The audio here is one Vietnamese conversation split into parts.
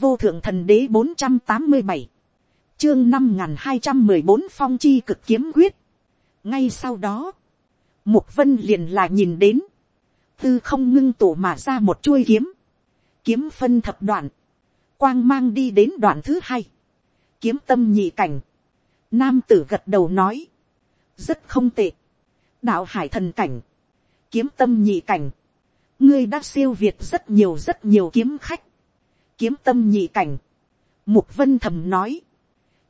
vô thượng thần đế bốn trăm tám mươi bảy, chương năm n hai trăm mười bốn phong chi cực kiếm quyết. ngay sau đó, mục vân liền là nhìn đến, tư không ngưng tổ mà ra một chuôi kiếm, kiếm phân thập đoạn, quang mang đi đến đoạn thứ hai, kiếm tâm nhị cảnh, nam tử gật đầu nói, rất không tệ, đạo hải thần cảnh, kiếm tâm nhị cảnh, ngươi đã siêu việt rất nhiều rất nhiều kiếm khách, kiếm tâm nhị cảnh, mục vân thầm nói,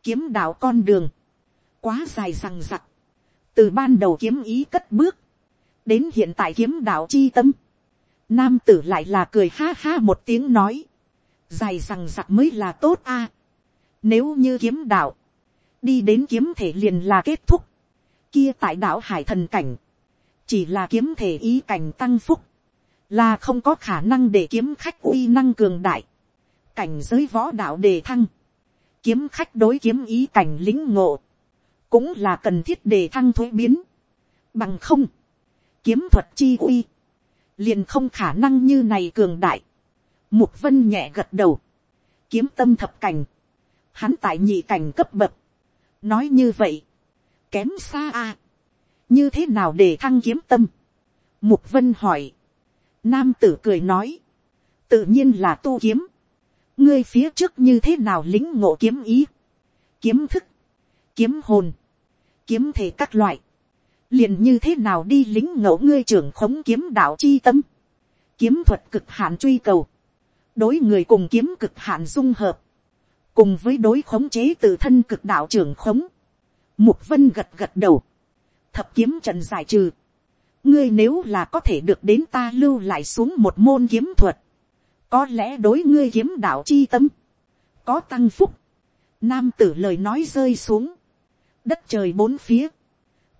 kiếm đạo con đường, quá dài rằng rặc, từ ban đầu kiếm ý cất bước, đến hiện tại kiếm đạo chi tâm, nam tử lại là cười ha ha một tiếng nói, dài rằng rặc mới là tốt a, nếu như kiếm đạo, đi đến kiếm thể liền là kết thúc, kia tại đảo hải thần cảnh, chỉ là kiếm thể ý cảnh tăng phúc, là không có khả năng để kiếm khách uy năng cường đại, cảnh giới võ đạo đề thăng, kiếm khách đối kiếm ý cảnh lính ngộ, cũng là cần thiết đề thăng thuế biến, bằng không, kiếm thuật chi uy, liền không khả năng như này cường đại, mục vân nhẹ gật đầu, kiếm tâm thập cảnh, hắn tại nhị cảnh cấp bậc, nói như vậy, kém xa a, như thế nào để thăng kiếm tâm, mục vân hỏi, nam tử cười nói, tự nhiên là tu kiếm, ngươi phía trước như thế nào lính ngộ kiếm ý, kiếm thức, kiếm hồn, kiếm thể các loại, liền như thế nào đi lính ngộ ngươi trưởng khống kiếm đạo chi tâm, kiếm thuật cực hạn truy cầu, đối người cùng kiếm cực hạn dung hợp, cùng với đối khống chế từ thân cực đạo trưởng khống, mục vân gật gật đầu, thập kiếm trận giải trừ, ngươi nếu là có thể được đến ta lưu lại xuống một môn kiếm thuật, có lẽ đối ngươi kiếm đạo chi tâm, có tăng phúc, nam tử lời nói rơi xuống, đất trời bốn phía,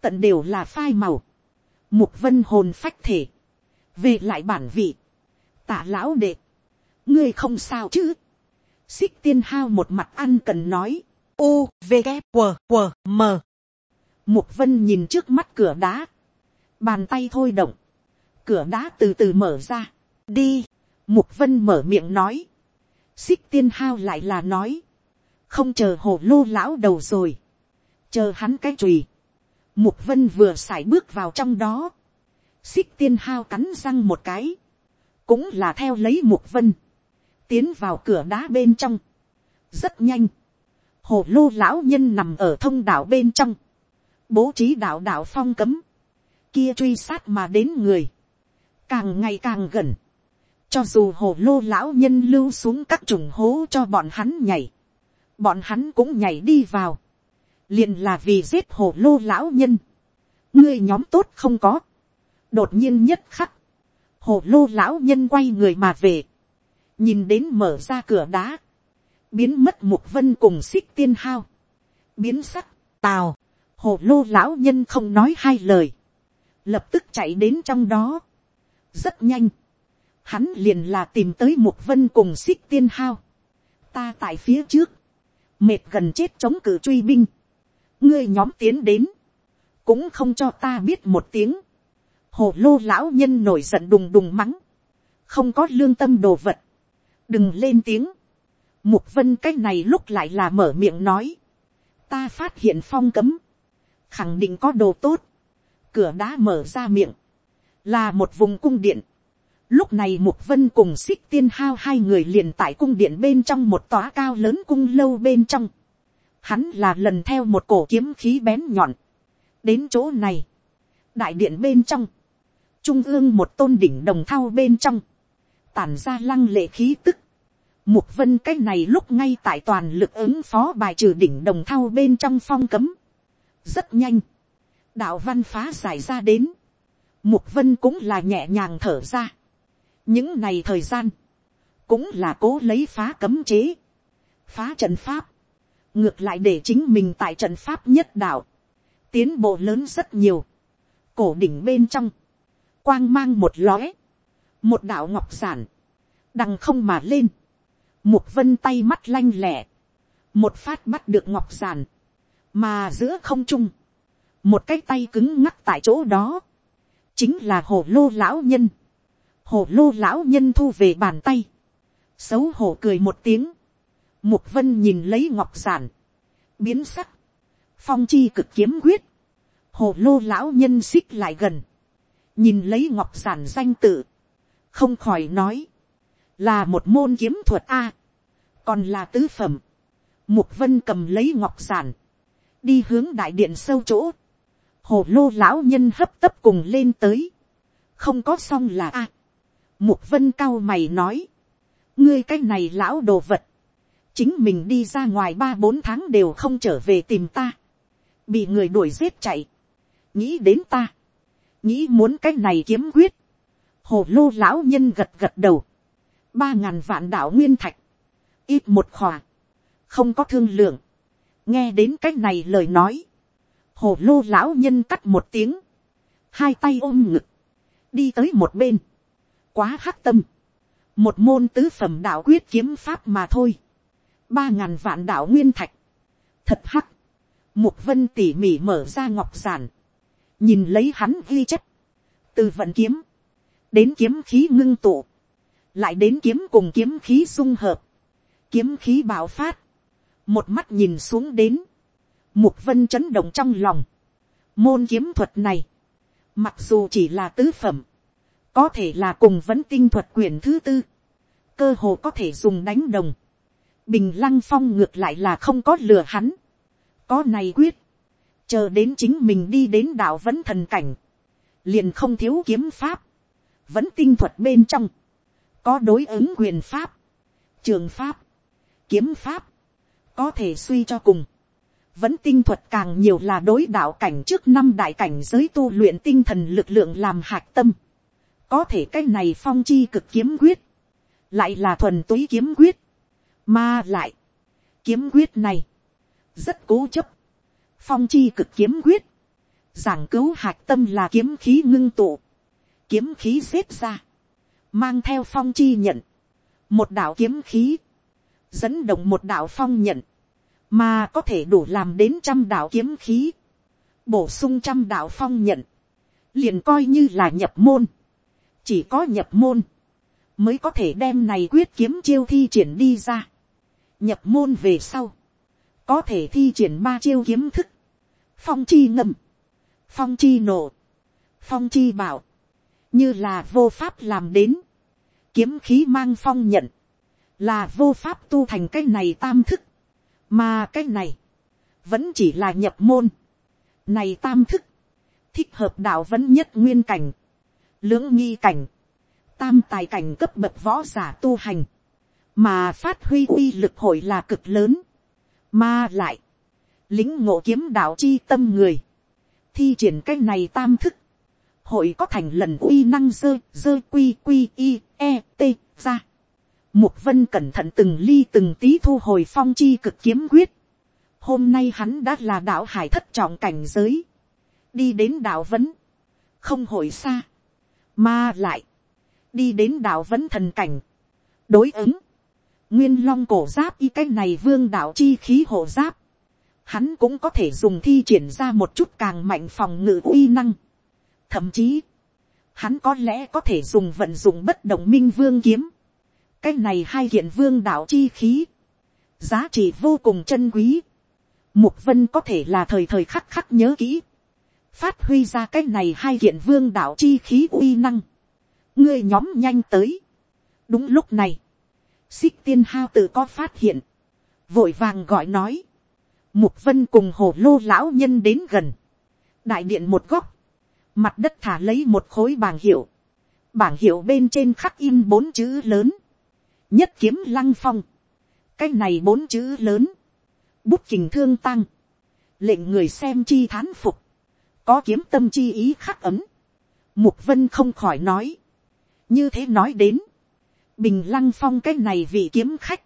tận đều là phai màu, mục vân hồn phách thể, về lại bản vị, tả lão đệ, ngươi không sao chứ, xích tiên hao một mặt ăn cần nói, u v g q q m. Mục vân nhìn trước mắt cửa đá, bàn tay thôi động, cửa đá từ từ mở ra, đi, mục vân mở miệng nói, xích tiên hao lại là nói, không chờ hồ lô lão đầu rồi, chờ hắn cái chùy, mục vân vừa xài bước vào trong đó, xích tiên hao cắn răng một cái, cũng là theo lấy mục vân, tiến vào cửa đá bên trong, rất nhanh, hồ lô lão nhân nằm ở thông đạo bên trong, bố trí đạo đạo phong cấm, kia truy sát mà đến người, càng ngày càng gần, cho dù hồ lô lão nhân lưu xuống các trùng hố cho bọn hắn nhảy, bọn hắn cũng nhảy đi vào, liền là vì giết hồ lô lão nhân, ngươi nhóm tốt không có, đột nhiên nhất khắc, hồ lô lão nhân quay người mà về, nhìn đến mở ra cửa đá, biến mất mục vân cùng xích tiên hao, biến sắc, tào, hồ lô lão nhân không nói hai lời, lập tức chạy đến trong đó, rất nhanh, hắn liền là tìm tới mục vân cùng xích tiên hao, ta tại phía trước, mệt gần chết chống cử truy binh, ngươi nhóm tiến đến, cũng không cho ta biết một tiếng, hồ lô lão nhân nổi giận đùng đùng mắng, không có lương tâm đồ vật, đừng lên tiếng, mục vân cái này lúc lại là mở miệng nói, ta phát hiện phong cấm, khẳng định có đồ tốt, cửa đá mở ra miệng, là một vùng cung điện, Lúc này Mục Vân cùng xích tiên hao hai người liền tại cung điện bên trong một tòa cao lớn cung lâu bên trong. Hắn là lần theo một cổ kiếm khí bén nhọn. Đến chỗ này. Đại điện bên trong. Trung ương một tôn đỉnh đồng thao bên trong. Tản ra lăng lệ khí tức. Mục Vân cái này lúc ngay tại toàn lực ứng phó bài trừ đỉnh đồng thao bên trong phong cấm. Rất nhanh. Đạo văn phá giải ra đến. Mục Vân cũng là nhẹ nhàng thở ra những này thời gian, cũng là cố lấy phá cấm chế, phá trận pháp, ngược lại để chính mình tại trận pháp nhất đạo, tiến bộ lớn rất nhiều, cổ đỉnh bên trong, quang mang một lóe, một đạo ngọc sản đằng không mà lên, một vân tay mắt lanh lẹ, một phát bắt được ngọc sản mà giữa không trung, một cái tay cứng ngắc tại chỗ đó, chính là hồ lô lão nhân, hồ lô lão nhân thu về bàn tay, xấu hổ cười một tiếng, Mục vân nhìn lấy ngọc giản, biến sắc, phong chi cực kiếm quyết, hồ lô lão nhân xích lại gần, nhìn lấy ngọc giản danh tự, không khỏi nói, là một môn kiếm thuật a, còn là tứ phẩm, mục vân cầm lấy ngọc giản, đi hướng đại điện sâu chỗ, hồ lô lão nhân hấp tấp cùng lên tới, không có xong là a, mục vân cao mày nói, ngươi cái này lão đồ vật, chính mình đi ra ngoài ba bốn tháng đều không trở về tìm ta, bị người đuổi giết chạy, nghĩ đến ta, nghĩ muốn cái này kiếm quyết, hồ lô lão nhân gật gật đầu, ba ngàn vạn đạo nguyên thạch, ít một khỏa, không có thương lượng, nghe đến cái này lời nói, hồ lô lão nhân cắt một tiếng, hai tay ôm ngực, đi tới một bên, quá hắc tâm, một môn tứ phẩm đạo quyết kiếm pháp mà thôi, ba ngàn vạn đạo nguyên thạch, thật hắc, mục vân tỉ mỉ mở ra ngọc giản, nhìn lấy hắn ghi chất, từ vận kiếm, đến kiếm khí ngưng tụ, lại đến kiếm cùng kiếm khí dung hợp, kiếm khí bạo phát, một mắt nhìn xuống đến, mục vân chấn động trong lòng, môn kiếm thuật này, mặc dù chỉ là tứ phẩm, có thể là cùng vẫn tinh thuật quyển thứ tư, cơ hồ có thể dùng đánh đồng, bình lăng phong ngược lại là không có lừa hắn, có này quyết, chờ đến chính mình đi đến đạo vẫn thần cảnh, liền không thiếu kiếm pháp, vẫn tinh thuật bên trong, có đối ứng quyền pháp, trường pháp, kiếm pháp, có thể suy cho cùng, vẫn tinh thuật càng nhiều là đối đạo cảnh trước năm đại cảnh giới tu luyện tinh thần lực lượng làm hạc tâm, có thể cái này phong chi cực kiếm quyết, lại là thuần túy kiếm quyết, mà lại, kiếm quyết này, rất cố chấp, phong chi cực kiếm quyết, giảng cứu hạt tâm là kiếm khí ngưng tụ, kiếm khí xếp ra, mang theo phong chi nhận, một đạo kiếm khí, dẫn động một đạo phong nhận, mà có thể đủ làm đến trăm đạo kiếm khí, bổ sung trăm đạo phong nhận, liền coi như là nhập môn, chỉ có nhập môn, mới có thể đem này quyết kiếm chiêu thi triển đi ra, nhập môn về sau, có thể thi triển ba chiêu kiếm thức, phong chi ngầm, phong chi nổ, phong chi bảo, như là vô pháp làm đến, kiếm khí mang phong nhận, là vô pháp tu thành cái này tam thức, mà cái này, vẫn chỉ là nhập môn, này tam thức, thích hợp đạo vẫn nhất nguyên cảnh, lưỡng nghi cảnh, tam tài cảnh cấp bậc võ giả tu hành, mà phát huy uy lực hội là cực lớn, mà lại, lính ngộ kiếm đạo chi tâm người, thi triển cái này tam thức, hội có thành lần uy năng dơ dơ quy quy i e t ra. Mục vân cẩn thận từng ly từng tí thu hồi phong chi cực kiếm quyết. Hôm nay hắn đã là đạo hải thất trọng cảnh giới. Đi đến đạo vấn. Không hồi xa. Mà lại. Đi đến đạo vẫn thần cảnh. Đối ứng. Nguyên long cổ giáp y cái này vương đạo chi khí hộ giáp. Hắn cũng có thể dùng thi triển ra một chút càng mạnh phòng ngự uy năng. Thậm chí. Hắn có lẽ có thể dùng vận dụng bất động minh vương kiếm cái này hai hiện vương đạo chi khí, giá trị vô cùng chân quý, mục vân có thể là thời thời khắc khắc nhớ kỹ, phát huy ra cái này hai hiện vương đạo chi khí uy năng, ngươi nhóm nhanh tới, đúng lúc này, xích tiên hao tự có phát hiện, vội vàng gọi nói, mục vân cùng hồ lô lão nhân đến gần, đại điện một góc, mặt đất thả lấy một khối bảng hiệu, bảng hiệu bên trên khắc in bốn chữ lớn, nhất kiếm lăng phong, cái này bốn chữ lớn, bút kình thương tăng, lệnh người xem chi thán phục, có kiếm tâm chi ý khắc ấm, mục vân không khỏi nói, như thế nói đến, bình lăng phong cái này vì kiếm khách,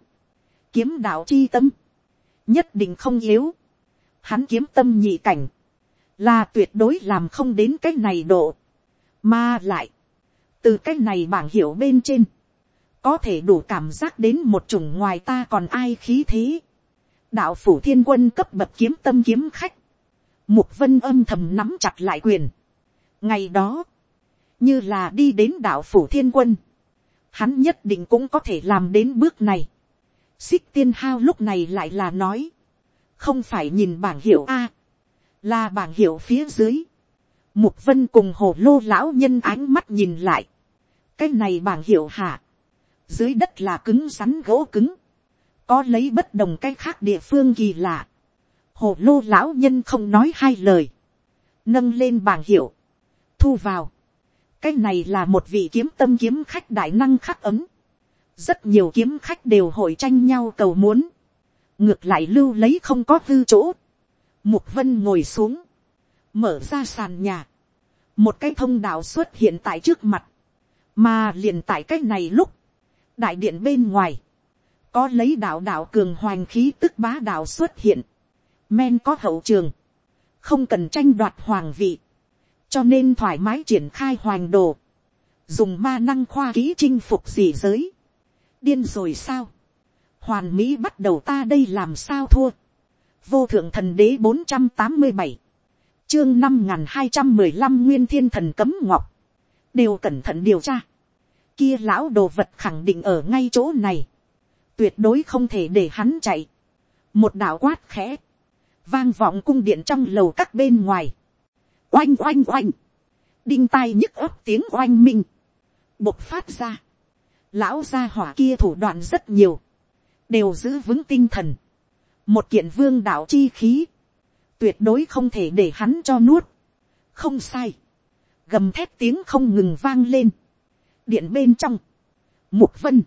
kiếm đạo chi tâm, nhất định không yếu, hắn kiếm tâm nhị cảnh, là tuyệt đối làm không đến cái này độ, mà lại, từ cái này bảng hiểu bên trên, có thể đủ cảm giác đến một chủng ngoài ta còn ai khí thế. đạo phủ thiên quân cấp bậc kiếm tâm kiếm khách, mục vân âm thầm nắm chặt lại quyền. ngày đó, như là đi đến đạo phủ thiên quân, hắn nhất định cũng có thể làm đến bước này. xích tiên hao lúc này lại là nói, không phải nhìn bảng hiệu a, là bảng hiệu phía dưới, mục vân cùng hồ lô lão nhân ánh mắt nhìn lại, cái này bảng hiệu hạ, dưới đất là cứng rắn gỗ cứng, có lấy bất đồng cái khác địa phương kỳ lạ, hồ lô lão nhân không nói hai lời, nâng lên bảng hiệu, thu vào, cái này là một vị kiếm tâm kiếm khách đại năng khắc ấm, rất nhiều kiếm khách đều hội tranh nhau cầu muốn, ngược lại lưu lấy không có hư chỗ, mục vân ngồi xuống, mở ra sàn nhà, một cái thông đạo xuất hiện tại trước mặt, mà liền tại cái này lúc, đại điện bên ngoài, có lấy đạo đạo cường hoành khí tức bá đạo xuất hiện, men có hậu trường, không cần tranh đoạt hoàng vị, cho nên thoải mái triển khai hoành đồ, dùng ma năng khoa kỹ chinh phục gì giới, điên rồi sao, hoàn mỹ bắt đầu ta đây làm sao thua, vô thượng thần đế bốn trăm tám mươi bảy, chương năm n g h n hai trăm mười lăm nguyên thiên thần cấm ngọc, đều cẩn thận điều tra, kia lão đồ vật khẳng định ở ngay chỗ này, tuyệt đối không thể để hắn chạy, một đạo quát khẽ, vang vọng cung điện trong lầu các bên ngoài, oanh oanh oanh, đinh tai nhức ấp tiếng oanh minh, bộc phát ra, lão gia hỏa kia thủ đoạn rất nhiều, đều giữ vững tinh thần, một kiện vương đạo chi khí, tuyệt đối không thể để hắn cho nuốt, không sai, gầm thép tiếng không ngừng vang lên, điện bên trong, mục vân,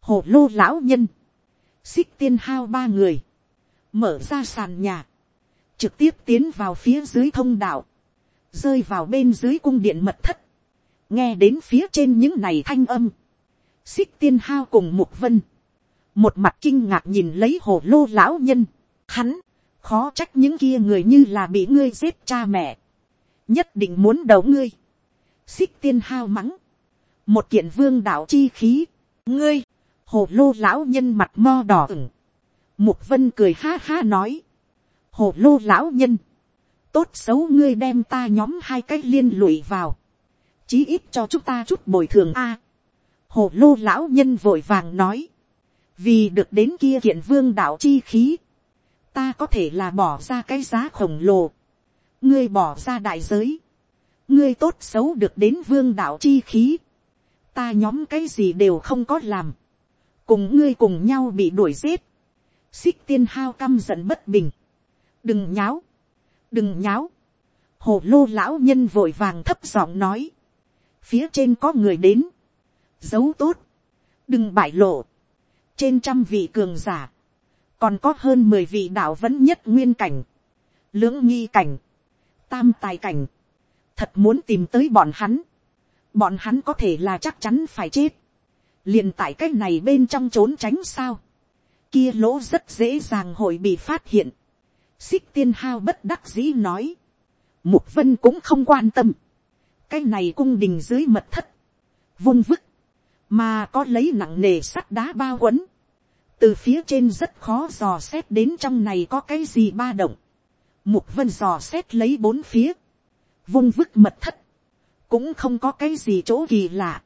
hồ lô lão nhân, xích tiên hao ba người, mở ra sàn nhà, trực tiếp tiến vào phía dưới thông đạo, rơi vào bên dưới cung điện mật thất, nghe đến phía trên những này thanh âm, xích tiên hao cùng mục vân, một mặt kinh ngạc nhìn lấy hồ lô lão nhân, hắn, khó trách những kia người như là bị ngươi giết cha mẹ, nhất định muốn đấu ngươi, xích tiên hao mắng, một kiện vương đạo chi khí, ngươi, hồ lô lão nhân mặt mo đỏ ửng, mục vân cười ha ha nói, hồ lô lão nhân, tốt xấu ngươi đem ta nhóm hai cách liên lụy vào, chí ít cho chúng ta chút bồi thường a. hồ lô lão nhân vội vàng nói, vì được đến kia kiện vương đạo chi khí, ta có thể là bỏ ra cái giá khổng lồ, ngươi bỏ ra đại giới, ngươi tốt xấu được đến vương đạo chi khí, ta nhóm cái gì đều không có làm, cùng ngươi cùng nhau bị đuổi giết, xích tiên hao căm giận bất bình, đừng nháo, đừng nháo, hồ lô lão nhân vội vàng thấp giọng nói, phía trên có người đến, giấu tốt, đừng bại lộ, trên trăm vị cường giả, còn có hơn mười vị đạo vẫn nhất nguyên cảnh, lưỡng nghi cảnh, tam tài cảnh, thật muốn tìm tới bọn hắn, bọn hắn có thể là chắc chắn phải chết, liền tại cái này bên trong trốn tránh sao, kia lỗ rất dễ dàng hội bị phát hiện, xích tiên hao bất đắc dĩ nói, mục vân cũng không quan tâm, cái này cung đình dưới mật thất, vung vức, mà có lấy nặng nề sắt đá bao quấn, từ phía trên rất khó dò xét đến trong này có cái gì ba động, mục vân dò xét lấy bốn phía, vung vức mật thất, cũng không có cái gì chỗ kỳ lạ,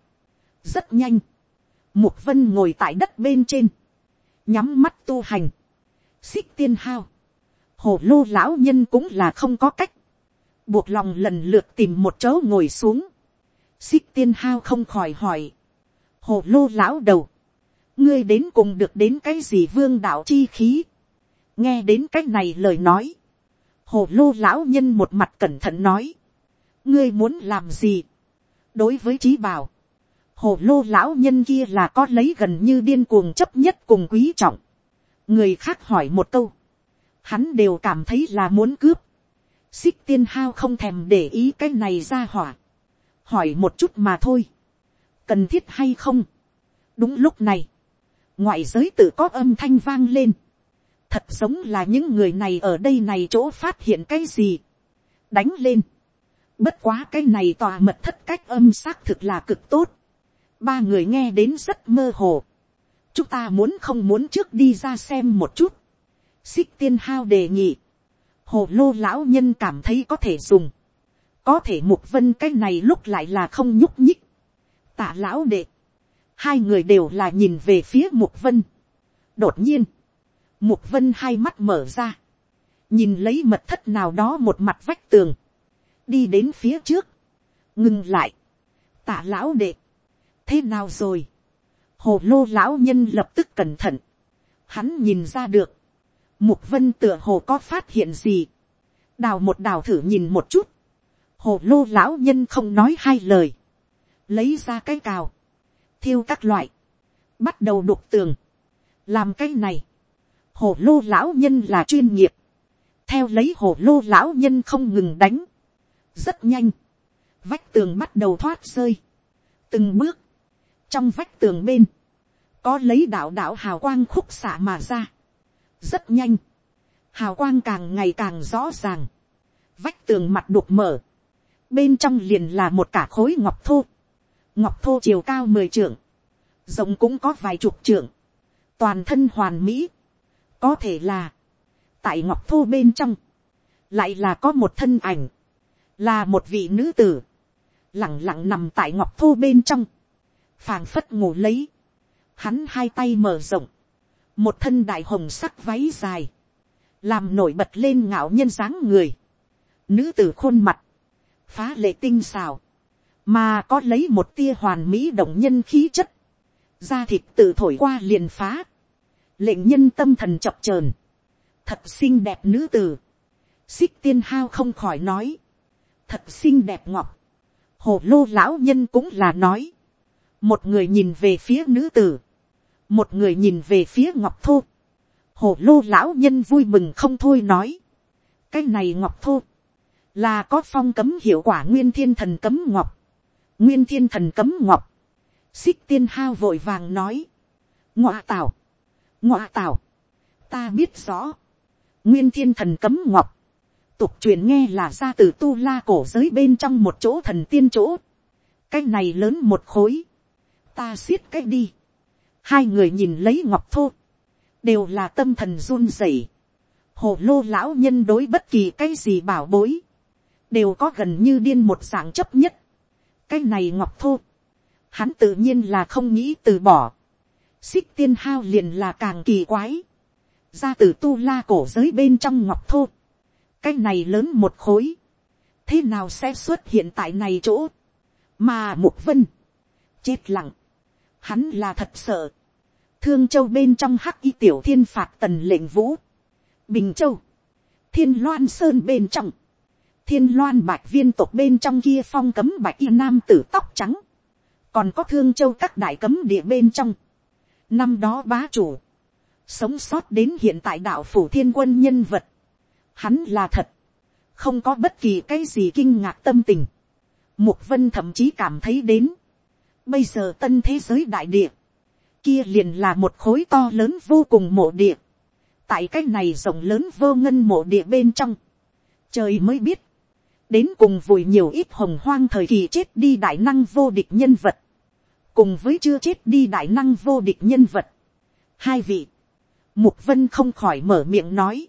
rất nhanh, mục vân ngồi tại đất bên trên, nhắm mắt tu hành, xích tiên hao, hồ lô lão nhân cũng là không có cách, buộc lòng lần lượt tìm một chỗ ngồi xuống, xích tiên hao không khỏi hỏi, hồ lô lão đầu, ngươi đến cùng được đến cái gì vương đạo chi khí, nghe đến cái này lời nói, hồ lô lão nhân một mặt cẩn thận nói, ngươi muốn làm gì, đối với trí bảo, hồ lô lão nhân kia là có lấy gần như điên cuồng chấp nhất cùng quý trọng, người khác hỏi một câu, hắn đều cảm thấy là muốn cướp, xích tiên hao không thèm để ý cái này ra hỏa, hỏi một chút mà thôi, cần thiết hay không, đúng lúc này, ngoại giới tự có âm thanh vang lên, thật giống là những người này ở đây này chỗ phát hiện cái gì, đánh lên, bất quá cái này tòa mật thất cách âm xác thực là cực tốt, ba người nghe đến rất mơ hồ, chúng ta muốn không muốn trước đi ra xem một chút, xích tiên hao đề nghị, hồ lô lão nhân cảm thấy có thể dùng, có thể mục vân cái này lúc lại là không nhúc nhích, tạ lão đệ, hai người đều là nhìn về phía mục vân, đột nhiên, mục vân hai mắt mở ra, nhìn lấy mật thất nào đó một mặt vách tường, đi đến phía trước, ngừng lại, tạ lão đệ, thế nào rồi, hồ lô lão nhân lập tức cẩn thận, hắn nhìn ra được, mục vân tựa hồ có phát hiện gì, đào một đào thử nhìn một chút, hồ lô lão nhân không nói hai lời, lấy ra cái cào, thiêu các loại, bắt đầu đục tường, làm cái này, hồ lô lão nhân là chuyên nghiệp, theo lấy hồ lô lão nhân không ngừng đánh, rất nhanh, vách tường bắt đầu thoát rơi, từng bước, trong vách tường bên, có lấy đạo đạo hào quang khúc xạ mà ra, rất nhanh, hào quang càng ngày càng rõ ràng, vách tường mặt đục mở, bên trong liền là một cả khối ngọc thô, ngọc thô chiều cao mười trượng, rộng cũng có vài chục trượng, toàn thân hoàn mỹ, có thể là, tại ngọc thô bên trong, lại là có một thân ảnh, là một vị nữ tử, lẳng lặng nằm tại ngọc thô bên trong, phàng phất ngủ lấy, hắn hai tay mở rộng, một thân đại hồng sắc váy dài, làm nổi bật lên ngạo nhân dáng người, nữ tử khuôn mặt, phá lệ tinh xào, mà có lấy một tia hoàn mỹ động nhân khí chất, da thịt tự thổi qua liền phá, lệnh nhân tâm thần chập chờn, thật xinh đẹp nữ tử, xích tiên hao không khỏi nói, thật xinh đẹp ngọc, hồ lô lão nhân cũng là nói, một người nhìn về phía nữ tử, một người nhìn về phía ngọc thô, hồ lô lão nhân vui mừng không thôi nói, cái này ngọc thô, là có phong cấm hiệu quả nguyên thiên thần cấm ngọc, nguyên thiên thần cấm ngọc, xích tiên hao vội vàng nói, ngọa tảo, ngọa tảo, ta biết rõ, nguyên thiên thần cấm ngọc, tục truyền nghe là ra từ tu la cổ giới bên trong một chỗ thần tiên chỗ, cái này lớn một khối, ta siết cái đi, hai người nhìn lấy ngọc thô, đều là tâm thần run rẩy, hồ lô lão nhân đối bất kỳ cái gì bảo bối, đều có gần như điên một dạng chấp nhất, cái này ngọc thô, hắn tự nhiên là không nghĩ từ bỏ, xích tiên hao liền là càng kỳ quái, ra từ tu la cổ giới bên trong ngọc thô, cái này lớn một khối, thế nào sẽ xuất hiện tại này chỗ, mà mục vân, chết lặng, hắn là thật sợ, thương châu bên trong hắc y tiểu thiên phạt tần lệnh vũ, bình châu, thiên loan sơn bên trong, thiên loan bạch viên tộc bên trong kia phong cấm bạch y nam tử tóc trắng, còn có thương châu các đại cấm địa bên trong, năm đó bá chủ, sống sót đến hiện tại đạo phủ thiên quân nhân vật, hắn là thật, không có bất kỳ cái gì kinh ngạc tâm tình, mục vân thậm chí cảm thấy đến, bây giờ tân thế giới đại địa, kia liền là một khối to lớn vô cùng mộ địa, tại cái này rộng lớn vô ngân mộ địa bên trong, trời mới biết, đến cùng vùi nhiều ít hồng hoang thời kỳ chết đi đại năng vô địch nhân vật, cùng với chưa chết đi đại năng vô địch nhân vật. Hai vị, mục vân không khỏi mở miệng nói,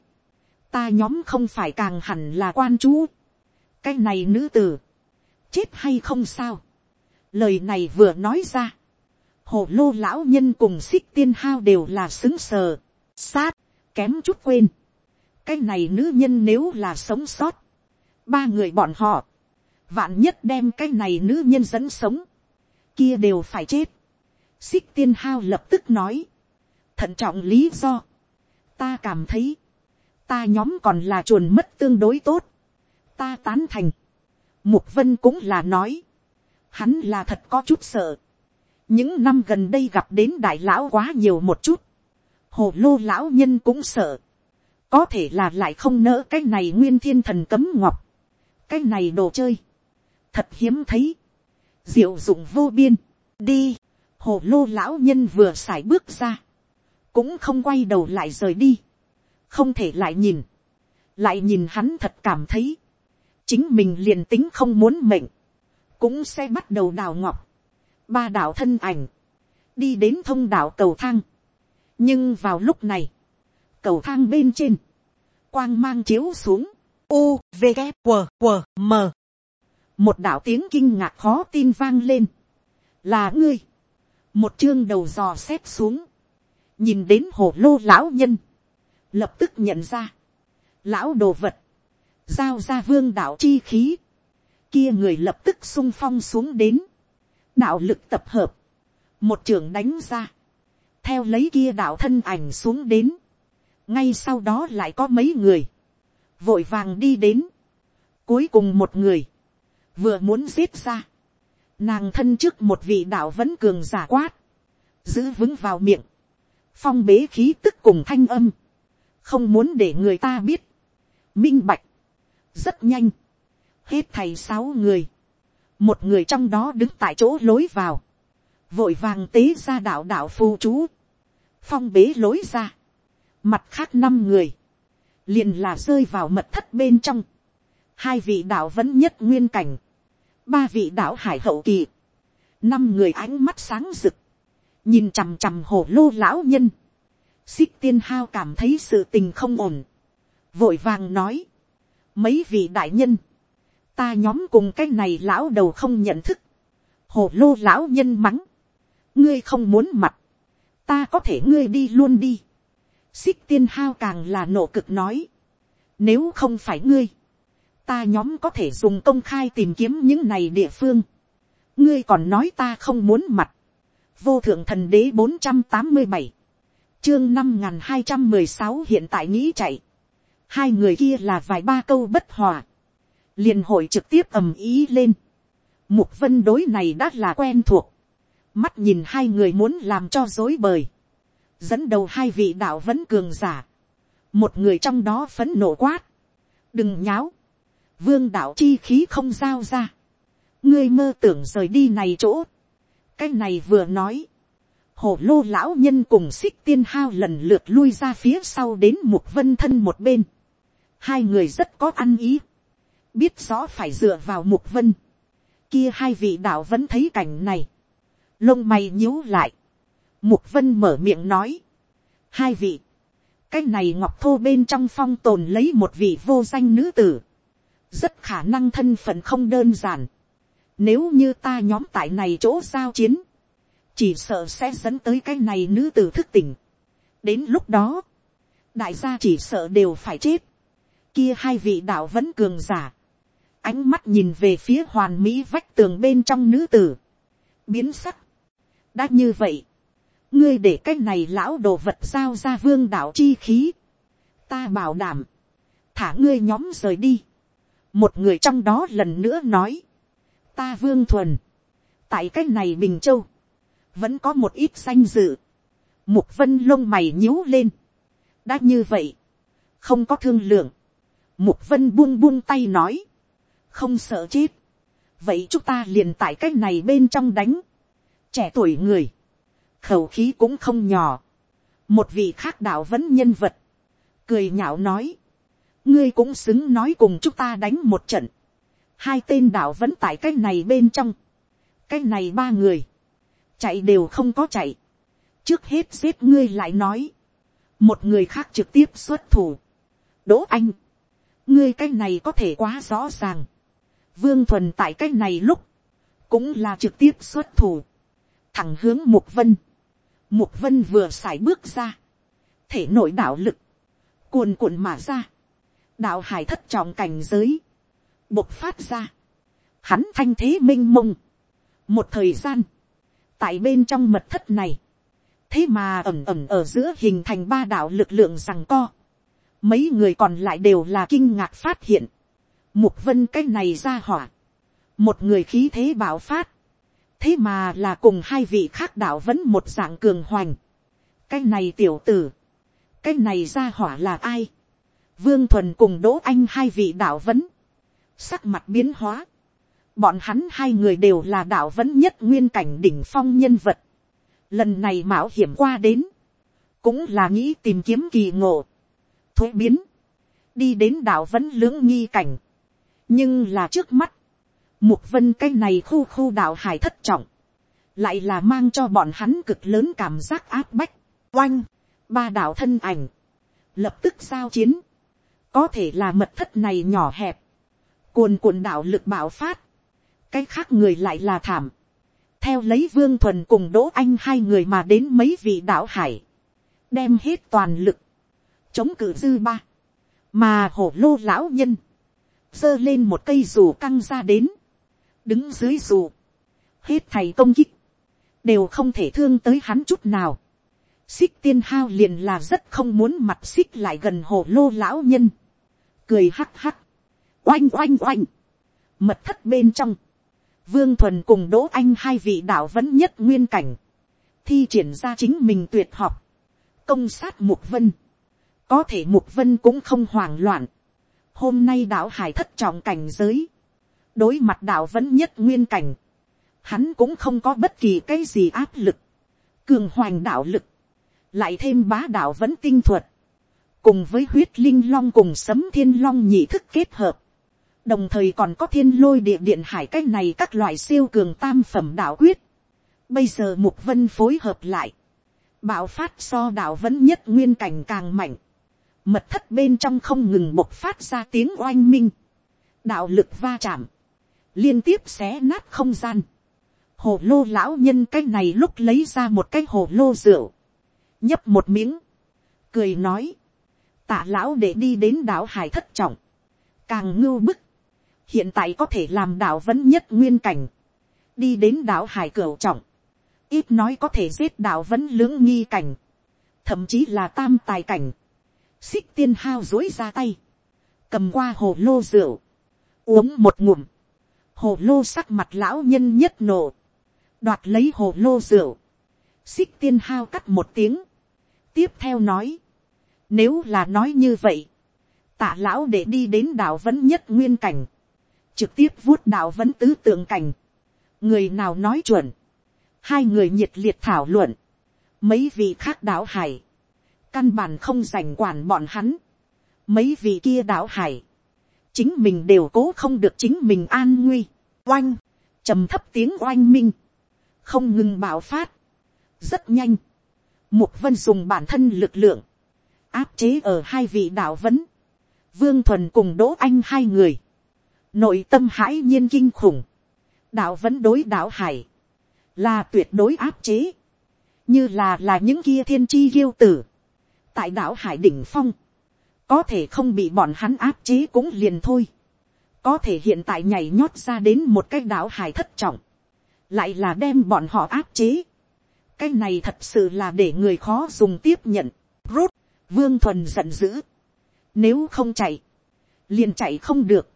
ta nhóm không phải càng hẳn là quan chú, cái này nữ tử, chết hay không sao, lời này vừa nói ra, hồ lô lão nhân cùng xích tiên hao đều là xứng sờ, sát, kém chút quên, cái này nữ nhân nếu là sống sót, ba người bọn họ, vạn nhất đem cái này nữ nhân dẫn sống, kia đều phải chết. xích tiên hao lập tức nói, thận trọng lý do, ta cảm thấy, ta nhóm còn là chuồn mất tương đối tốt, ta tán thành, mục vân cũng là nói, hắn là thật có chút sợ, những năm gần đây gặp đến đại lão quá nhiều một chút, hồ lô lão nhân cũng sợ, có thể là lại không nỡ cái này nguyên thiên thần cấm ngọc, cái này đồ chơi, thật hiếm thấy, diệu dụng vô biên, đi, hồ lô lão nhân vừa x à i bước ra, cũng không quay đầu lại rời đi, không thể lại nhìn, lại nhìn hắn thật cảm thấy, chính mình liền tính không muốn mệnh, cũng sẽ bắt đầu đào ngọc, ba đạo thân ảnh, đi đến thông đạo cầu thang, nhưng vào lúc này, cầu thang bên trên, quang mang chiếu xuống, u v g q q m. Một đạo tiếng kinh ngạc khó tin vang lên, là ngươi, một chương đầu dò xét xuống, nhìn đến hồ lô lão nhân, lập tức nhận ra, lão đồ vật, giao ra vương đạo chi khí, kia người lập tức sung phong xuống đến, đạo lực tập hợp, một trường đánh ra, theo lấy kia đạo thân ảnh xuống đến, ngay sau đó lại có mấy người, vội vàng đi đến, cuối cùng một người, vừa muốn giết ra, nàng thân trước một vị đạo vẫn cường giả quát, giữ vững vào miệng, phong bế khí tức cùng thanh âm, không muốn để người ta biết, minh bạch, rất nhanh, hết thầy sáu người, một người trong đó đứng tại chỗ lối vào, vội vàng tế ra đạo đạo phù chú, phong bế lối ra, mặt khác năm người, liền là rơi vào mật thất bên trong, hai vị đạo vẫn nhất nguyên cảnh, ba vị đạo hải hậu kỳ, năm người ánh mắt sáng rực, nhìn chằm chằm hồ lô lão nhân, xích tiên hao cảm thấy sự tình không ổn, vội vàng nói, mấy vị đại nhân, ta nhóm cùng cái này lão đầu không nhận thức, hồ lô lão nhân mắng, ngươi không muốn mặt, ta có thể ngươi đi luôn đi, xích tiên hao càng là nộ cực nói, nếu không phải ngươi, ta nhóm có thể dùng công khai tìm kiếm những này địa phương, ngươi còn nói ta không muốn mặt, vô thượng thần đế bốn trăm tám mươi bảy, chương năm n g h n hai trăm mười sáu hiện tại nghĩ chạy, hai người kia là vài ba câu bất hòa, liền hội trực tiếp ầm ý lên, mục vân đối này đã là quen thuộc, mắt nhìn hai người muốn làm cho dối bời, dẫn đầu hai vị đạo vẫn cường giả, một người trong đó phấn nộ quát, đừng nháo, vương đạo chi khí không giao ra, ngươi mơ tưởng rời đi này chỗ, cái này vừa nói, hổ lô lão nhân cùng xích tiên hao lần lượt lui ra phía sau đến mục vân thân một bên. hai người rất có ăn ý, biết rõ phải dựa vào mục vân. kia hai vị đạo vẫn thấy cảnh này, lông mày nhíu lại. mục vân mở miệng nói, hai vị, cái này ngọc thô bên trong phong tồn lấy một vị vô danh nữ tử, rất khả năng thân phận không đơn giản. Nếu như ta nhóm tại này chỗ giao chiến, chỉ sợ sẽ dẫn tới cái này nữ tử thức tỉnh. đến lúc đó, đại gia chỉ sợ đều phải chết. kia hai vị đạo vẫn cường giả ánh mắt nhìn về phía hoàn mỹ vách tường bên trong nữ tử. biến sắc. đã như vậy, ngươi để cái này lão đồ vật giao ra vương đạo chi khí. ta bảo đảm, thả ngươi nhóm rời đi. một người trong đó lần nữa nói, ta vương thuần, tại cái này bình châu, vẫn có một ít danh dự. Mục vân lông mày nhíu lên. đã như vậy, không có thương lượng. Mục vân buông buông tay nói, không sợ chết. vậy chúng ta liền tại cái này bên trong đánh. trẻ tuổi người, khẩu khí cũng không nhỏ. một vị khác đạo vẫn nhân vật, cười nhạo nói, ngươi cũng xứng nói cùng chúng ta đánh một trận. hai tên đạo vẫn tại cái này bên trong. cái này ba người, chạy đều không có chạy, trước hết giết ngươi lại nói, một người khác trực tiếp xuất thủ, đỗ anh, ngươi cái này có thể quá rõ ràng, vương thuần tại cái này lúc, cũng là trực tiếp xuất thủ, thẳng hướng mục vân, mục vân vừa x bước ra, thể nội đạo lực, cuồn cuộn mà ra, đạo hải thất trọng cảnh giới, bộc phát ra, hắn thanh thế m i n h mông, một thời gian, tại bên trong mật thất này, thế mà ẩm ẩm ở giữa hình thành ba đạo lực lượng rằng co, mấy người còn lại đều là kinh ngạc phát hiện, mục vân cái này ra hỏa, một người khí thế bảo phát, thế mà là cùng hai vị khác đạo vẫn một dạng cường hoành, cái này tiểu tử, cái này ra hỏa là ai, vương thuần cùng đỗ anh hai vị đạo vẫn, sắc mặt biến hóa, Bọn hắn hai người đều là đạo vẫn nhất nguyên cảnh đỉnh phong nhân vật. Lần này mạo hiểm qua đến. Cũng là nghĩ tìm kiếm kỳ ngộ. Thuế biến. Đi đến đạo vẫn lưỡng nghi cảnh. Nhưng là trước mắt. Mục vân cái này khu khu đạo hải thất trọng. Lại là mang cho bọn hắn cực lớn cảm giác áp bách. Oanh. Ba đạo thân ảnh. Lập tức giao chiến. Có thể là mật thất này nhỏ hẹp. Cuồn cuộn đạo lực bạo phát cái khác người lại là thảm. theo lấy vương thuần cùng đỗ anh hai người mà đến mấy vị đạo hải. đem hết toàn lực, chống cự dư ba, mà hổ lô lão nhân, giơ lên một cây dù căng ra đến, đứng dưới dù, hết thầy công kích, đều không thể thương tới hắn chút nào. Xích tiên hao liền là rất không muốn mặt xích lại gần hồ lô lão nhân. Cười hắc hắc. Oanh oanh oanh. Mật thất bên trong. Vương Thuần cùng Đỗ Anh hai vị đạo vẫn nhất nguyên cảnh. Thi triển ra chính mình tuyệt học. Công sát Mục Vân. Có thể Mục Vân cũng không hoảng loạn. Hôm nay đạo hải thất trọng cảnh giới. Đối mặt đạo vẫn nhất nguyên cảnh. Hắn cũng không có bất kỳ cái gì áp lực. Cường hoành đạo lực. Lại thêm bá đạo vẫn tinh thuật. Cùng với huyết linh long cùng sấm thiên long nhị thức kết hợp đồng thời còn có thiên lôi địa điện hải cách này các loại siêu cường tam phẩm đạo quyết. Bây giờ mục vân phối hợp lại, bạo phát so đạo vẫn nhất nguyên cảnh càng mạnh, mật thất bên trong không ngừng bộc phát ra tiếng oanh minh, đạo lực va chạm, liên tiếp xé nát không gian, hồ lô lão nhân cái này lúc lấy ra một cái hồ lô rượu, nhấp một miếng, cười nói, tạ lão để đi đến đảo hải thất trọng, càng ngưu bức, hiện tại có thể làm đạo vẫn nhất nguyên cảnh, đi đến đảo hải cửu trọng, ít nói có thể giết đạo vẫn lưỡng nghi cảnh, thậm chí là tam tài cảnh, xích tiên hao dối ra tay, cầm qua hồ lô rượu, uống một ngụm, hồ lô sắc mặt lão nhân nhất nổ, đoạt lấy hồ lô rượu, xích tiên hao cắt một tiếng, tiếp theo nói, nếu là nói như vậy, tạ lão để đi đến đảo vẫn nhất nguyên cảnh, trực tiếp vuốt đạo vẫn tứ tượng cảnh, người nào nói chuẩn, hai người nhiệt liệt thảo luận, mấy vị khác đạo hải, căn bản không giành quản bọn hắn, mấy vị kia đạo hải, chính mình đều cố không được chính mình an nguy, oanh, trầm thấp tiếng oanh minh, không ngừng bạo phát, rất nhanh, mục vân dùng bản thân lực lượng, áp chế ở hai vị đạo vấn, vương thuần cùng đỗ anh hai người, nội tâm hãi nhiên kinh khủng, đạo vẫn đối đạo hải, là tuyệt đối áp chế, như là là những kia thiên chi yêu tử, tại đảo hải đỉnh phong, có thể không bị bọn hắn áp chế cũng liền thôi, có thể hiện tại nhảy nhót ra đến một cái đảo hải thất trọng, lại là đem bọn họ áp chế, cái này thật sự là để người khó dùng tiếp nhận, rút, vương thuần giận dữ, nếu không chạy, liền chạy không được,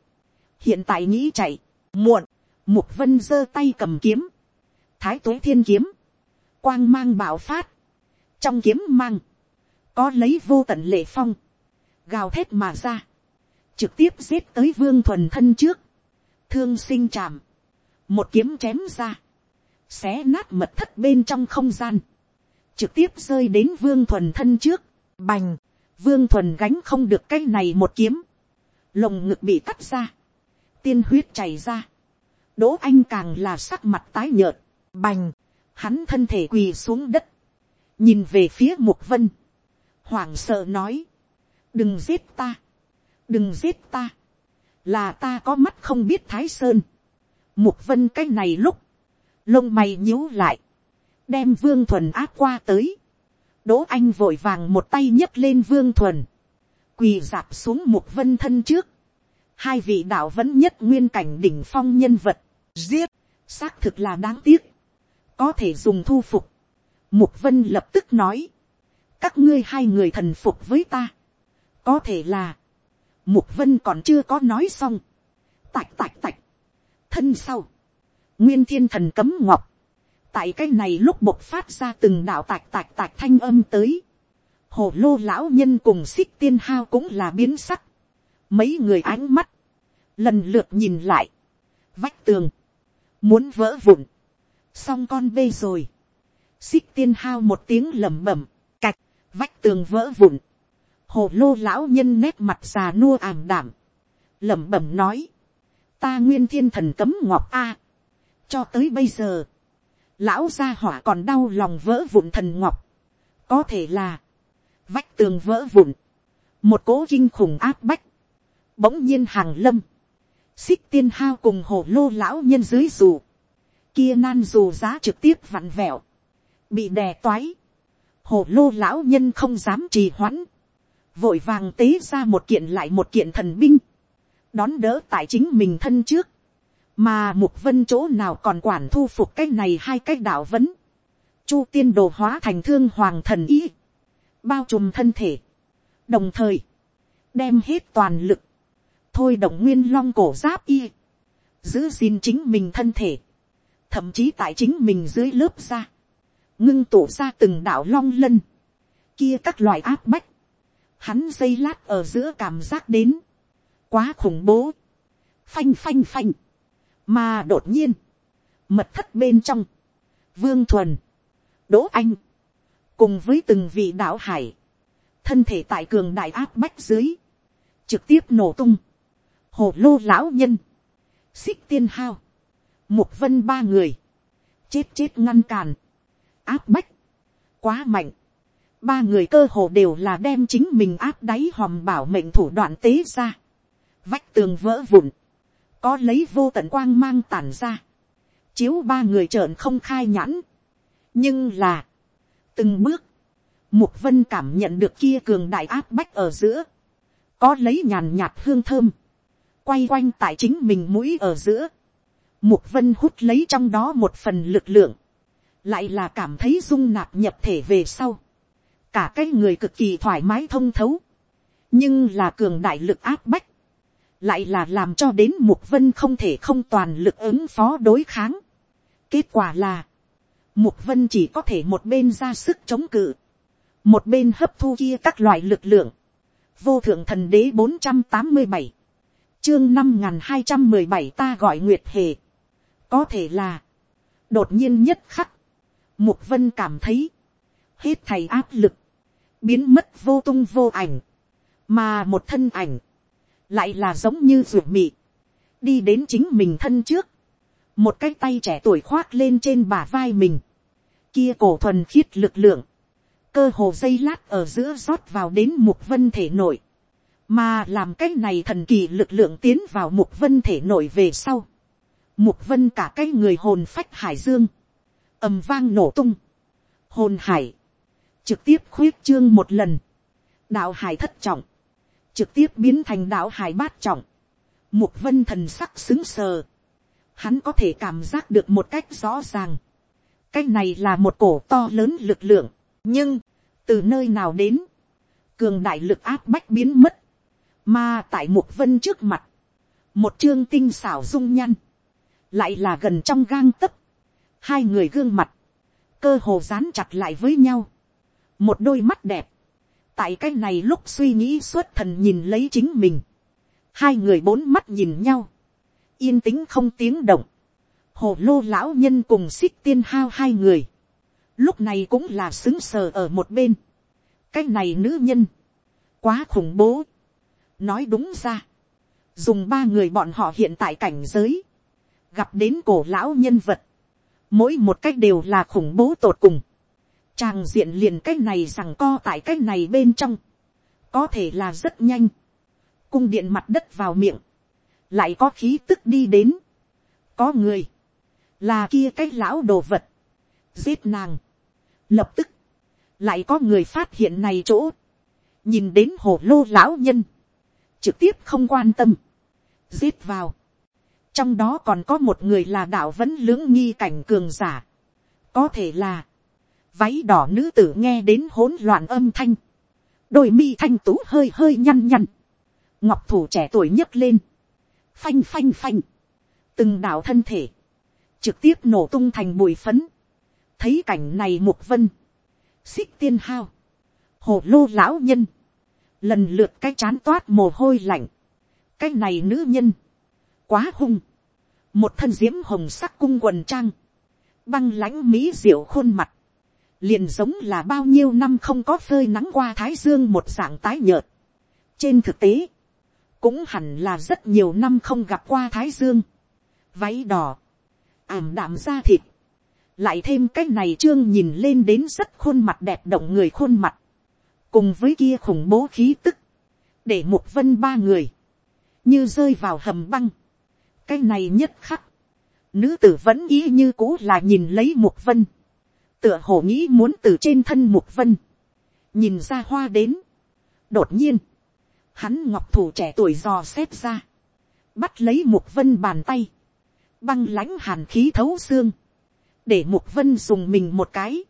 hiện tại nghĩ chạy, muộn, mục vân giơ tay cầm kiếm, thái tuế thiên kiếm, quang mang bạo phát, trong kiếm mang, có lấy vô tận lệ phong, gào thét mà ra, trực tiếp giết tới vương thuần thân trước, thương sinh chạm, một kiếm chém ra, xé nát mật thất bên trong không gian, trực tiếp rơi đến vương thuần thân trước, bành, vương thuần gánh không được cái này một kiếm, lồng ngực bị cắt ra, tiên huyết chảy ra. Đỗ anh càng là sắc mặt tái nhợt, bành, hắn thân thể quỳ xuống đất, nhìn về phía mục vân, hoảng sợ nói, đừng giết ta, đừng giết ta, là ta có mắt không biết thái sơn, mục vân cái này lúc, lông mày nhíu lại, đem vương thuần áp qua tới, đỗ anh vội vàng một tay nhấc lên vương thuần, quỳ dạp xuống mục vân thân trước, hai vị đạo vẫn nhất nguyên cảnh đỉnh phong nhân vật, giết, xác thực là đáng tiếc, có thể dùng thu phục. Mục vân lập tức nói, các ngươi hai người thần phục với ta, có thể là, mục vân còn chưa có nói xong, tạch tạch tạch, thân sau, nguyên thiên thần cấm ngọc, tại cái này lúc bộc phát ra từng đạo tạch tạch tạch thanh âm tới, hồ lô lão nhân cùng xích tiên hao cũng là biến sắc, mấy người ánh mắt, lần lượt nhìn lại, vách tường, muốn vỡ vụn, xong con bê rồi, xích tiên hao một tiếng lẩm bẩm, vách tường vỡ vụn, hồ lô lão nhân nét mặt già nua ảm đảm, lẩm bẩm nói, ta nguyên thiên thần cấm ngọc a, cho tới bây giờ, lão gia hỏa còn đau lòng vỡ vụn thần ngọc, có thể là, vách tường vỡ vụn, một cố kinh khủng áp bách, bỗng nhiên hàng lâm, xích tiên hao cùng hồ lô lão nhân dưới dù, kia nan dù giá trực tiếp vặn vẹo, bị đè toái, hồ lô lão nhân không dám trì hoãn, vội vàng tế ra một kiện lại một kiện thần binh, đón đỡ tại chính mình thân trước, mà mục vân chỗ nào còn quản thu phục cái này hai cái đạo vấn, chu tiên đồ hóa thành thương hoàng thần ý, bao trùm thân thể, đồng thời, đem hết toàn lực, thôi động nguyên long cổ giáp y, giữ gìn chính mình thân thể, thậm chí tại chính mình dưới lớp ra ngưng tụ ra từng đạo long lân, kia các loại áp bách, hắn dây lát ở giữa cảm giác đến, quá khủng bố, phanh phanh phanh, mà đột nhiên, mật thất bên trong, vương thuần, đỗ anh, cùng với từng vị đạo hải, thân thể tại cường đại áp bách dưới, trực tiếp nổ tung, hồ lô lão nhân, xích tiên hao, mục vân ba người, chết chết ngăn cản, áp bách, quá mạnh, ba người cơ hồ đều là đem chính mình áp đáy hòm bảo mệnh thủ đoạn tế ra, vách tường vỡ vụn, có lấy vô tận quang mang tản ra, chiếu ba người trợn không khai nhãn, nhưng là, từng bước, mục vân cảm nhận được kia cường đại áp bách ở giữa, có lấy nhàn nhạt hương thơm, quay quanh tại chính mình mũi ở giữa, mục vân hút lấy trong đó một phần lực lượng, lại là cảm thấy dung nạp nhập thể về sau, cả cái người cực kỳ thoải mái thông thấu, nhưng là cường đại lực áp bách, lại là làm cho đến mục vân không thể không toàn lực ứng phó đối kháng. kết quả là, mục vân chỉ có thể một bên ra sức chống cự, một bên hấp thu kia các loại lực lượng, vô thượng thần đế bốn trăm tám mươi bảy, chương năm n hai trăm mười bảy ta gọi nguyệt hề, có thể là, đột nhiên nhất khắc, mục vân cảm thấy, hết thầy áp lực, biến mất vô tung vô ảnh, mà một thân ảnh, lại là giống như ruột mị, đi đến chính mình thân trước, một cái tay trẻ tuổi khoác lên trên bả vai mình, kia cổ thuần khiết lực lượng, cơ hồ dây lát ở giữa rót vào đến mục vân thể nội, mà làm cái này thần kỳ lực lượng tiến vào mục vân thể nội về sau, mục vân cả cái người hồn phách hải dương, ầm vang nổ tung, hồn hải, trực tiếp khuyết trương một lần, đạo hải thất trọng, trực tiếp biến thành đạo hải bát trọng, mục vân thần sắc xứng sờ, hắn có thể cảm giác được một cách rõ ràng, cái này là một cổ to lớn lực lượng, nhưng, từ nơi nào đến, cường đại lực áp bách biến mất, mà tại mục vân trước mặt, một chương tinh xảo dung nhăn, lại là gần trong gang tấc, hai người gương mặt, cơ hồ dán chặt lại với nhau, một đôi mắt đẹp, tại cái này lúc suy nghĩ suốt thần nhìn lấy chính mình, hai người bốn mắt nhìn nhau, yên tĩnh không tiếng động, hồ lô lão nhân cùng xích tiên hao hai người, lúc này cũng là xứng sờ ở một bên, cái này nữ nhân, quá khủng bố, nói đúng ra, dùng ba người bọn họ hiện tại cảnh giới, gặp đến cổ lão nhân vật, mỗi một cách đều là khủng bố tột cùng, Tràng diện liền cái này rằng co tại cái này bên trong. Có thể là rất nhanh. Cung điện mặt đất vào miệng. Lại có khí tức đi đến. Có người. Là kia cái lão đồ vật. Giết nàng. Lập tức. Lại có người phát hiện này chỗ. Nhìn đến hồ lô lão nhân. Trực tiếp không quan tâm. Giết vào. Trong đó còn có một người là đạo vẫn lưỡng nghi cảnh cường giả. Có thể là váy đỏ nữ tử nghe đến hỗn loạn âm thanh, đôi mi thanh tú hơi hơi nhăn nhăn, ngọc thủ trẻ tuổi nhấc lên, phanh phanh phanh, từng đạo thân thể, trực tiếp nổ tung thành bụi phấn, thấy cảnh này mục vân, xích tiên hao, hồ lô lão nhân, lần lượt cái chán toát mồ hôi lạnh, cái này nữ nhân, quá hung, một thân diễm hồng sắc cung quần trang, băng lãnh mỹ diệu khuôn mặt, liền giống là bao nhiêu năm không có phơi nắng qua thái dương một dạng tái nhợt. trên thực tế, cũng hẳn là rất nhiều năm không gặp qua thái dương. váy đỏ, ảm đạm da thịt, lại thêm cái này trương nhìn lên đến rất khuôn mặt đẹp động người khuôn mặt, cùng với kia khủng bố khí tức, để một vân ba người, như rơi vào hầm băng cái này nhất khắc, nữ tử vẫn ý như cũ là nhìn lấy một vân. Tựa hồ nghĩ muốn từ trên thân mục vân, nhìn ra hoa đến, đột nhiên, hắn ngọc thủ trẻ tuổi dò xếp ra, bắt lấy mục vân bàn tay, băng lãnh hàn khí thấu xương, để mục vân dùng mình một cái,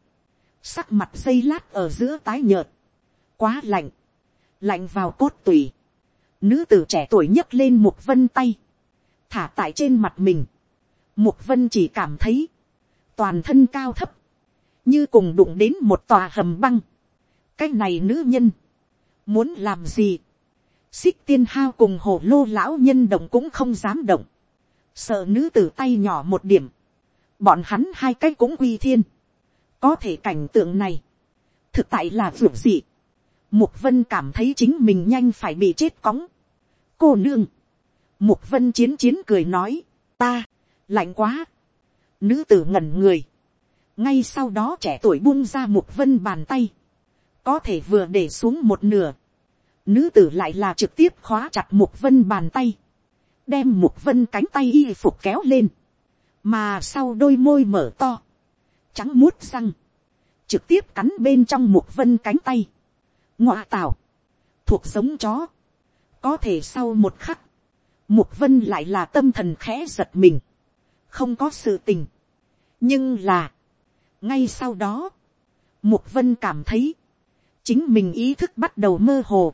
sắc mặt dây lát ở giữa tái nhợt, quá lạnh, lạnh vào cốt tủy, nữ tử trẻ tuổi nhấc lên mục vân tay, thả tại trên mặt mình, mục vân chỉ cảm thấy, toàn thân cao thấp, như cùng đụng đến một tòa hầm băng, cái này nữ nhân, muốn làm gì, xích tiên hao cùng hồ lô lão nhân động cũng không dám động, sợ nữ tử tay nhỏ một điểm, bọn hắn hai cái cũng quy thiên, có thể cảnh tượng này, thực tại là vượt dị, mục vân cảm thấy chính mình nhanh phải bị chết cóng, cô nương, mục vân chiến chiến cười nói, ta, lạnh quá, nữ tử ngẩn người, ngay sau đó trẻ tuổi buông ra mục vân bàn tay, có thể vừa để xuống một nửa, nữ tử lại là trực tiếp khóa chặt mục vân bàn tay, đem mục vân cánh tay y phục kéo lên, mà sau đôi môi mở to, trắng muốt răng, trực tiếp cắn bên trong mục vân cánh tay, ngoạ tảo. Thuộc giống chó, có thể sau một khắc, mục vân lại là tâm thần khẽ giật mình, không có sự tình, nhưng là, ngay sau đó, mục vân cảm thấy, chính mình ý thức bắt đầu mơ hồ,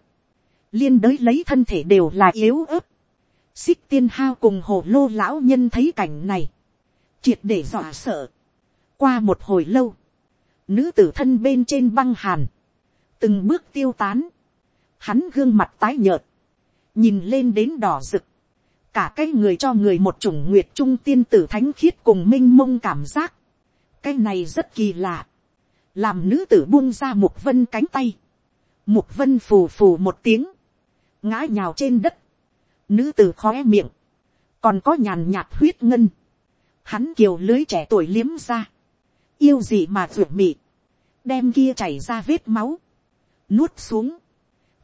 liên đới lấy thân thể đều là yếu ớt, xích tiên hao cùng hồ lô lão nhân thấy cảnh này, triệt để dọa sợ. qua một hồi lâu, nữ tử thân bên trên băng hàn, từng bước tiêu tán, hắn gương mặt tái nhợt, nhìn lên đến đỏ rực, cả cái người cho người một chủng nguyệt trung tiên tử thánh khiết cùng m i n h mông cảm giác, cái này rất kỳ lạ, làm nữ tử buông ra mục vân cánh tay, mục vân phù phù một tiếng, ngã nhào trên đất, nữ tử khóe miệng, còn có nhàn nhạt huyết ngân, hắn kiều lưới trẻ tuổi liếm ra, yêu gì mà ruột mị, đem kia chảy ra vết máu, nuốt xuống,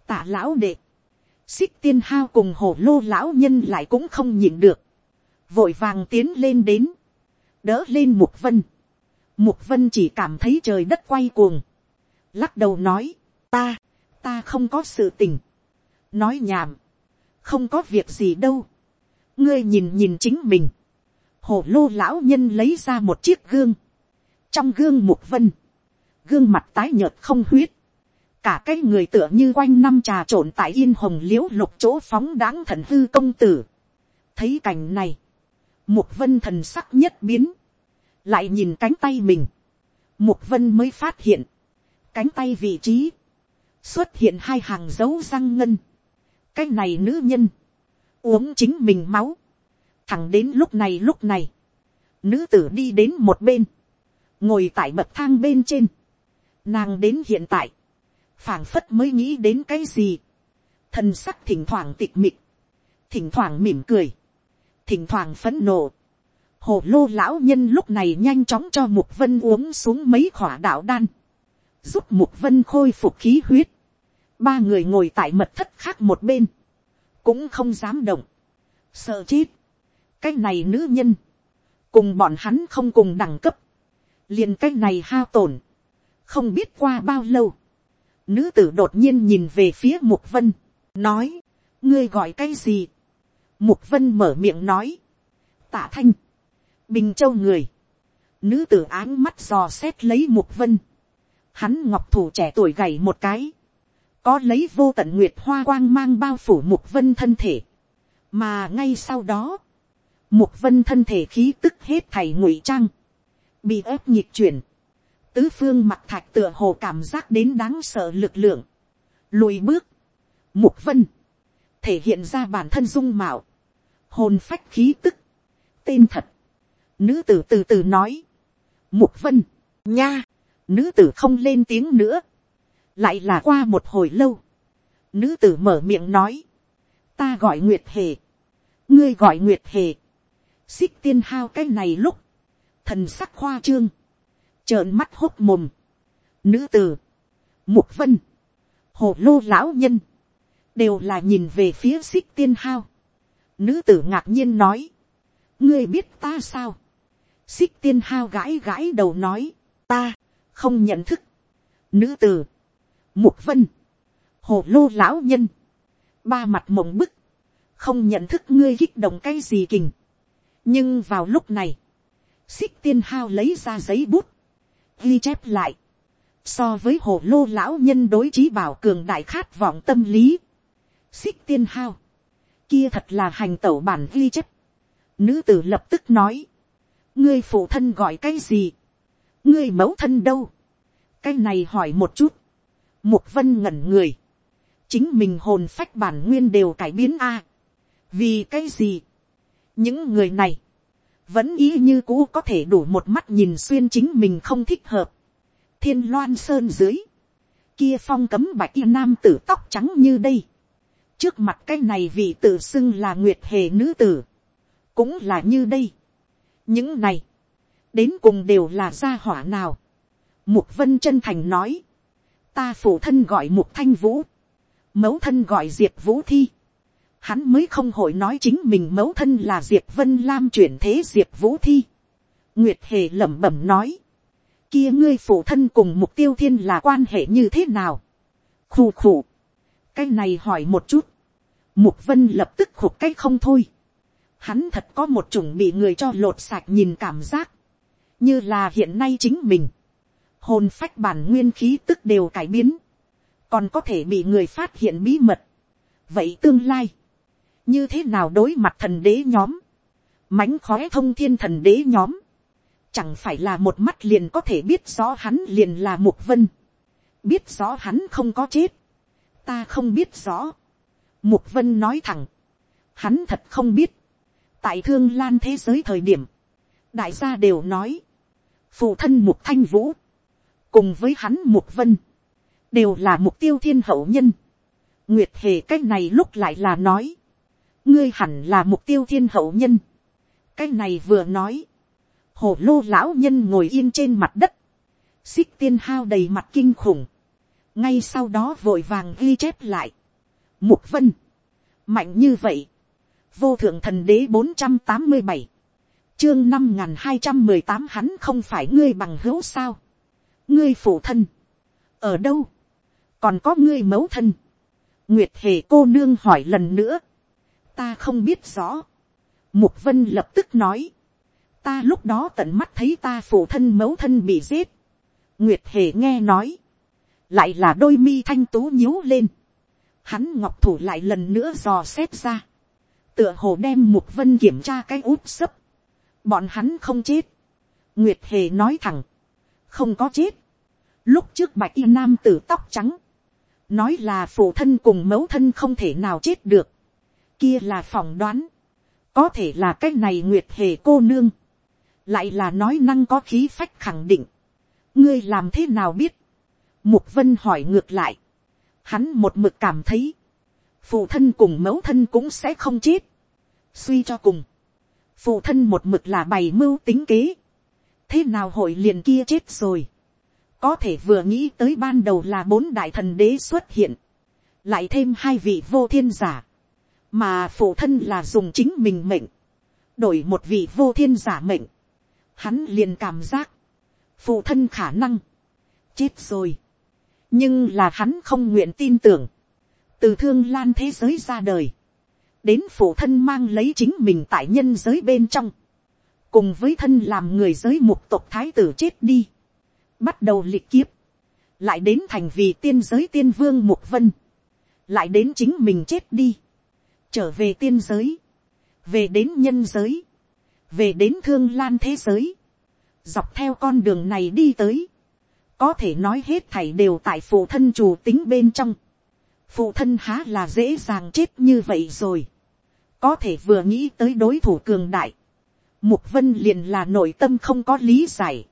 tả lão đệ, xích tiên hao cùng hổ lô lão nhân lại cũng không nhịn được, vội vàng tiến lên đến, đỡ lên mục vân, mục vân chỉ cảm thấy trời đất quay cuồng, lắc đầu nói, ta, ta không có sự tình, nói nhảm, không có việc gì đâu, ngươi nhìn nhìn chính mình, hổ lô lão nhân lấy ra một chiếc gương, trong gương mục vân, gương mặt tái nhợt không huyết, cả cái người tựa như quanh năm trà trộn tại yên hồng l i ễ u lục chỗ phóng đáng thần hư công tử. thấy cảnh này, mục vân thần sắc nhất biến, lại nhìn cánh tay mình, mục vân mới phát hiện, cánh tay vị trí, xuất hiện hai hàng dấu răng ngân, cái này nữ nhân, uống chính mình máu, thẳng đến lúc này lúc này, nữ tử đi đến một bên, ngồi tại bậc thang bên trên, nàng đến hiện tại, phảng phất mới nghĩ đến cái gì, thần sắc thỉnh thoảng tịch mịch, thỉnh thoảng mỉm cười, thỉnh thoảng phấn nộ. Hồ lô lão nhân lúc này nhanh chóng cho mục vân uống xuống mấy khỏa đạo đan, giúp mục vân khôi phục khí huyết. Ba người ngồi tại mật thất khác một bên, cũng không dám động, sợ chết. cái này nữ nhân, cùng bọn hắn không cùng đẳng cấp, liền cái này hao tổn, không biết qua bao lâu, Nữ tử đột nhiên nhìn về phía Mục Vân, nói, ngươi gọi cái gì? Mục Vân mở miệng nói, tạ thanh, bình châu người. Nữ tử áng mắt dò xét lấy Mục Vân. Hắn ngọc thủ trẻ tuổi gầy một cái. Có lấy vô tận nguyệt hoa quang mang bao phủ Mục Vân thân thể. Mà ngay sau đó, Mục Vân thân thể khí tức hết thảy ngụy trang. Bị ép nhịp chuyển tứ phương mặt thạch tựa hồ cảm giác đến đáng sợ lực lượng, lùi bước, mục vân, thể hiện ra bản thân dung mạo, hồn phách khí tức, tên thật, nữ tử từ từ nói, mục vân, nha, nữ tử không lên tiếng nữa, lại là qua một hồi lâu, nữ tử mở miệng nói, ta gọi nguyệt hề, ngươi gọi nguyệt hề, xích tiên hao cái này lúc, thần sắc khoa trương, trợn mắt hốc mồm, nữ tử, mục vân, hồ lô lão nhân, đều là nhìn về phía xích tiên hao. Nữ tử ngạc nhiên nói, ngươi biết ta sao, xích tiên hao gãi gãi đầu nói, ta, không nhận thức. Nữ tử, Mục vân. Hồ lô lão nhân. Ba mặt mộng bức. Không nhận thức ngươi kích động cái gì kình. Nhưng vào lúc này. Xích tiên hao lấy ra giấy bút. Ghi chép lại. So với hồ lô lão nhân đối trí bảo cường đại khát vọng tâm lý. Xích tiên hao. Kia thật là hành tẩu bản ghi chép. Nữ tử lập tức nói. Ngươi phụ thân gọi cái gì? Ngươi mẫu thân đâu? Cái này hỏi một chút. Mục vân ngẩn người. Chính mình hồn phách bản nguyên đều cải biến a. Vì cái gì? Những người này. Vẫn ý như cũ có thể đủ một mắt nhìn xuyên chính mình không thích hợp. Thiên loan sơn dưới. Kia phong cấm bạch y nam tử tóc trắng như đây. Trước mặt cái này vị tự xưng là nguyệt hề nữ tử. Cũng là như đây. Những này. Đến cùng đều là gia hỏa nào. Mục vân chân thành nói ta phụ thân gọi mục thanh vũ, mẫu thân gọi diệp vũ thi, hắn mới không hội nói chính mình mẫu thân là diệp vân lam chuyển thế diệp vũ thi. nguyệt hề lẩm bẩm nói, kia ngươi phụ thân cùng mục tiêu thiên là quan hệ như thế nào. khù khù, cái này hỏi một chút, mục vân lập tức khục cái không thôi. hắn thật có một chủng bị người cho lột sạch nhìn cảm giác, như là hiện nay chính mình hồn phách bản nguyên khí tức đều cải biến, còn có thể bị người phát hiện bí mật. vậy tương lai, như thế nào đối mặt thần đế nhóm, mánh khóe thông thiên thần đế nhóm, chẳng phải là một mắt liền có thể biết rõ hắn liền là mục vân, biết rõ hắn không có chết, ta không biết rõ, mục vân nói thẳng, hắn thật không biết, tại thương lan thế giới thời điểm, đại gia đều nói, phụ thân mục thanh vũ, cùng với hắn mục vân, đều là mục tiêu thiên hậu nhân. nguyệt hề cái này lúc lại là nói, ngươi hẳn là mục tiêu thiên hậu nhân. cái này vừa nói, hồ lô lão nhân ngồi yên trên mặt đất, xích tiên hao đầy mặt kinh khủng, ngay sau đó vội vàng ghi chép lại. mục vân, mạnh như vậy, vô thượng thần đế bốn trăm tám mươi bảy, chương năm n g h n hai trăm mười tám hắn không phải ngươi bằng hữu sao? Ngươi phụ thân, ở đâu, còn có ngươi mẫu thân, nguyệt hề cô nương hỏi lần nữa, ta không biết rõ, mục vân lập tức nói, ta lúc đó tận mắt thấy ta phụ thân mẫu thân bị giết, nguyệt hề nghe nói, lại là đôi mi thanh tú nhíu lên, hắn ngọc thủ lại lần nữa dò xét ra, tựa hồ đem mục vân kiểm tra cái út sấp, bọn hắn không chết, nguyệt hề nói thẳng, không có chết. Lúc trước bạch y nam tử tóc trắng, nói là phụ thân cùng mẫu thân không thể nào chết được. Kia là phỏng đoán, có thể là cái này nguyệt hề cô nương, lại là nói năng có khí phách khẳng định. ngươi làm thế nào biết, mục vân hỏi ngược lại, hắn một mực cảm thấy, phụ thân cùng mẫu thân cũng sẽ không chết. suy cho cùng, phụ thân một mực là bày mưu tính kế, thế nào hội liền kia chết rồi. có thể vừa nghĩ tới ban đầu là bốn đại thần đế xuất hiện, lại thêm hai vị vô thiên giả, mà phụ thân là dùng chính mình mệnh, đổi một vị vô thiên giả mệnh, hắn liền cảm giác, phụ thân khả năng, chết rồi, nhưng là hắn không nguyện tin tưởng, từ thương lan thế giới ra đời, đến phụ thân mang lấy chính mình tại nhân giới bên trong, cùng với thân làm người giới mục tộc thái tử chết đi, bắt đầu lịch kiếp, lại đến thành vì tiên giới tiên vương mục vân, lại đến chính mình chết đi, trở về tiên giới, về đến nhân giới, về đến thương lan thế giới, dọc theo con đường này đi tới, có thể nói hết thảy đều tại phụ thân chủ tính bên trong, phụ thân há là dễ dàng chết như vậy rồi, có thể vừa nghĩ tới đối thủ cường đại, Mục vân liền là nội tâm không có lý giải.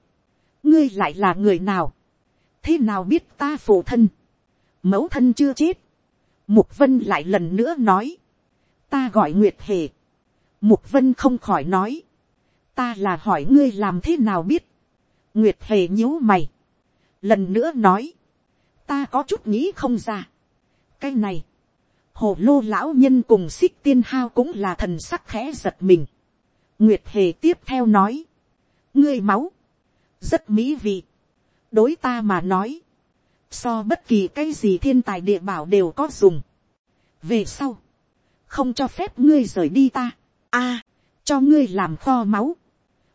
Ngươi lại là người nào? Thế nào biết ta phụ thân? Mẫu thân chưa chết. Mục vân lại lần nữa nói. Ta gọi Nguyệt Hề. Mục vân không khỏi nói. Ta là hỏi ngươi làm thế nào biết? Nguyệt Hề nhíu mày. Lần nữa nói. Ta có chút nghĩ không ra. Cái này. Hồ lô lão nhân cùng xích tiên hao cũng là thần sắc khẽ giật mình Nguyệt hề tiếp theo nói. Ngươi máu. Rất mỹ vị. Đối ta mà nói. so bất kỳ cái gì thiên tài địa bảo đều có dùng. về sau, không cho phép ngươi rời đi ta, a, cho ngươi làm kho máu.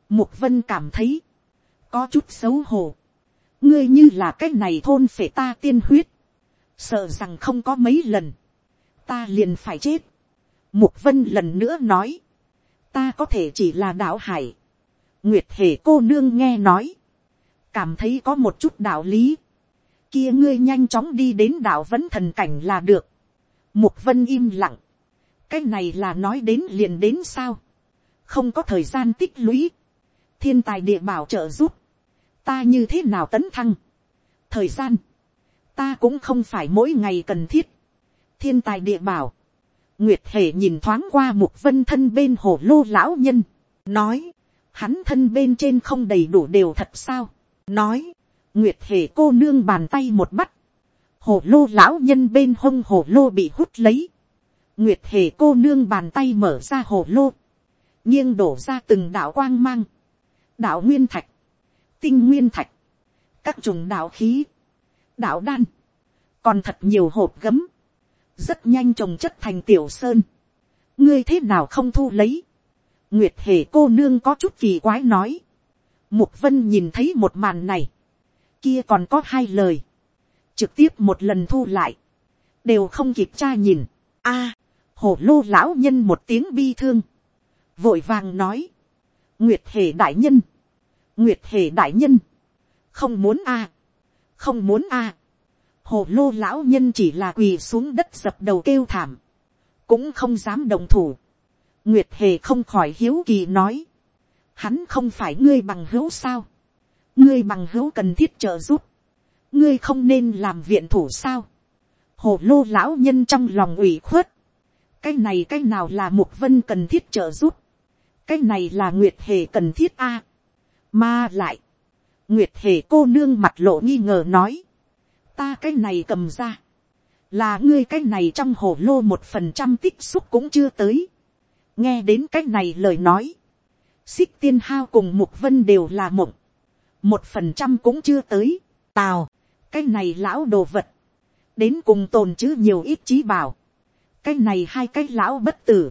mục vân cảm thấy, có chút xấu hổ. ngươi như là cái này thôn phể ta tiên huyết, sợ rằng không có mấy lần, ta liền phải chết. mục vân lần nữa nói, ta có thể chỉ là đạo hải. nguyệt hề cô nương nghe nói, cảm thấy có một chút đạo lý. kia ngươi nhanh chóng đi đến đạo vẫn thần cảnh là được. mục vân im lặng cái này là nói đến liền đến sao. không có thời gian tích lũy. thiên tài địa bảo trợ giúp. ta như thế nào tấn thăng. thời gian. ta cũng không phải mỗi ngày cần thiết. thiên tài địa bảo. Nguyệt hề nhìn thoáng qua một vân thân bên hồ lô lão nhân. nói. hắn thân bên trên không đầy đủ đều thật sao nói, nguyệt hề cô nương bàn tay một bắt, hồ lô lão nhân bên hông hồ lô bị hút lấy, nguyệt hề cô nương bàn tay mở ra hồ lô, nghiêng đổ ra từng đạo quang mang, đạo nguyên thạch, tinh nguyên thạch, các chủng đạo khí, đạo đan, còn thật nhiều hộp gấm, rất nhanh trồng chất thành tiểu sơn, ngươi thế nào không thu lấy, nguyệt hề cô nương có chút kỳ quái nói, Mục vân nhìn thấy một màn này. Kia còn có hai lời. Trực tiếp một lần thu lại. Đều không kịp tra nhìn. a à, hổ lô lão nhân một tiếng bi thương. Vội vàng nói. Nguyệt hề đại nhân. Nguyệt hề đại nhân. Không muốn a Không muốn a à. Hồ lô lão nhân chỉ là quỳ xuống đất dập đầu kêu thảm. Cũng không dám đồng thủ. Nguyệt hề không khỏi hiếu kỳ nói hắn không phải ngươi bằng hữu sao, ngươi bằng hữu cần thiết trợ giúp, ngươi không nên làm viện thủ sao, hồ lô lão nhân trong lòng ủy khuất, cái này cái nào là mục vân cần thiết trợ giúp, cái này là nguyệt hề cần thiết a, mà lại, nguyệt hề cô nương mặt lộ nghi ngờ nói, ta cái này cầm ra, là ngươi cái này trong hồ lô một phần trăm tích xúc cũng chưa tới, nghe đến cái này lời nói, xích tiên hao cùng mục vân đều là mộng, một phần trăm cũng chưa tới, tào, cái này lão đồ vật, đến cùng tồn chứ nhiều ít trí bảo, cái này hai cái lão bất tử,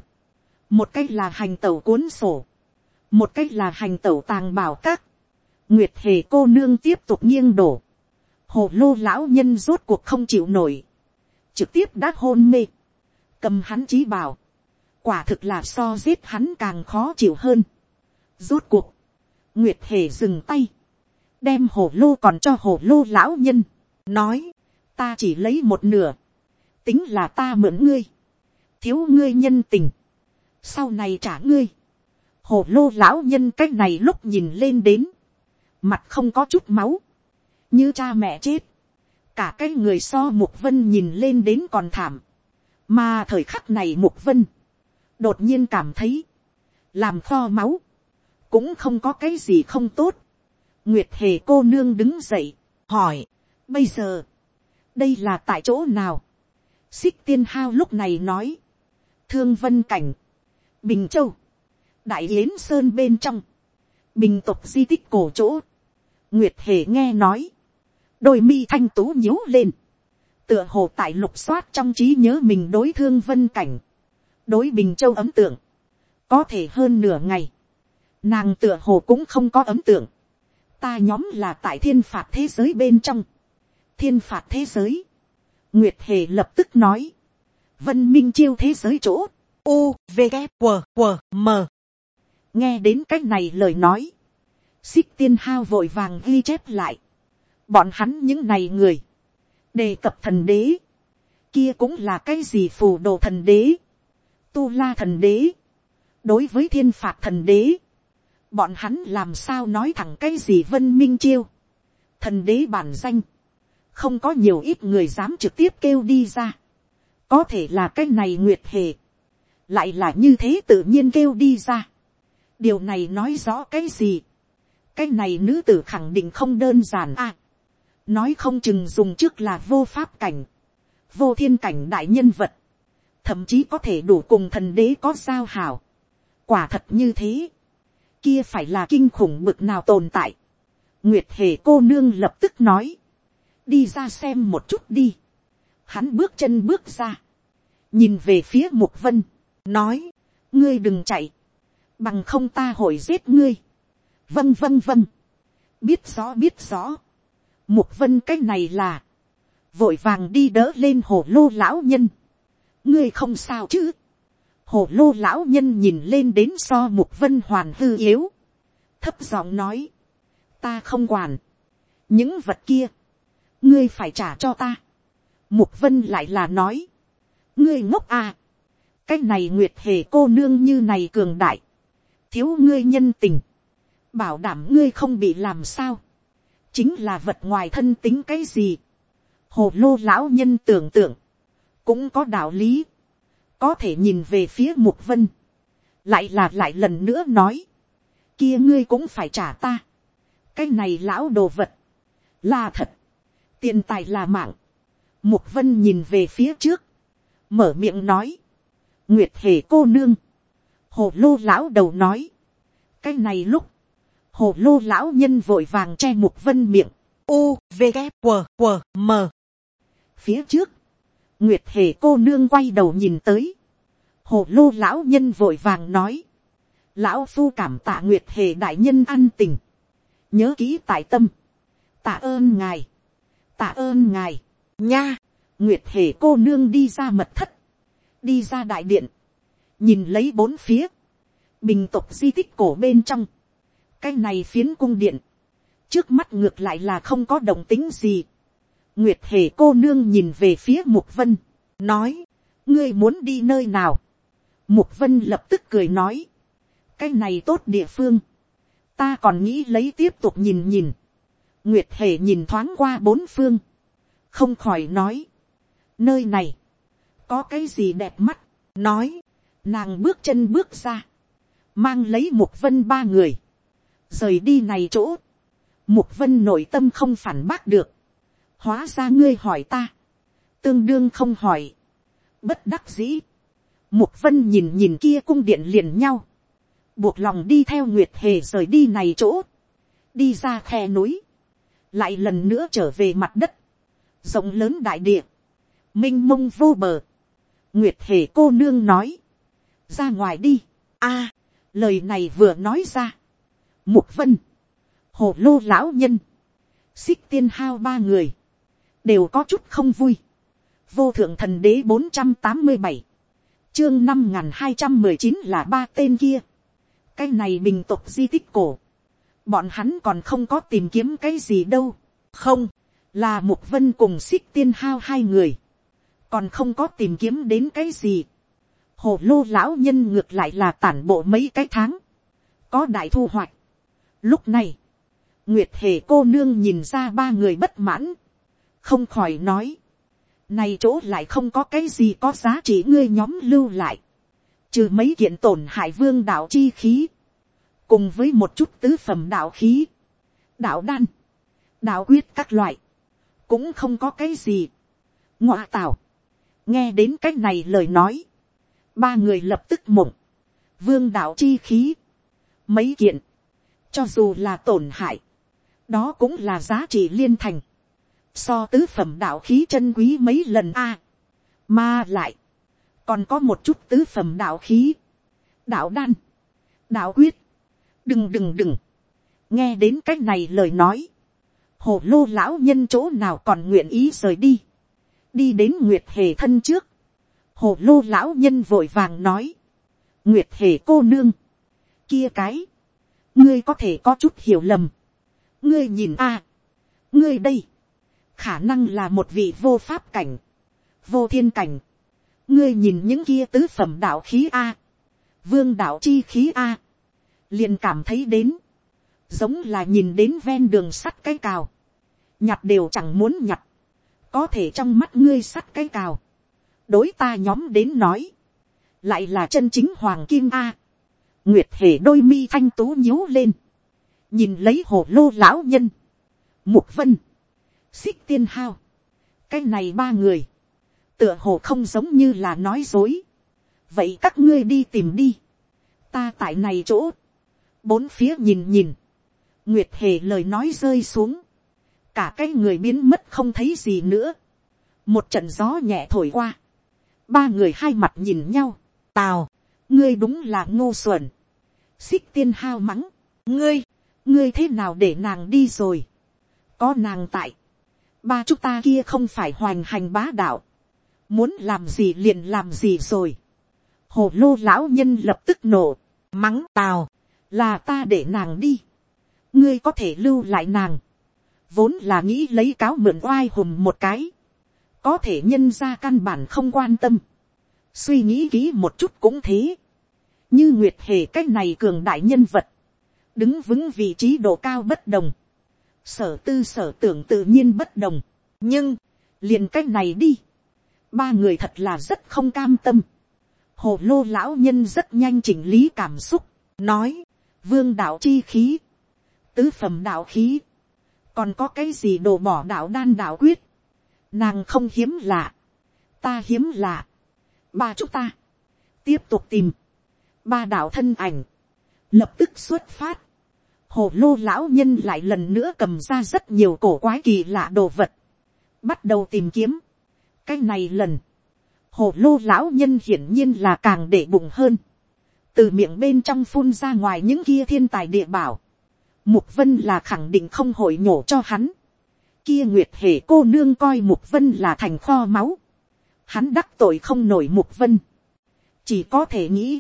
một cái là hành tẩu cuốn sổ, một cái là hành tẩu tàng bảo các, nguyệt hề cô nương tiếp tục nghiêng đổ, hồ lô lão nhân rốt cuộc không chịu nổi, trực tiếp đã hôn mê, cầm hắn trí bảo, quả thực là so giết hắn càng khó chịu hơn. Rốt cuộc. Nguyệt hề dừng tay. Đem hồ lô còn cho hồ lô lão nhân. Nói. Ta chỉ lấy một nửa. Tính là ta mượn ngươi. Thiếu ngươi nhân tình. Sau này trả ngươi. Hổ lô lão nhân cách này lúc nhìn lên đến. Mặt không có chút máu. Như cha mẹ chết. Cả cái người so Mục Vân nhìn lên đến còn thảm. Mà thời khắc này Mục Vân. Đột nhiên cảm thấy. Làm kho máu cũng không có cái gì không tốt. Nguyệt hề cô nương đứng dậy, hỏi, bây giờ, đây là tại chỗ nào. xích tiên hao lúc này nói, thương vân cảnh, bình châu, đại yến sơn bên trong, bình tục di tích cổ chỗ, nguyệt hề nghe nói, đôi mi thanh tú nhíu lên, tựa hồ tại lục soát trong trí nhớ mình đối thương vân cảnh, đối bình châu ấm tượng, có thể hơn nửa ngày, nàng tựa hồ cũng không có ấm tượng, ta nhóm là tại thiên phạt thế giới bên trong, thiên phạt thế giới, nguyệt hề lập tức nói, vân minh chiêu thế giới chỗ, u v g q q m. Nghe đến c á c h này lời nói, xích tiên hao vội vàng ghi chép lại, bọn hắn những này người, đề cập thần đế, kia cũng là cái gì phù đồ thần đế, tu la thần đế, đối với thiên phạt thần đế, bọn hắn làm sao nói thẳng cái gì vân minh chiêu, thần đế bản danh, không có nhiều ít người dám trực tiếp kêu đi ra, có thể là cái này nguyệt hề, lại là như thế tự nhiên kêu đi ra, điều này nói rõ cái gì, cái này nữ tử khẳng định không đơn giản à, nói không chừng dùng trước là vô pháp cảnh, vô thiên cảnh đại nhân vật, thậm chí có thể đủ cùng thần đế có giao hảo, quả thật như thế, kia phải là kinh khủng bực nào tồn tại. Nguyệt hề cô nương lập tức nói. đi ra xem một chút đi, hắn bước chân bước ra, nhìn về phía mục vân, nói, ngươi đừng chạy, bằng không ta hội giết ngươi, vâng vâng vâng, biết rõ biết rõ, mục vân cái này là, vội vàng đi đỡ lên hồ lô lão nhân, ngươi không sao chứ, hồ lô lão nhân nhìn lên đến so mục vân hoàn hư yếu, thấp giọng nói, ta không quản, những vật kia, ngươi phải trả cho ta. Mục vân lại là nói, ngươi ngốc à, cái này nguyệt hề cô nương như này cường đại, thiếu ngươi nhân tình, bảo đảm ngươi không bị làm sao, chính là vật ngoài thân tính cái gì. Hồ lô lão nhân tưởng tượng, cũng có đạo lý, có thể nhìn về phía mục vân, lại là lại lần nữa nói, kia ngươi cũng phải trả ta, cái này lão đồ vật, là thật, tiền tài là mạng, mục vân nhìn về phía trước, mở miệng nói, nguyệt hề cô nương, hồ lô lão đầu nói, cái này lúc, hồ lô lão nhân vội vàng che mục vân miệng, u v K, W, W, m. Phía trước, nguyệt hề cô nương quay đầu nhìn tới, hồ lô lão nhân vội vàng nói, lão phu cảm tạ nguyệt hề đại nhân an tình, nhớ kỹ tại tâm, tạ ơn ngài, tạ ơn ngài, nha, nguyệt hề cô nương đi ra mật thất, đi ra đại điện, nhìn lấy bốn phía, bình tục di tích cổ bên trong, cái này phiến cung điện, trước mắt ngược lại là không có động tính gì, nguyệt hề cô nương nhìn về phía mục vân, nói, ngươi muốn đi nơi nào, mục vân lập tức cười nói, cái này tốt địa phương, ta còn nghĩ lấy tiếp tục nhìn nhìn, nguyệt hề nhìn thoáng qua bốn phương, không khỏi nói, nơi này, có cái gì đẹp mắt, nói, nàng bước chân bước ra, mang lấy mục vân ba người, rời đi này chỗ, mục vân nội tâm không phản bác được, hóa ra ngươi hỏi ta, tương đương không hỏi, bất đắc dĩ, mục vân nhìn nhìn kia cung điện liền nhau, buộc lòng đi theo nguyệt hề rời đi này chỗ, đi ra khe núi, lại lần nữa trở về mặt đất, rộng lớn đại địa, m i n h mông vô bờ, nguyệt hề cô nương nói, ra ngoài đi, a, lời này vừa nói ra, mục vân, hồ lô lão nhân, xích tiên hao ba người, đều có chút không vui, vô thượng thần đế bốn trăm tám mươi bảy, chương năm n g h n hai trăm mười chín là ba tên kia, cái này bình tục di tích cổ, bọn hắn còn không có tìm kiếm cái gì đâu, không, là mục vân cùng xích tiên hao hai người, còn không có tìm kiếm đến cái gì, hồ lô lão nhân ngược lại là tản bộ mấy cái tháng, có đại thu hoạch. Lúc này, nguyệt hề cô nương nhìn ra ba người bất mãn, không khỏi nói, này chỗ lại không có cái gì có giá trị ngươi nhóm lưu lại, trừ mấy kiện tổn hại vương đạo chi khí, cùng với một chút tứ phẩm đạo khí, đạo đan, đạo quyết các loại, cũng không có cái gì. ngoa tảo, nghe đến cái này lời nói, ba người lập tức mộng, vương đạo chi khí, mấy kiện, cho dù là tổn hại, đó cũng là giá trị liên thành, so tứ phẩm đạo khí chân quý mấy lần a, mà lại, còn có một chút tứ phẩm đạo khí, đạo đan, đạo quyết, đừng đừng đừng, nghe đến cái này lời nói, hồ lô lão nhân chỗ nào còn nguyện ý rời đi, đi đến nguyệt hề thân trước, hồ lô lão nhân vội vàng nói, nguyệt hề cô nương, kia cái, ngươi có thể có chút hiểu lầm, ngươi nhìn a, à, ngươi đây, khả năng là một vị vô pháp cảnh, vô thiên cảnh, ngươi nhìn những kia tứ phẩm đạo khí a, vương đạo chi khí a, liền cảm thấy đến, giống là nhìn đến ven đường sắt cái cào, nhặt đều chẳng muốn nhặt, có thể trong mắt ngươi sắt cái cào, đối ta nhóm đến nói, lại là chân chính hoàng kim a, nguyệt hề đôi mi thanh tú nhíu lên, nhìn lấy hồ lô lão nhân, mục vân, xích tiên hao, cái này ba người, tựa hồ không giống như là nói dối, vậy các ngươi đi tìm đi, ta tại này chỗ, bốn phía nhìn nhìn, nguyệt hề lời nói rơi xuống, cả cái người biến mất không thấy gì nữa, một trận gió nhẹ thổi qua, ba người hai mặt nhìn nhau, tào, ngươi đúng là ngô xuẩn, xích tiên hao mắng, ngươi, ngươi thế nào để nàng đi rồi, có nàng tại, ba chúng ta kia không phải hoành hành bá đạo, muốn làm gì liền làm gì rồi, hồ lô lão nhân lập tức nổ, mắng tào, là ta để nàng đi, ngươi có thể lưu lại nàng, vốn là nghĩ lấy cáo mượn oai hùm một cái, có thể nhân ra căn bản không quan tâm, suy nghĩ kỹ một chút cũng thế, như nguyệt hề cái này cường đại nhân vật, đứng vững vị trí độ cao bất đồng, sở tư sở tưởng tự nhiên bất đồng, nhưng, liền cái này đi, ba người thật là rất không cam tâm, hồ lô lão nhân rất nhanh chỉnh lý cảm xúc, nói, vương đạo chi khí, tứ phẩm đạo khí, còn có cái gì đồ bỏ đạo đan đạo quyết, nàng không hiếm lạ, ta hiếm lạ, ba chúng ta, tiếp tục tìm, ba đạo thân ảnh, lập tức xuất phát, hồ lô lão nhân lại lần nữa cầm ra rất nhiều cổ quái kỳ lạ đồ vật, bắt đầu tìm kiếm, cái này lần, hồ lô lão nhân hiển nhiên là càng để bụng hơn, từ miệng bên trong phun ra ngoài những kia thiên tài địa bảo, mục vân là khẳng định không hội nhổ cho hắn, kia nguyệt hề cô nương coi mục vân là thành kho máu, hắn đắc tội không nổi mục vân, chỉ có thể nghĩ,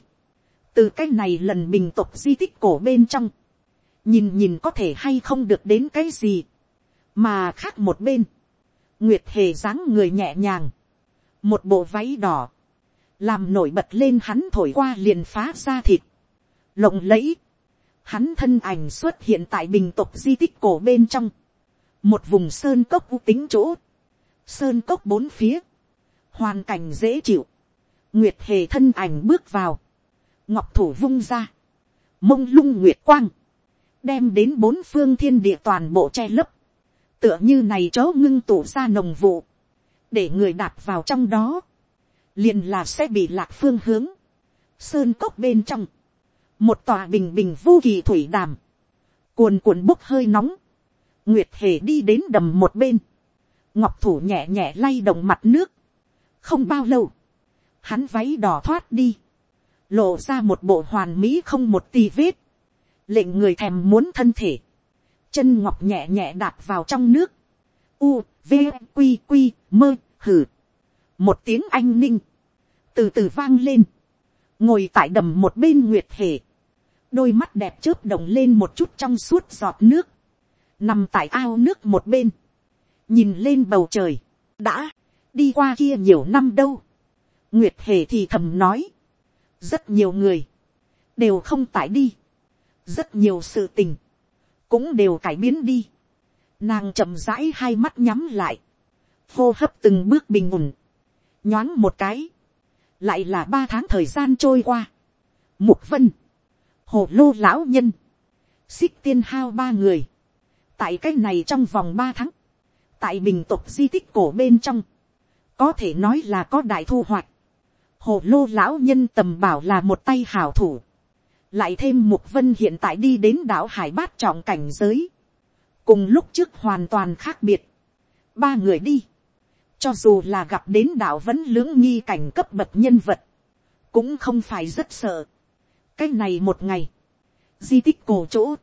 từ cái này lần bình tục di tích cổ bên trong, nhìn nhìn có thể hay không được đến cái gì, mà khác một bên, nguyệt hề dáng người nhẹ nhàng, một bộ váy đỏ, làm nổi bật lên hắn thổi qua liền phá ra thịt, lộng lẫy, hắn thân ảnh xuất hiện tại bình tộc di tích cổ bên trong, một vùng sơn cốc u tính chỗ, sơn cốc bốn phía, hoàn cảnh dễ chịu, nguyệt hề thân ảnh bước vào, ngọc thủ vung ra, mông lung nguyệt quang, đem đến bốn phương thiên địa toàn bộ che lấp, tựa như này chó ngưng tụ ra nồng vụ, để người đạp vào trong đó, liền là sẽ bị lạc phương hướng, sơn cốc bên trong, một tòa bình bình vô kỳ thủy đàm, cuồn cuộn bốc hơi nóng, nguyệt hề đi đến đầm một bên, ngọc thủ nhẹ nhẹ lay động mặt nước, không bao lâu, hắn váy đỏ thoát đi, lộ ra một bộ hoàn mỹ không một tì vết, lệnh người thèm muốn thân thể, chân ngọc nhẹ nhẹ đạp vào trong nước, u, v, q, q, mơ, hử, một tiếng anh ninh, từ từ vang lên, ngồi tại đầm một bên nguyệt hề, đôi mắt đẹp chớp đồng lên một chút trong suốt giọt nước, nằm tại ao nước một bên, nhìn lên bầu trời, đã, đi qua kia nhiều năm đâu, nguyệt hề thì thầm nói, rất nhiều người, đều không tải đi, rất nhiều sự tình, cũng đều cải biến đi, nàng chậm rãi hai mắt nhắm lại, hô hấp từng bước bình ổn, nhoáng một cái, lại là ba tháng thời gian trôi qua, mục vân, hồ lô lão nhân, xích tiên hao ba người, tại cái này trong vòng ba tháng, tại bình tục di tích cổ bên trong, có thể nói là có đại thu hoạch, hồ lô lão nhân tầm bảo là một tay hảo thủ, lại thêm mục vân hiện tại đi đến đảo hải bát trọng cảnh giới, cùng lúc trước hoàn toàn khác biệt, ba người đi, cho dù là gặp đến đảo vẫn lưỡng nghi cảnh cấp bậc nhân vật, cũng không phải rất sợ, cái này một ngày, di tích cổ chỗ,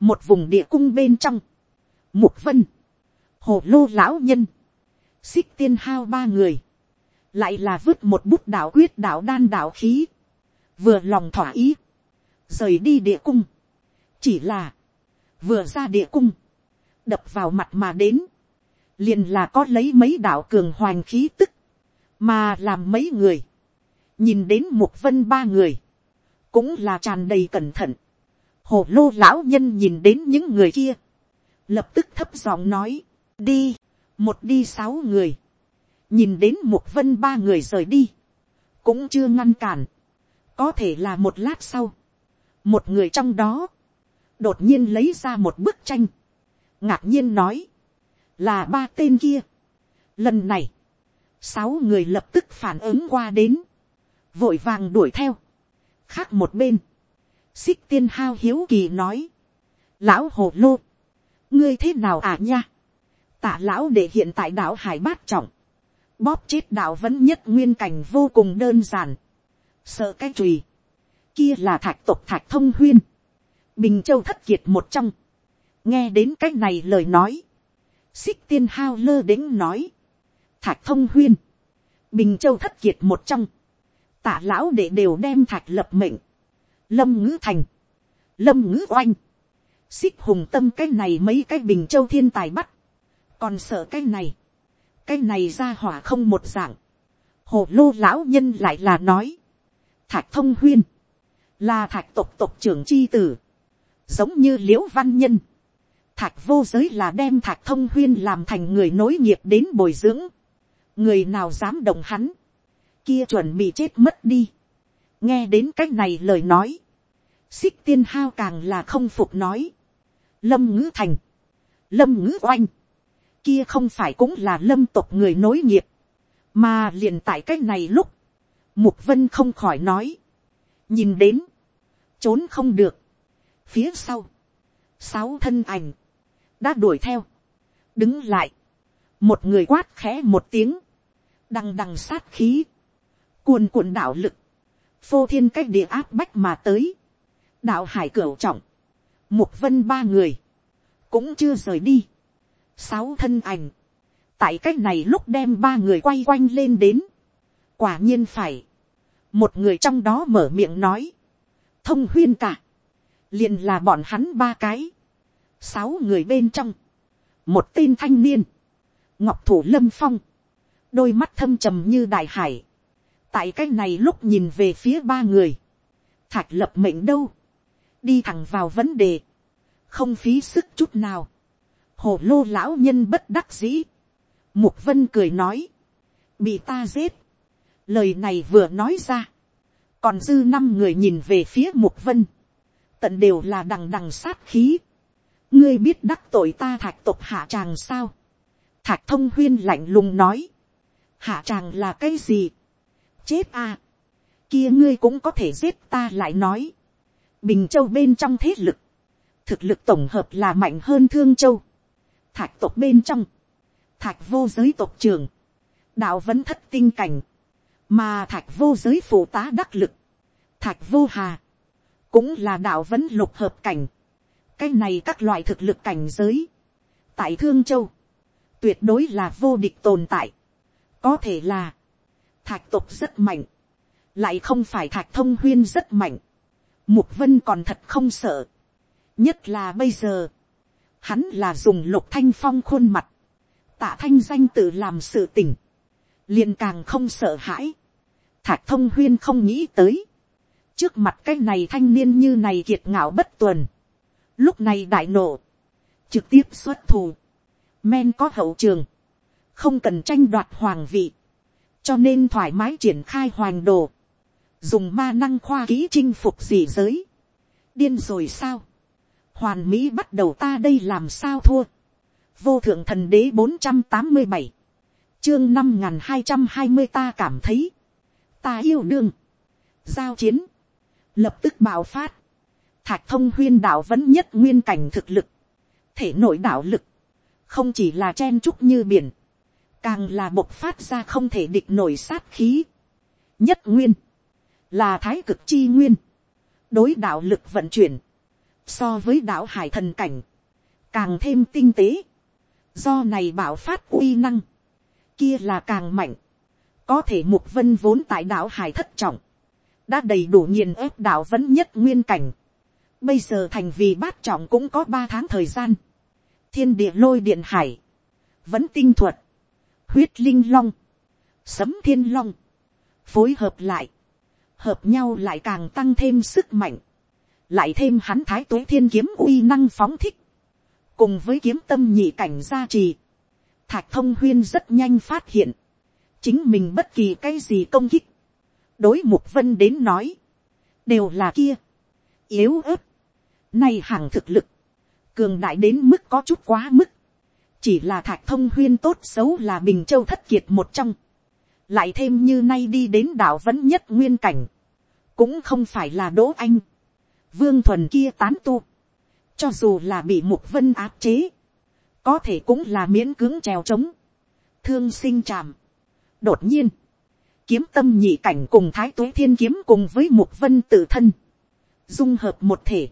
một vùng địa cung bên trong, mục vân, hồ lô lão nhân, xích tiên hao ba người, lại là vứt một bút đạo quyết đạo đan đạo khí, vừa lòng thỏa ý, rời đi địa cung, chỉ là, vừa ra địa cung, đập vào mặt mà đến, liền là có lấy mấy đạo cường hoành khí tức, mà làm mấy người, nhìn đến một vân ba người, cũng là tràn đầy cẩn thận. Hồ lô lão nhân nhìn đến những người kia, lập tức thấp giọng nói, đi, một đi sáu người, nhìn đến một vân ba người rời đi, cũng chưa ngăn cản, có thể là một lát sau, một người trong đó, đột nhiên lấy ra một bức tranh, ngạc nhiên nói, là ba tên kia. Lần này, sáu người lập tức phản ứng qua đến, vội vàng đuổi theo khác một bên, xích tiên hao hiếu kỳ nói, lão hồ lô, ngươi thế nào à nha, tạ lão để hiện tại đạo hải bát trọng, bóp chết đạo vẫn nhất nguyên cảnh vô cùng đơn giản, sợ cái chùy, kia là thạch tộc thạch thông huyên, bình châu thất kiệt một trong, nghe đến cái này lời nói, xích tiên hao lơ đĩnh nói, thạch thông huyên, bình châu thất kiệt một trong, tạ lão để đều đem thạch lập mệnh, lâm ngữ thành, lâm ngữ oanh, xích hùng tâm cái này mấy cái bình châu thiên tài bắt, còn sợ cái này, cái này ra hỏa không một dạng, hồ lô lão nhân lại là nói, thạch thông huyên, là thạch tộc tộc trưởng c h i tử, giống như l i ễ u văn nhân, thạch vô giới là đem thạch thông huyên làm thành người nối nghiệp đến bồi dưỡng, người nào dám động hắn, kia chuẩn bị chết mất đi, nghe đến c á c h này lời nói, xích tiên hao càng là không phục nói, lâm ngữ thành, lâm ngữ oanh, kia không phải cũng là lâm tộc người nối nghiệp, mà liền tại c á c h này lúc, mục vân không khỏi nói, nhìn đến, trốn không được. phía sau, sáu thân ảnh, đã đuổi theo, đứng lại, một người quát khẽ một tiếng, đằng đằng sát khí, cuồn cuộn đạo lực, phô thiên cách địa áp bách mà tới, đạo hải cửu trọng, mục vân ba người, cũng chưa rời đi, sáu thân ảnh, tại cách này lúc đem ba người quay quanh lên đến, quả nhiên phải, một người trong đó mở miệng nói, thông huyên cả, liền là bọn hắn ba cái, sáu người bên trong, một tên thanh niên, ngọc thủ lâm phong, đôi mắt thâm trầm như đại hải, tại cái này lúc nhìn về phía ba người, thạch lập mệnh đâu, đi thẳng vào vấn đề, không phí sức chút nào, hồ lô lão nhân bất đắc dĩ, mục vân cười nói, bị ta giết, lời này vừa nói ra, còn dư năm người nhìn về phía mục vân, tận đều là đằng đằng sát khí, ngươi biết đắc tội ta thạch tộc hạ tràng sao, thạch thông huyên lạnh lùng nói, hạ tràng là cái gì, chết à, kia ngươi cũng có thể giết ta lại nói, bình châu bên trong thế lực, thực lực tổng hợp là mạnh hơn thương châu, thạch tộc bên trong, thạch vô giới tộc trường, đạo vẫn thất tinh cảnh, mà thạch vô giới phụ tá đắc lực, thạch vô hà, cũng là đạo vẫn lục hợp cảnh, cái này các loại thực lực cảnh giới, tại thương châu, tuyệt đối là vô địch tồn tại, có thể là, thạch tục rất mạnh, lại không phải thạch thông huyên rất mạnh, mục vân còn thật không sợ, nhất là bây giờ, hắn là dùng lục thanh phong khuôn mặt, tạ thanh danh tự làm sự tỉnh, liền càng không sợ hãi, thạch thông huyên không nghĩ tới. trước mặt cái này thanh niên như này kiệt ngạo bất tuần. lúc này đại nộ, trực tiếp xuất thù. men có hậu trường, không cần tranh đoạt hoàng vị, cho nên thoải mái triển khai hoành đồ, dùng ma năng khoa ký chinh phục gì giới. điên rồi sao, hoàn mỹ bắt đầu ta đây làm sao thua, vô thượng thần đế bốn trăm tám mươi bảy, chương năm n g h n hai trăm hai mươi ta cảm thấy, ta yêu đương, giao chiến, lập tức bạo phát, thạch thông huyên đạo vẫn nhất nguyên cảnh thực lực, thể nội đạo lực, không chỉ là chen trúc như biển, càng là bộc phát ra không thể địch nổi sát khí. nhất nguyên, là thái cực chi nguyên, đối đạo lực vận chuyển, so với đạo hải thần cảnh, càng thêm tinh tế, do này bảo phát uy năng, kia là càng mạnh, có thể mục vân vốn tại đảo hải thất trọng, đã đầy đủ nghiền ép đảo vẫn nhất nguyên cảnh. Bây giờ thành vì bát trọng cũng có ba tháng thời gian. Thiên địa lôi điện hải, vẫn tinh thuật, huyết linh long, sấm thiên long, phối hợp lại, hợp nhau lại càng tăng thêm sức mạnh, lại thêm hắn thái tuế thiên kiếm uy năng phóng thích, cùng với kiếm tâm nhị cảnh gia trì, thạch thông huyên rất nhanh phát hiện, chính mình bất kỳ cái gì công kích, đối mục vân đến nói, đều là kia, yếu ớt, nay hàng thực lực, cường đại đến mức có chút quá mức, chỉ là thạch thông huyên tốt xấu là bình châu thất kiệt một trong, lại thêm như nay đi đến đảo vẫn nhất nguyên cảnh, cũng không phải là đỗ anh, vương thuần kia tán tu, cho dù là bị mục vân áp chế, có thể cũng là miễn cưỡng trèo trống, thương sinh tràm. đột nhiên, kiếm tâm nhị cảnh cùng thái tuế thiên kiếm cùng với mục vân tự thân, dung hợp một thể,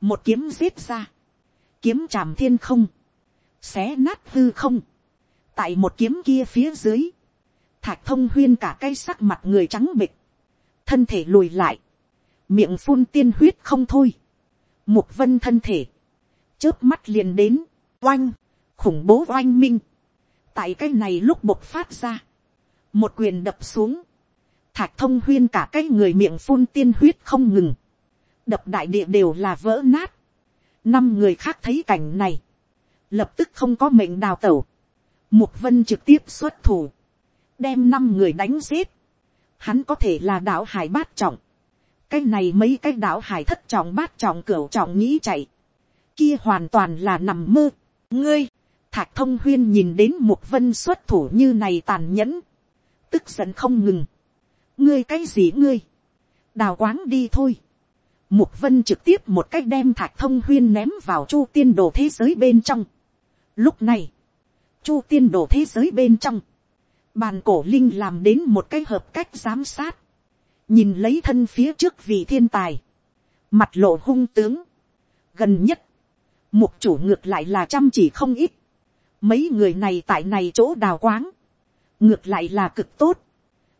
một kiếm giết ra, kiếm tràm thiên không, xé nát hư không, tại một kiếm kia phía dưới, thạch thông huyên cả cây sắc mặt người trắng bịch, thân thể lùi lại, miệng phun tiên huyết không thôi, mục vân thân thể, chớp mắt liền đến, oanh, khủng bố oanh minh, tại cái này lúc bộc phát ra, một quyền đập xuống, thạch thông huyên cả cái người miệng phun tiên huyết không ngừng, đập đại địa đều là vỡ nát, năm người khác thấy cảnh này, lập tức không có mệnh đào tẩu, mục vân trực tiếp xuất thủ, đem năm người đánh giết, hắn có thể là đạo hải bát trọng, cái này mấy cái đạo hải thất trọng bát trọng cửu trọng nghĩ chạy, kia hoàn toàn là nằm mơ, ngươi, thạch thông huyên nhìn đến mục vân xuất thủ như này tàn nhẫn, tức giận không ngừng, ngươi cái gì ngươi, đào quáng đi thôi, mục vân trực tiếp một cách đem thạch thông huyên ném vào chu tiên đồ thế giới bên trong, lúc này, chu tiên đồ thế giới bên trong, bàn cổ linh làm đến một cái hợp cách giám sát, nhìn lấy thân phía trước vị thiên tài, mặt lộ hung tướng, gần nhất, mục chủ ngược lại là chăm chỉ không ít, mấy người này tại này chỗ đào quáng, ngược lại là cực tốt,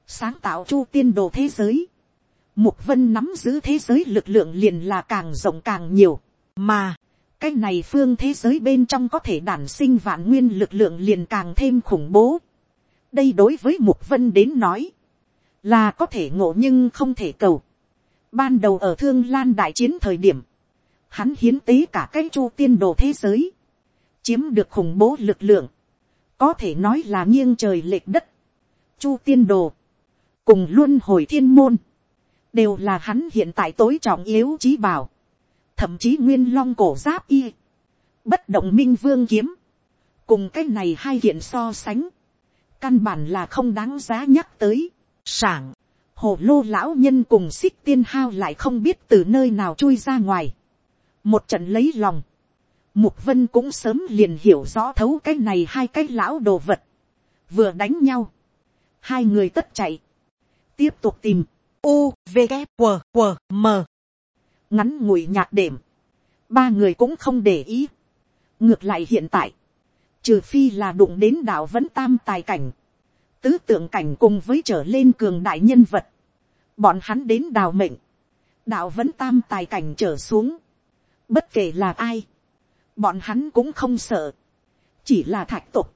sáng tạo chu tiên đồ thế giới, mục vân nắm giữ thế giới lực lượng liền là càng rộng càng nhiều, mà, cái này phương thế giới bên trong có thể đản sinh vạn nguyên lực lượng liền càng thêm khủng bố. đây đối với mục vân đến nói, là có thể ngộ nhưng không thể cầu. ban đầu ở thương lan đại chiến thời điểm, hắn hiến tế cả cái chu tiên đồ thế giới, chiếm được khủng bố lực lượng, có thể nói là nghiêng trời lệch đất, chu tiên đồ, cùng luôn hồi thiên môn, đều là hắn hiện tại tối trọng yếu trí bảo, thậm chí nguyên long cổ giáp y, bất động minh vương kiếm, cùng cái này hai kiện so sánh, căn bản là không đáng giá nhắc tới, sảng, hồ lô lão nhân cùng xích tiên hao lại không biết từ nơi nào chui ra ngoài, một trận lấy lòng, mục vân cũng sớm liền hiểu rõ thấu cái này hai cái lão đồ vật, vừa đánh nhau, hai người tất chạy, tiếp tục tìm, u v g q q m ngắn ngủi nhạt đệm, ba người cũng không để ý. ngược lại hiện tại, trừ phi là đụng đến đạo vẫn tam tài cảnh, tứ tượng cảnh cùng với trở lên cường đại nhân vật, bọn hắn đến đào mệnh, đạo vẫn tam tài cảnh trở xuống, bất kể là ai, bọn hắn cũng không sợ, chỉ là thạch tục,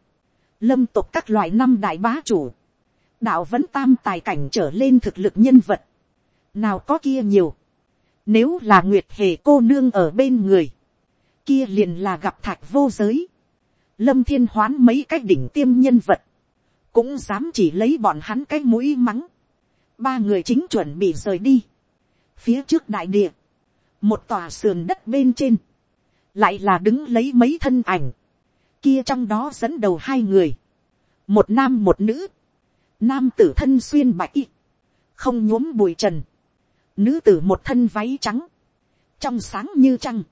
lâm tục các loại năm đại bá chủ, đạo vẫn tam tài cảnh trở lên thực lực nhân vật, nào có kia nhiều, nếu là nguyệt hề cô nương ở bên người, kia liền là gặp thạch vô giới, lâm thiên hoán mấy cái đỉnh tiêm nhân vật, cũng dám chỉ lấy bọn hắn cái mũi mắng, ba người chính chuẩn bị rời đi, phía trước đại địa, một tòa sườn đất bên trên, lại là đứng lấy mấy thân ảnh, kia trong đó dẫn đầu hai người, một nam một nữ, nam tử thân xuyên bạch y, không nhuốm bụi trần, nữ tử một thân váy trắng, trong sáng như trăng,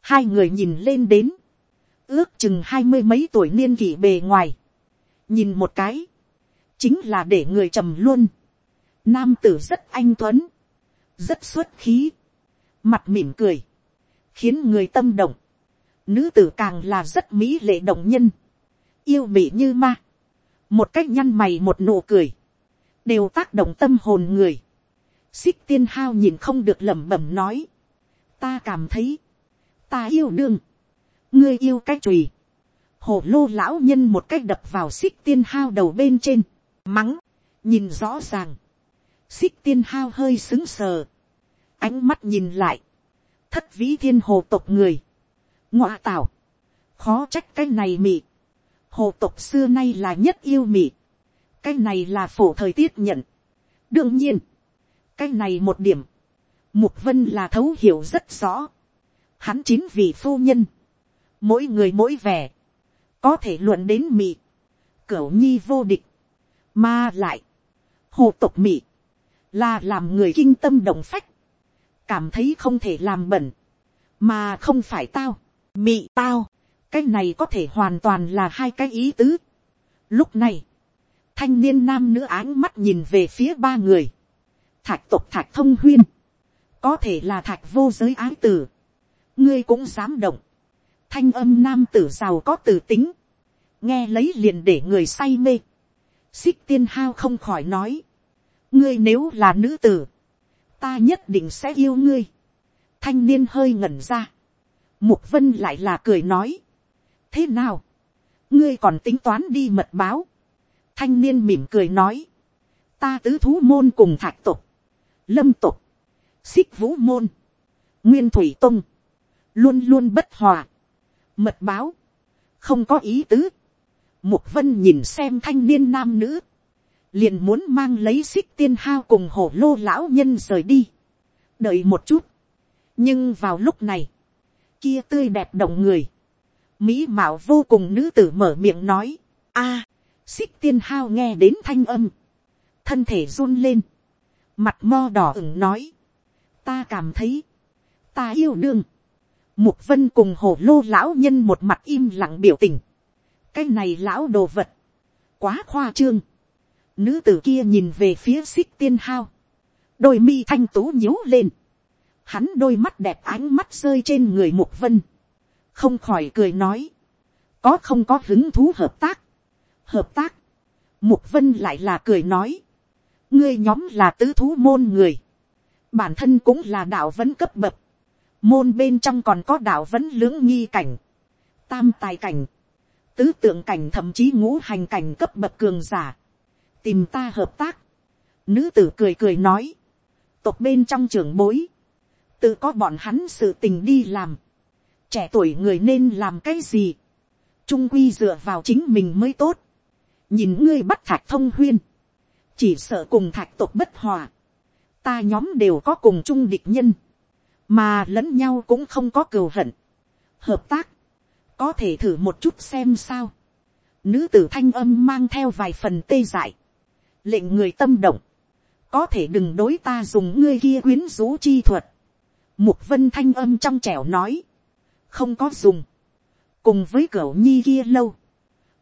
hai người nhìn lên đến, ước chừng hai mươi mấy tuổi niên kỷ bề ngoài, nhìn một cái, chính là để người trầm luôn, nam tử rất anh tuấn, rất xuất khí, mặt mỉm cười, khiến người tâm động, nữ tử càng là rất mỹ lệ động nhân, yêu mỹ như ma, một cách nhăn mày một nụ cười, đều tác động tâm hồn người, xích tiên hao nhìn không được lẩm bẩm nói, ta cảm thấy, ta yêu đương, ngươi yêu cái chùy, Hổ lô lão nhân một cách đập vào xích tiên hao đầu bên trên, mắng, nhìn rõ ràng, xích tiên hao hơi xứng sờ, ánh mắt nhìn lại, thất vĩ thiên hồ tộc người, ngoa tảo, khó trách cái này mị, hồ tộc xưa nay là nhất yêu mị, cái này là phổ thời tiết nhận, đương nhiên, cái này một điểm, mục vân là thấu hiểu rất rõ, hắn chính vì phu nhân, mỗi người mỗi vẻ, có thể luận đến mị, cửu nhi vô địch, mà lại, hồ tộc mị, là làm người kinh tâm động phách, cảm thấy không thể làm bẩn, mà không phải tao, mị tao, cái này có thể hoàn toàn là hai cái ý tứ. lúc này, thanh niên nam nữ áng mắt nhìn về phía ba người, thạch tục thạch thông huyên, có thể là thạch vô giới ái tử, ngươi cũng dám động, thanh âm nam tử giàu có tử tính, nghe lấy liền để người say mê, xích tiên hao không khỏi nói, ngươi nếu là nữ tử, ta nhất định sẽ yêu ngươi, thanh niên hơi ngẩn ra, mục vân lại là cười nói, thế nào, ngươi còn tính toán đi mật báo, thanh niên mỉm cười nói, ta tứ thú môn cùng thạch tục, lâm tục, xích vũ môn, nguyên thủy tông, luôn luôn bất hòa, mật báo, không có ý tứ, mục vân nhìn xem thanh niên nam nữ, liền muốn mang lấy xích tiên hao cùng hổ lô lão nhân rời đi, đợi một chút, nhưng vào lúc này, kia tươi đẹp động người, mỹ mạo vô cùng nữ tử mở miệng nói, a, xích tiên hao nghe đến thanh âm, thân thể run lên, mặt mo đỏ ửng nói, ta cảm thấy, ta yêu đương, mục vân cùng hồ lô lão nhân một mặt im lặng biểu tình, cái này lão đồ vật, quá khoa trương, nữ tử kia nhìn về phía xích tiên hao, đôi mi thanh tú nhíu lên, hắn đôi mắt đẹp ánh mắt rơi trên người mục vân, không khỏi cười nói, có không có hứng thú hợp tác, hợp tác, mục vân lại là cười nói, ngươi nhóm là tứ thú môn người, bản thân cũng là đạo vẫn cấp bậc, môn bên trong còn có đạo vẫn lưỡng nghi cảnh, tam tài cảnh, tứ tượng cảnh thậm chí ngũ hành cảnh cấp bậc cường giả, tìm ta hợp tác, nữ tử cười cười nói, tộc bên trong trường bối, tự có bọn hắn sự tình đi làm, trẻ tuổi người nên làm cái gì, trung quy dựa vào chính mình mới tốt, nhìn ngươi bắt thạch thông huyên, chỉ sợ cùng thạch tộc bất hòa, ta nhóm đều có cùng chung địch nhân, mà lẫn nhau cũng không có cừu hận, hợp tác, có thể thử một chút xem sao, nữ tử thanh âm mang theo vài phần tê dại, lệnh người tâm động, có thể đừng đối ta dùng ngươi kia quyến rũ chi thuật, mục vân thanh âm trong trẻo nói, không có dùng, cùng với cửa nhi kia lâu,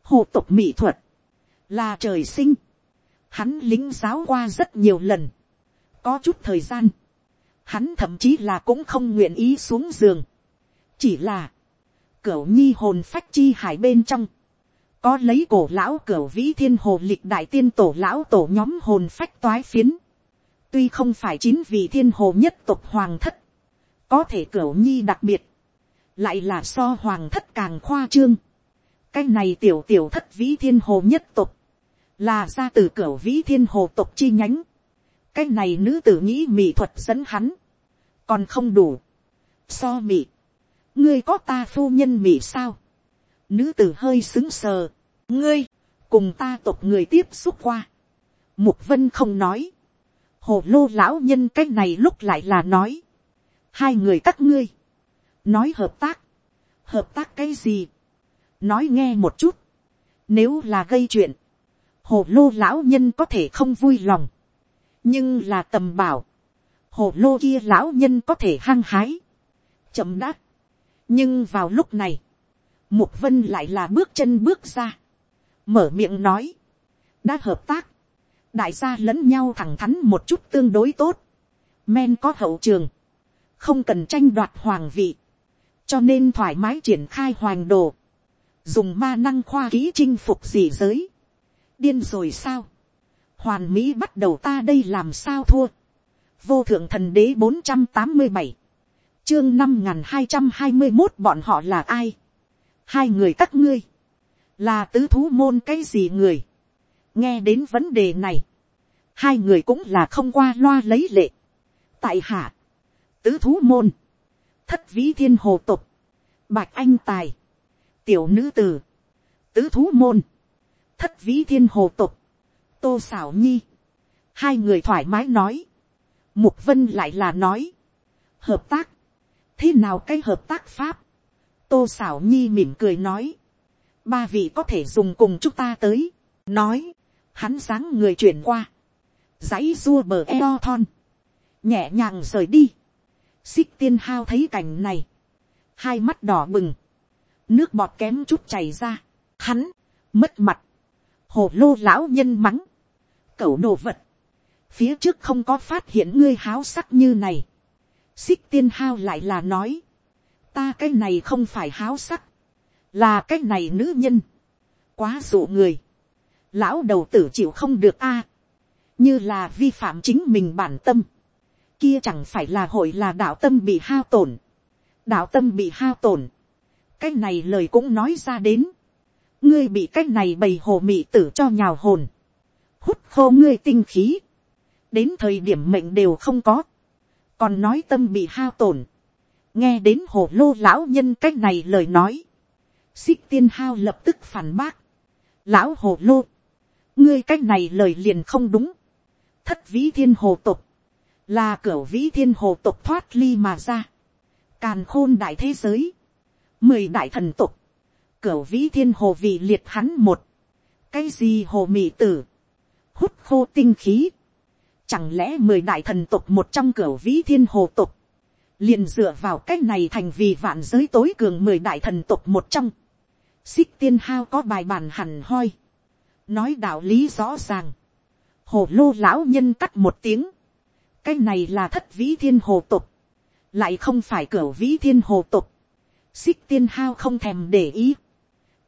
hộ tục mỹ thuật, là trời sinh, hắn lính giáo qua rất nhiều lần, có chút thời gian, hắn thậm chí là cũng không nguyện ý xuống giường, chỉ là, cửa nhi hồn phách chi hải bên trong, có lấy cổ lão cửa vĩ thiên hồ lịch đại tiên tổ lão tổ nhóm hồn phách toái phiến, tuy không phải chín vị thiên hồ nhất tục hoàng thất, có thể cửa nhi đặc biệt, lại là so hoàng thất càng khoa trương, cái này tiểu tiểu thất vĩ thiên hồ nhất tục, là ra từ cửa vĩ thiên hồ tộc chi nhánh, cái này nữ tử nghĩ mỹ thuật dẫn hắn, còn không đủ, so mỹ, ngươi có ta phu nhân mỹ sao, nữ tử hơi xứng sờ, ngươi, cùng ta tộc người tiếp xúc qua, mục vân không nói, hồ lô lão nhân cái này lúc lại là nói, hai người các ngươi, nói hợp tác, hợp tác cái gì, nói nghe một chút, nếu là gây chuyện, hồ lô lão nhân có thể không vui lòng, nhưng là tầm bảo, hồ lô kia lão nhân có thể hăng hái, chậm đáp, nhưng vào lúc này, mục vân lại là bước chân bước ra, mở miệng nói, đã hợp tác, đại gia lẫn nhau thẳng thắn một chút tương đối tốt, men có hậu trường, không cần tranh đoạt hoàng vị, cho nên thoải mái triển khai hoàng đồ, dùng ma năng khoa ký chinh phục gì giới, điên rồi sao, hoàn mỹ bắt đầu ta đây làm sao thua, vô thượng thần đế bốn trăm tám mươi bảy, chương năm n g h n hai trăm hai mươi một bọn họ là ai, hai người các ngươi, là tứ thú môn cái gì người, nghe đến vấn đề này, hai người cũng là không qua loa lấy lệ, tại hạ, tứ thú môn, thất vĩ thiên hồ tục, bạch anh tài, tiểu nữ tử, tứ thú môn, thất vĩ thiên hồ tục, tô xảo nhi, hai người thoải mái nói, mục vân lại là nói, hợp tác, thế nào cái hợp tác pháp, tô xảo nhi mỉm cười nói, ba vị có thể dùng cùng chúng ta tới, nói, hắn sáng người chuyển qua, dãy dua bờ eo thon, nhẹ nhàng rời đi, xích tiên hao thấy cảnh này, hai mắt đỏ bừng, nước bọt kém chút chảy ra, hắn, mất mặt, hồ lô lão nhân mắng, cẩu đồ vật, phía trước không có phát hiện ngươi háo sắc như này, xích tiên hao lại là nói, ta cái này không phải háo sắc, là cái này nữ nhân, quá dụ người, lão đầu tử chịu không được a, như là vi phạm chính mình bản tâm, kia chẳng phải là hội là đạo tâm bị hao tổn, đạo tâm bị hao tổn, cái này lời cũng nói ra đến, ngươi bị cái này bầy hồ mị tử cho nhào hồn, hút khô ngươi tinh khí, đến thời điểm mệnh đều không có, còn nói tâm bị hao tổn, nghe đến hồ lô lão nhân cái này lời nói, xích tiên hao lập tức phản bác, lão hồ lô, ngươi cái này lời liền không đúng, thất vĩ thiên hồ tục, là cửa vĩ thiên hồ tục thoát ly mà ra, càn khôn đại thế giới, mười đại thần tục, cửa vĩ thiên hồ vị liệt hắn một, cái gì hồ mị tử, hút khô tinh khí, chẳng lẽ mười đại thần tục một trong cửa vĩ thiên hồ tục, liền dựa vào cách này thành vì vạn giới tối cường mười đại thần tục một trong, xích tiên hao có bài bản hẳn hoi, nói đạo lý rõ ràng, hồ lô lão nhân cắt một tiếng, cái này là thất vĩ thiên hồ tục, lại không phải cửa vĩ thiên hồ tục, xích tiên hao không thèm để ý,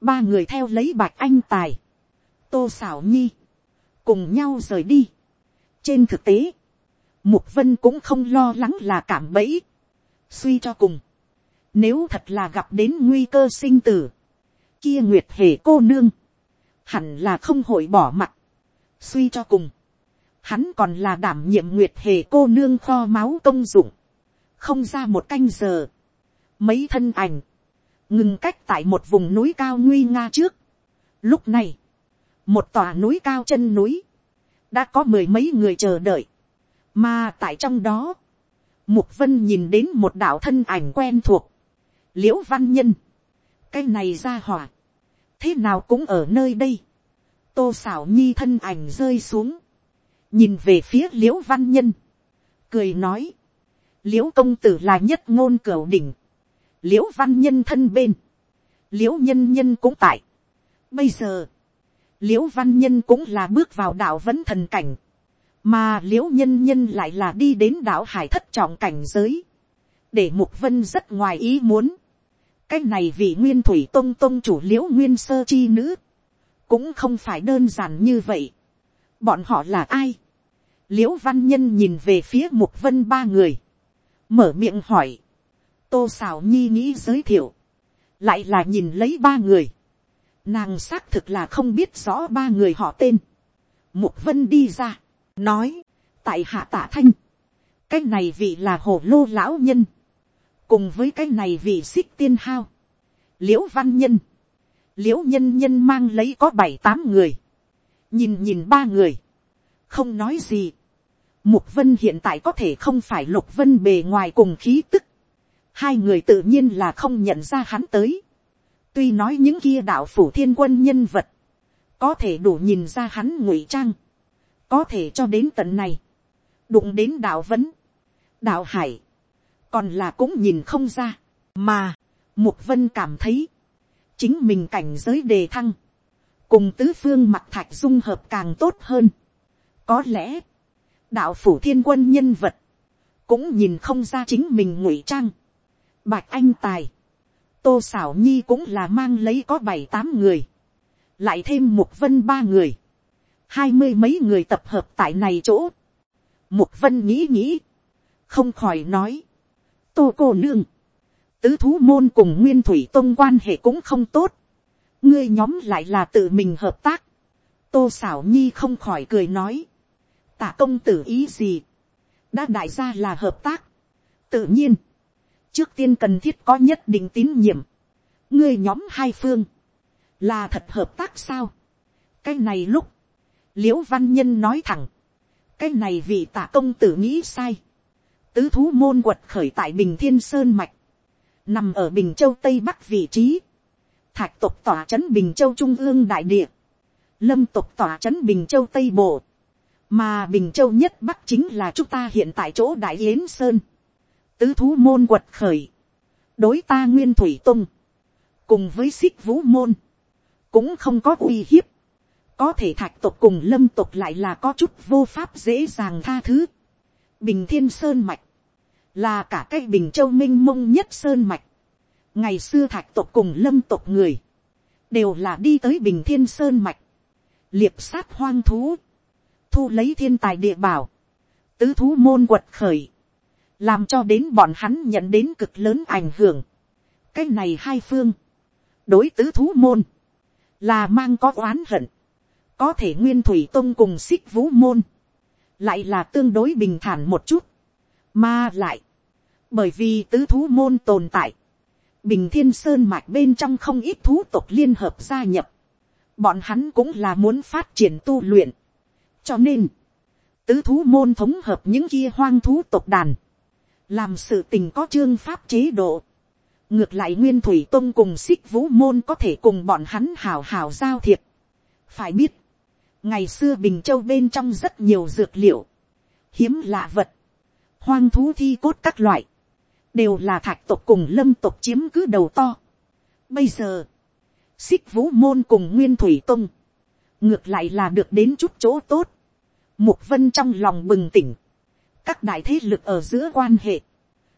ba người theo lấy bạch anh tài, tô xảo nhi, cùng nhau rời đi. trên thực tế, mục vân cũng không lo lắng là cảm bẫy, suy cho cùng, nếu thật là gặp đến nguy cơ sinh tử, kia nguyệt hề cô nương, hẳn là không hội bỏ mặt, suy cho cùng, hắn còn là đảm nhiệm nguyệt hề cô nương kho máu công dụng, không ra một canh giờ, mấy thân ảnh, ngừng cách tại một vùng núi cao nguy nga trước. Lúc này, một tòa núi cao chân núi, đã có mười mấy người chờ đợi, mà tại trong đó, mục vân nhìn đến một đạo thân ảnh quen thuộc, liễu văn nhân, cái này ra hỏa, thế nào cũng ở nơi đây, tô xảo nhi thân ảnh rơi xuống, nhìn về phía liễu văn nhân, cười nói, liễu công tử là nhất ngôn cửu đỉnh, liễu văn nhân thân bên, liễu nhân nhân cũng tại. Bây giờ, liễu văn nhân cũng là bước vào đạo vẫn thần cảnh, mà liễu nhân nhân lại là đi đến đạo hải thất trọng cảnh giới, để mục vân rất ngoài ý muốn. cái này vì nguyên thủy tôn tôn chủ liễu nguyên sơ chi nữ, cũng không phải đơn giản như vậy. bọn họ là ai. liễu văn nhân nhìn về phía mục vân ba người, mở miệng hỏi, tô xảo nhi nghĩ giới thiệu, lại là nhìn lấy ba người, nàng xác thực là không biết rõ ba người họ tên, mục vân đi ra, nói, tại hạ tạ thanh, cái này vị là hồ lô lão nhân, cùng với cái này vị xích tiên hao, liễu văn nhân, liễu nhân nhân mang lấy có bảy tám người, nhìn nhìn ba người, không nói gì, mục vân hiện tại có thể không phải lục vân bề ngoài cùng khí tức, hai người tự nhiên là không nhận ra hắn tới. tuy nói những kia đạo phủ thiên quân nhân vật, có thể đủ nhìn ra hắn ngụy trang, có thể cho đến tận này, đụng đến đạo vấn, đạo hải, còn là cũng nhìn không ra, mà, mục vân cảm thấy, chính mình cảnh giới đề thăng, cùng tứ phương mặt thạch dung hợp càng tốt hơn. có lẽ, đạo phủ thiên quân nhân vật, cũng nhìn không ra chính mình ngụy trang, Bạch Anh Tài. Tô Sảo Nhi cũng là mang lấy có bảy tám người. Lại thêm Mục Vân ba người. Hai mươi mấy người tập hợp tại này chỗ. Mục Vân nghĩ nghĩ. Không khỏi nói. Tô cô nương. Tứ thú môn cùng Nguyên Thủy Tông quan hệ cũng không tốt. Ngươi nhóm lại là tự mình hợp tác. Tô Sảo Nhi không khỏi cười nói. tả công tử ý gì. Đã đại gia là hợp tác. Tự nhiên trước tiên cần thiết có nhất định tín nhiệm. ngươi nhóm hai phương, là thật hợp tác sao. cái này lúc, l i ễ u văn nhân nói thẳng, cái này vì tạ công tử nghĩ sai. tứ thú môn quật khởi tại bình thiên sơn mạch, nằm ở bình châu tây bắc vị trí, thạch tục tỏa c h ấ n bình châu trung ương đại địa, lâm tục tỏa c h ấ n bình châu tây bộ, mà bình châu nhất bắc chính là chúng ta hiện tại chỗ đại yến sơn tứ thú môn quật khởi, đối ta nguyên thủy tung, cùng với xích vũ môn, cũng không có uy hiếp, có thể thạch tộc cùng lâm tộc lại là có chút vô pháp dễ dàng tha thứ. bình thiên sơn mạch, là cả cái bình châu minh i mông nhất sơn mạch, ngày xưa thạch tộc cùng lâm tộc người, đều là đi tới bình thiên sơn mạch, liệp sát hoang thú, thu lấy thiên tài địa bảo, tứ thú môn quật khởi, làm cho đến bọn hắn nhận đến cực lớn ảnh hưởng. cái này hai phương, đối tứ thú môn, là mang có oán hận, có thể nguyên thủy tôn cùng xích vũ môn, lại là tương đối bình thản một chút, mà lại, bởi vì tứ thú môn tồn tại, bình thiên sơn mạch bên trong không ít thú tộc liên hợp gia nhập, bọn hắn cũng là muốn phát triển tu luyện, cho nên, tứ thú môn thống hợp những kia hoang thú tộc đàn, làm sự tình có chương pháp chế độ, ngược lại nguyên thủy tôn cùng xích vũ môn có thể cùng bọn hắn hào hào giao thiệp. phải biết, ngày xưa bình châu bên trong rất nhiều dược liệu, hiếm lạ vật, hoang thú thi cốt các loại, đều là thạch tộc cùng lâm tộc chiếm cứ đầu to. bây giờ, xích vũ môn cùng nguyên thủy tôn, ngược lại là được đến chút chỗ tốt, mục vân trong lòng bừng tỉnh, các đại thế lực ở giữa quan hệ,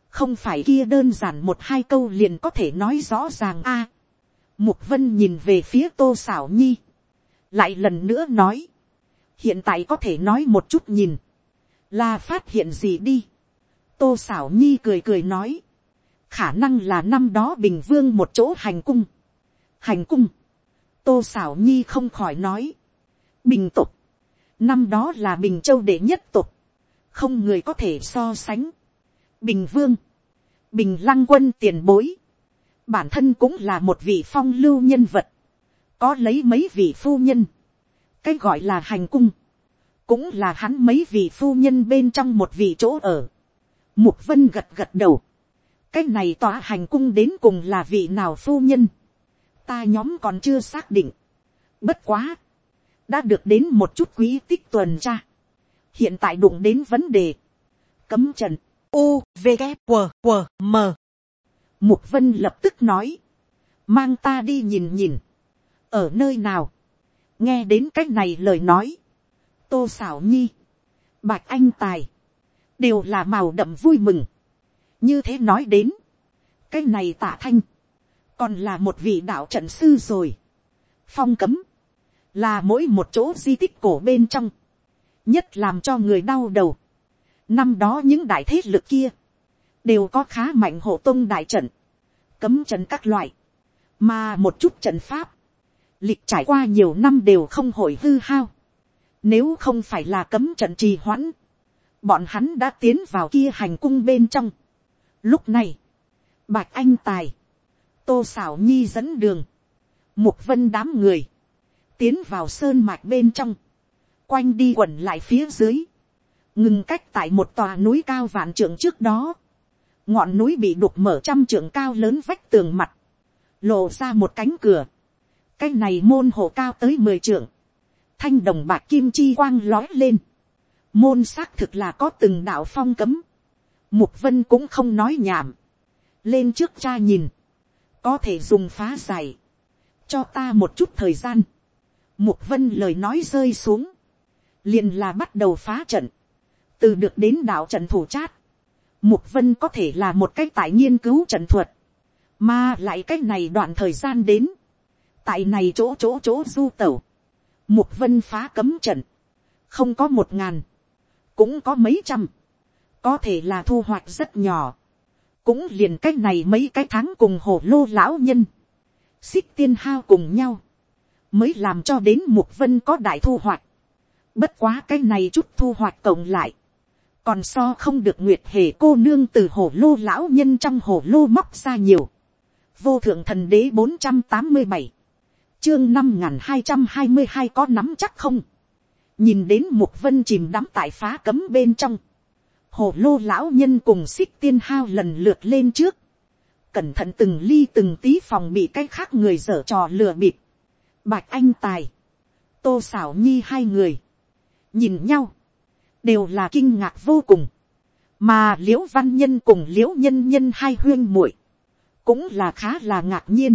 không phải kia đơn giản một hai câu liền có thể nói rõ ràng a. mục vân nhìn về phía tô xảo nhi, lại lần nữa nói, hiện tại có thể nói một chút nhìn, là phát hiện gì đi. tô xảo nhi cười cười nói, khả năng là năm đó bình vương một chỗ hành cung. hành cung, tô xảo nhi không khỏi nói, bình tục, năm đó là bình châu đệ nhất tục, không người có thể so sánh. bình vương, bình lăng quân tiền bối, bản thân cũng là một vị phong lưu nhân vật, có lấy mấy vị phu nhân, cái gọi là hành cung, cũng là hắn mấy vị phu nhân bên trong một vị chỗ ở. Mục vân gật gật đầu, cái này tỏa hành cung đến cùng là vị nào phu nhân, ta nhóm còn chưa xác định, bất quá, đã được đến một chút quý tích tuần tra, hiện tại đụng đến vấn đề, cấm trần, u, v, g, q, q, m. Mục vân lập tức nói, mang ta đi nhìn nhìn, ở nơi nào, nghe đến c á c h này lời nói, tô xảo nhi, bạch anh tài, đều là màu đậm vui mừng. như thế nói đến, cái này tạ thanh, còn là một vị đạo trận sư rồi. phong cấm, là mỗi một chỗ di tích cổ bên trong, nhất làm cho người đau đầu. năm đó những đại thế lực kia, đều có khá mạnh hộ tông đại trận, cấm trận các loại, mà một chút trận pháp, lịch trải qua nhiều năm đều không hồi hư hao. Nếu không phải là cấm trận trì hoãn, bọn hắn đã tiến vào kia hành cung bên trong. Lúc này, Bạch Anh Tài, Tô Xảo Nhi dẫn đường, Mục Vân đám người, tiến vào sơn mạch bên trong, quanh đi quẩn lại phía dưới, ngừng cách tại một tòa núi cao vạn trượng trước đó, ngọn núi bị đục mở trăm trượng cao lớn vách tường mặt, lộ ra một cánh cửa, cái này môn hộ cao tới mười trượng, thanh đồng bạc kim chi quang lói lên, môn xác thực là có từng đạo phong cấm, mục vân cũng không nói nhảm, lên trước cha nhìn, có thể dùng phá giải, cho ta một chút thời gian, mục vân lời nói rơi xuống, liền là bắt đầu phá trận, từ được đến đạo trận thủ chát, mục vân có thể là một cách tại nghiên cứu trận thuật, mà lại cách này đoạn thời gian đến, tại này chỗ chỗ chỗ du tẩu, mục vân phá cấm trận, không có một ngàn, cũng có mấy trăm, có thể là thu hoạch rất nhỏ, cũng liền cách này mấy cái tháng cùng hồ lô lão nhân, xích tiên hao cùng nhau, mới làm cho đến mục vân có đại thu hoạch, bất quá cái này chút thu hoạch cộng lại, còn so không được nguyệt hề cô nương từ hồ lô lão nhân trong hồ lô móc ra nhiều, vô thượng thần đế bốn trăm tám mươi bảy chương năm n hai trăm hai mươi hai có nắm chắc không. nhìn đến một vân chìm đắm tại phá cấm bên trong. hồ lô lão nhân cùng xích tiên hao lần lượt lên trước. cẩn thận từng ly từng tí phòng bị cái khác người dở trò lừa bịp. bạch anh tài. tô xảo nhi hai người nhìn nhau. đều là kinh ngạc vô cùng. mà l i ễ u văn nhân cùng l i ễ u nhân nhân hai huyên muội cũng là khá là ngạc nhiên.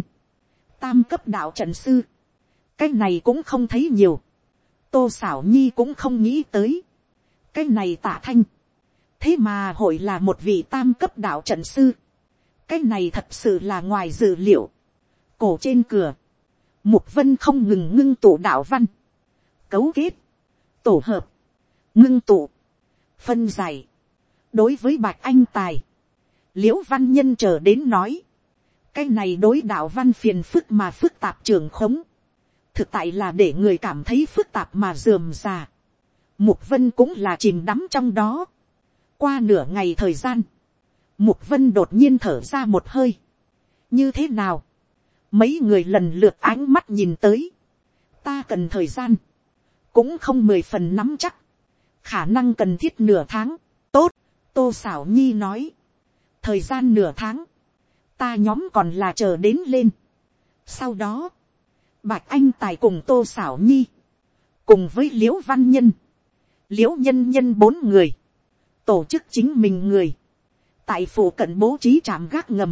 Tam cấp đạo trận sư, cái này cũng không thấy nhiều, tô xảo nhi cũng không nghĩ tới, cái này tả thanh, thế mà hội là một vị tam cấp đạo trận sư, cái này thật sự là ngoài dự liệu, cổ trên cửa, mục vân không ngừng ngưng tụ đạo văn, cấu kết, tổ hợp, ngưng tụ, phân giải, đối với bạch anh tài, l i ễ u văn nhân chờ đến nói, cái này đối đạo văn phiền phức mà phức tạp trường khống, thực tại là để người cảm thấy phức tạp mà dườm già. Mục vân cũng là chìm đắm trong đó. qua nửa ngày thời gian, mục vân đột nhiên thở ra một hơi. như thế nào, mấy người lần lượt ánh mắt nhìn tới, ta cần thời gian, cũng không mười phần nắm chắc, khả năng cần thiết nửa tháng, tốt, tô xảo nhi nói, thời gian nửa tháng, ta nhóm còn là chờ đến lên. sau đó, bạch anh tài cùng tô xảo nhi, cùng với l i ễ u văn nhân, l i ễ u nhân nhân bốn người, tổ chức chính mình người, tại phủ cận bố trí trạm gác ngầm,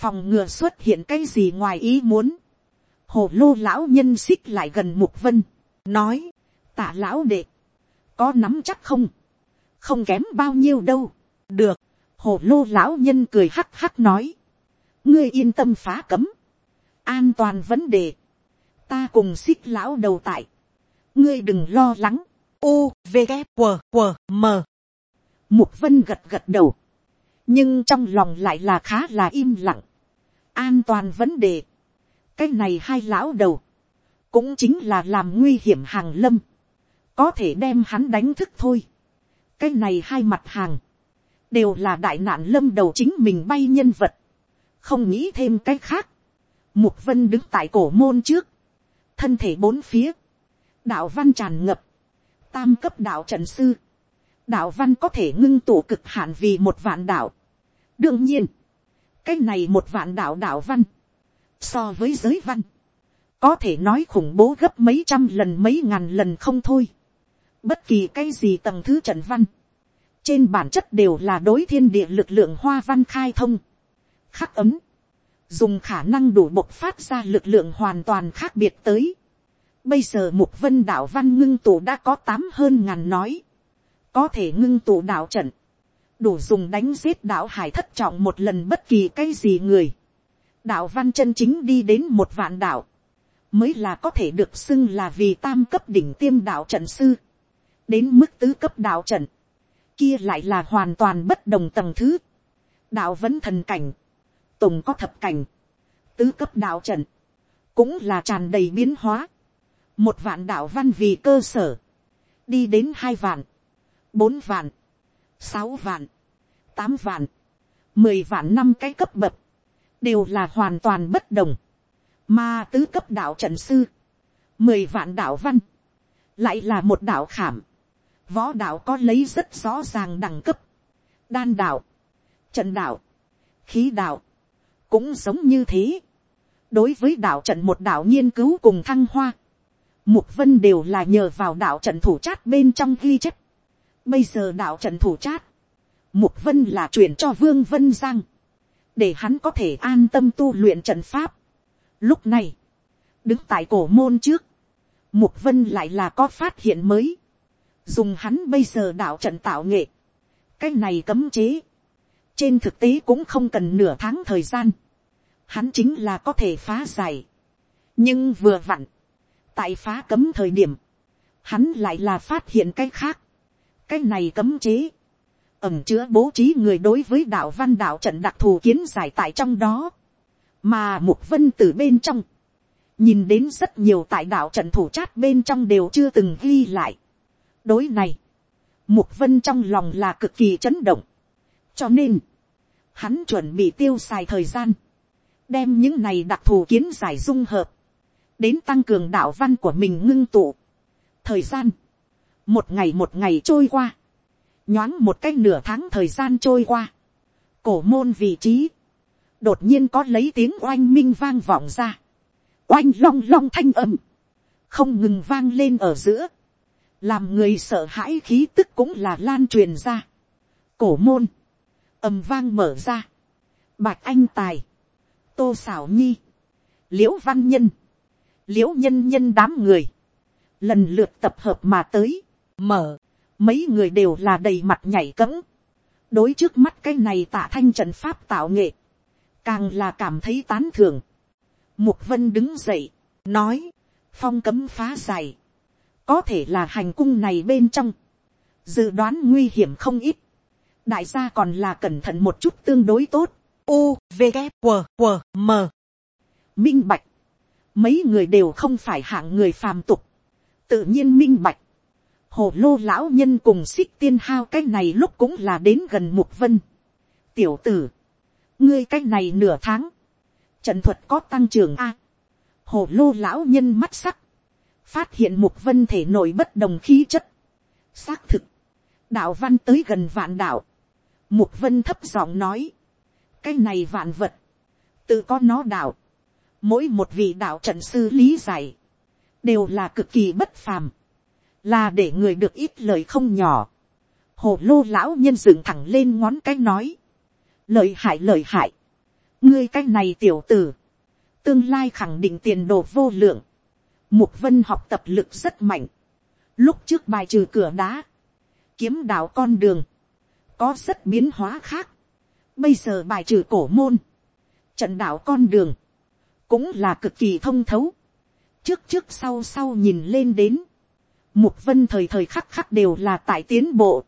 phòng ngừa xuất hiện cái gì ngoài ý muốn, hồ lô lão nhân xích lại gần mục vân, nói, tạ lão đệ, có nắm chắc không, không kém bao nhiêu đâu. được, hồ lô lão nhân cười hắc hắc nói, ngươi yên tâm phá cấm, an toàn vấn đề, ta cùng xích lão đầu tại, ngươi đừng lo lắng, u v g q q m. Mục vân gật gật đầu, nhưng trong lòng lại là khá là im lặng, an toàn vấn đề, cái này hai lão đầu, cũng chính là làm nguy hiểm hàng lâm, có thể đem hắn đánh thức thôi. Cái này hai mặt hàng, đều là đại nạn lâm đầu chính mình bay nhân vật, không nghĩ thêm cái khác. Mục vân đứng tại cổ môn trước, thân thể bốn phía, đạo văn tràn ngập, tam cấp đạo trận sư, đạo văn có thể ngưng tụ cực hạn vì một vạn đạo. đương nhiên, cái này một vạn đạo đạo văn, so với giới văn, có thể nói khủng bố gấp mấy trăm lần mấy ngàn lần không thôi. Bất kỳ cái gì tầng thứ trận văn, trên bản chất đều là đối thiên địa lực lượng hoa văn khai thông, khắc ấm, dùng khả năng đủ bộc phát ra lực lượng hoàn toàn khác biệt tới. Bây giờ mục vân đạo văn ngưng tụ đã có tám hơn ngàn nói, có thể ngưng tụ đạo trận, đủ dùng đánh giết đạo hải thất trọng một lần bất kỳ cái gì người. đạo văn chân chính đi đến một vạn đạo, mới là có thể được xưng là vì tam cấp đỉnh tiêm đạo trận sư. Đến mức tứ cấp đạo trận, kia lại là hoàn toàn bất đồng tầng thứ, đạo vẫn thần cảnh, tùng có thập cảnh, tứ cấp đạo trận, cũng là tràn đầy biến hóa, một vạn đạo văn vì cơ sở, đi đến hai vạn, bốn vạn, sáu vạn, tám vạn, mười vạn năm cái cấp bậc, đều là hoàn toàn bất đồng, mà tứ cấp đạo trận sư, mười vạn đạo văn, lại là một đạo khảm, võ đạo có lấy rất rõ ràng đẳng cấp, đan đạo, trận đạo, khí đạo, cũng giống như thế. đối với đạo trận một đạo nghiên cứu cùng thăng hoa, mục vân đều là nhờ vào đạo trận thủ chát bên trong ghi chép. bây giờ đạo trận thủ chát, mục vân là chuyển cho vương vân giang, để hắn có thể an tâm tu luyện trận pháp lúc này, đứng tại cổ môn trước, mục vân lại là có phát hiện mới. Dùng hắn bây giờ đạo trận tạo nghệ, cái này cấm chế, trên thực tế cũng không cần nửa tháng thời gian, hắn chính là có thể phá giải, nhưng vừa vặn, tại phá cấm thời điểm, hắn lại là phát hiện cái khác, cái này cấm chế, ẩm chứa bố trí người đối với đạo văn đạo trận đặc thù kiến giải tại trong đó, mà mục vân từ bên trong, nhìn đến rất nhiều tại đạo trận thủ chát bên trong đều chưa từng ghi lại, đối này, mục vân trong lòng là cực kỳ chấn động. cho nên, hắn chuẩn bị tiêu xài thời gian, đem những này đặc thù kiến giải dung hợp, đến tăng cường đạo văn của mình ngưng tụ. thời gian, một ngày một ngày trôi qua, nhoáng một cái nửa tháng thời gian trôi qua, cổ môn vị trí, đột nhiên có lấy tiếng oanh minh vang vọng ra, oanh long long thanh âm, không ngừng vang lên ở giữa, làm người sợ hãi khí tức cũng là lan truyền ra. cổ môn, ầm vang mở ra. bạch anh tài, tô xảo nhi, l i ễ u văn nhân, l i ễ u nhân nhân đám người, lần lượt tập hợp mà tới, mở, mấy người đều là đầy mặt nhảy cẫng, đối trước mắt cái này tạ thanh trần pháp tạo nghệ, càng là cảm thấy tán thưởng. Mục vân đứng dậy, nói, phong cấm phá dài, có thể là hành cung này bên trong, dự đoán nguy hiểm không ít, đại gia còn là cẩn thận một chút tương đối tốt, u v g q q m. Minh bạch. Mấy người đều không phải hạng người phàm tục. Tự nhiên minh bạch. Hồ lô lão nhân cùng xích tiên hao cái này lúc cũng là đến gần mục vân. Tiểu tử ngươi cái này nửa tháng. Trận thuật có tăng trưởng a. Hồ lô lão nhân mắt sắc. Phát hiện mục vân thể nổi bất đồng khí chất. Xác thực. Đạo văn tới gần vạn đạo. Mục vân thấp giọng nói. Cái này vạn vật, tự có nó đạo, mỗi một vị đạo trận sư lý giải, đều là cực kỳ bất phàm, là để người được ít lời không nhỏ. Hồ lô lão nhân dựng thẳng lên ngón cái nói, lợi hại lợi hại, ngươi cái này tiểu tử, tương lai khẳng định tiền đồ vô lượng, mục vân học tập lực rất mạnh, lúc trước bài trừ cửa đá, kiếm đạo con đường, có rất biến hóa khác, Bây giờ bài trừ cổ môn. Trận đạo con đường. Cũng là cực kỳ thông thấu. Trước trước sau sau nhìn lên đến. Mục vân thời thời khắc khắc đều là tại tiến bộ.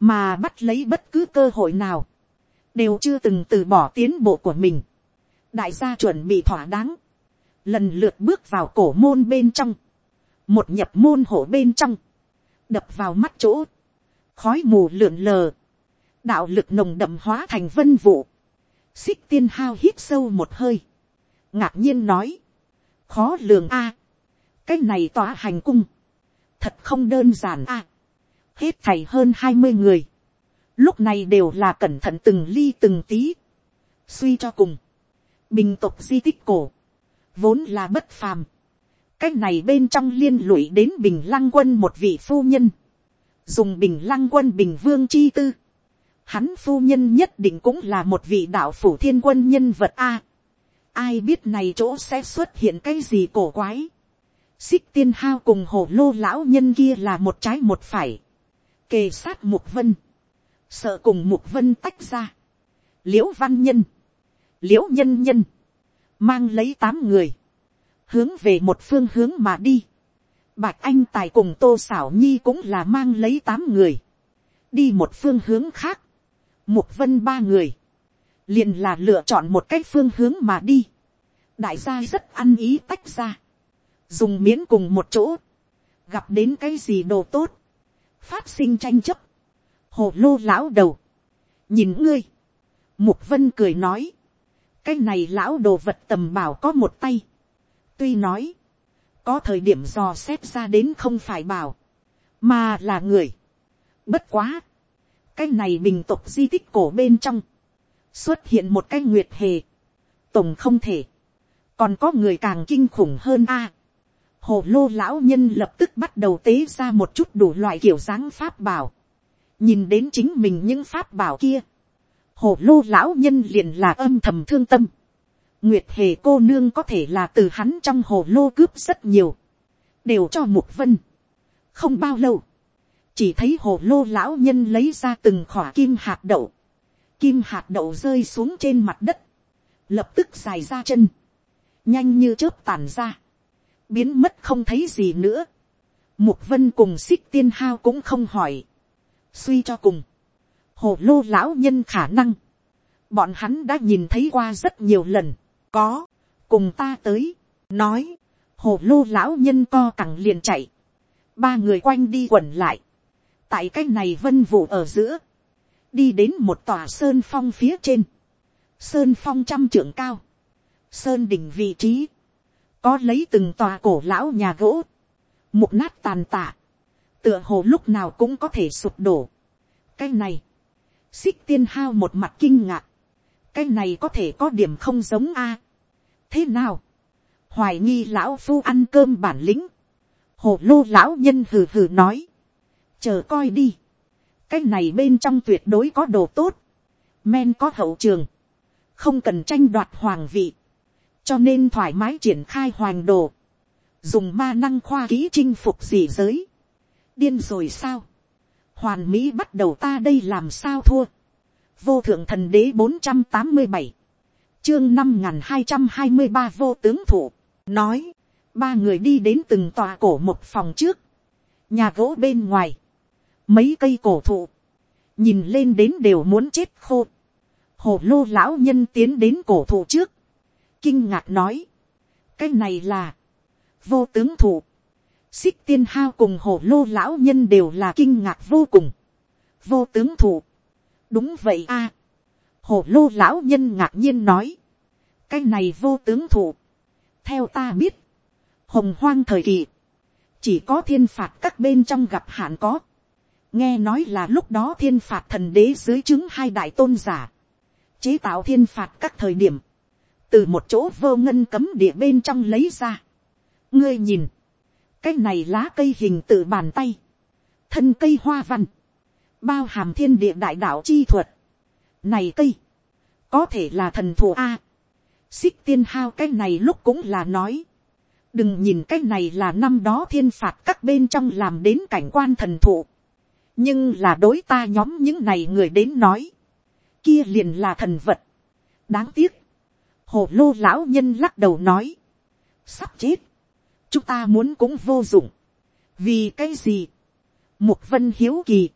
Mà bắt lấy bất cứ cơ hội nào. Đều chưa từng từ bỏ tiến bộ của mình. Đại gia chuẩn bị thỏa đáng. Lần lượt bước vào cổ môn bên trong. Một nhập môn hổ bên trong. Đập vào mắt chỗ. Khói mù lượn lờ đạo lực nồng đậm hóa thành vân vụ, xích tiên hao hít sâu một hơi, ngạc nhiên nói, khó lường a, cái này tỏa hành cung, thật không đơn giản a, hết thầy hơn hai mươi người, lúc này đều là cẩn thận từng ly từng tí, suy cho cùng, bình tục di tích cổ, vốn là bất phàm, cái này bên trong liên lụy đến bình lăng quân một vị phu nhân, dùng bình lăng quân bình vương chi tư, hắn phu nhân nhất định cũng là một vị đạo phủ thiên quân nhân vật a. ai biết này chỗ sẽ xuất hiện cái gì cổ quái. xích tiên hao cùng hồ lô lão nhân kia là một trái một phải. kề sát mục vân sợ cùng mục vân tách ra. liễu văn nhân. liễu nhân nhân. mang lấy tám người. hướng về một phương hướng mà đi. Bạch Anh Tài cùng Tô Xảo Nhi cũng là mang lấy tám người. Đi một phương hướng khác mục vân ba người, liền là lựa chọn một cái phương hướng mà đi. đại gia rất ăn ý tách ra, dùng miến cùng một chỗ, gặp đến cái gì đồ tốt, phát sinh tranh chấp, hồ lô lão đầu, nhìn ngươi, mục vân cười nói, cái này lão đồ vật tầm bảo có một tay, tuy nói, có thời điểm dò xét ra đến không phải bảo, mà là người. Bất quá, cái này bình tục di tích cổ bên trong, xuất hiện một cái nguyệt hề, tổng không thể, còn có người càng kinh khủng hơn a. hồ lô lão nhân lập tức bắt đầu tế ra một chút đủ loại kiểu dáng pháp bảo, nhìn đến chính mình những pháp bảo kia, hồ lô lão nhân liền là âm thầm thương tâm, nguyệt hề cô nương có thể là từ hắn trong hồ lô cướp rất nhiều, đều cho mục vân. không bao lâu, chỉ thấy hồ lô lão nhân lấy ra từng khỏa kim hạt đậu, kim hạt đậu rơi xuống trên mặt đất, lập tức dài ra chân, nhanh như chớp tàn ra, biến mất không thấy gì nữa. Mục vân cùng xích tiên hao cũng không hỏi, suy cho cùng, hồ lô lão nhân khả năng, bọn hắn đã nhìn thấy qua rất nhiều lần, có, cùng ta tới, nói, hồ lô lão nhân co cẳng liền chạy, ba người quanh đi quẩn lại, tại cái này vân vụ ở giữa, đi đến một tòa sơn phong phía trên, sơn phong trăm trưởng cao, sơn đỉnh vị trí, có lấy từng tòa cổ lão nhà gỗ, mục nát tàn tạ, tựa hồ lúc nào cũng có thể sụp đổ. cái này, xích tiên hao một mặt kinh ngạc, cái này có thể có điểm không giống a. thế nào, hoài nghi lão phu ăn cơm bản lĩnh, hồ lô lão nhân hừ hừ nói, chờ coi đi, cái này bên trong tuyệt đối có đồ tốt, men có hậu trường, không cần tranh đoạt hoàng vị, cho nên thoải mái triển khai hoàng đồ, dùng ma năng khoa kỹ chinh phục gì giới, điên rồi sao, hoàn mỹ bắt đầu ta đây làm sao thua, vô thượng thần đế bốn trăm tám mươi bảy, chương năm n g h n hai trăm hai mươi ba vô tướng thủ, nói, ba người đi đến từng tòa cổ một phòng trước, nhà gỗ bên ngoài, mấy cây cổ thụ, nhìn lên đến đều muốn chết khô, hồ lô lão nhân tiến đến cổ thụ trước, kinh ngạc nói, cái này là, vô tướng thủ, xích tiên hao cùng hổ lô lão nhân đều là kinh ngạc vô cùng, vô tướng thủ, đúng vậy a. hổ lô lão nhân ngạc nhiên nói. cái này vô tướng thủ. theo ta biết, hồng hoang thời kỳ, chỉ có thiên phạt các bên trong gặp hạn có. nghe nói là lúc đó thiên phạt thần đế dưới chứng hai đại tôn giả, chế tạo thiên phạt các thời điểm, từ một chỗ vô ngân cấm địa bên trong lấy ra. ngươi nhìn, cái này lá cây hình tự bàn tay, thân cây hoa văn, bao hàm thiên địa đại đạo chi thuật. Này cây, có thể là thần thù A. Xích tiên hao cái này lúc cũng là nói. Đừng nhìn cái này là năm đó thiên phạt các bên trong làm đến cảnh quan thần thụ. Nhưng là đối ta nhóm những này người đến nói. Kia liền là thần vật. Đáng tiếc. Hồ lô lão nhân lắc đầu nói. Sắp chết. Chúng ta muốn cũng vô dụng. Vì cái gì? Mục vân hiếu kỳ.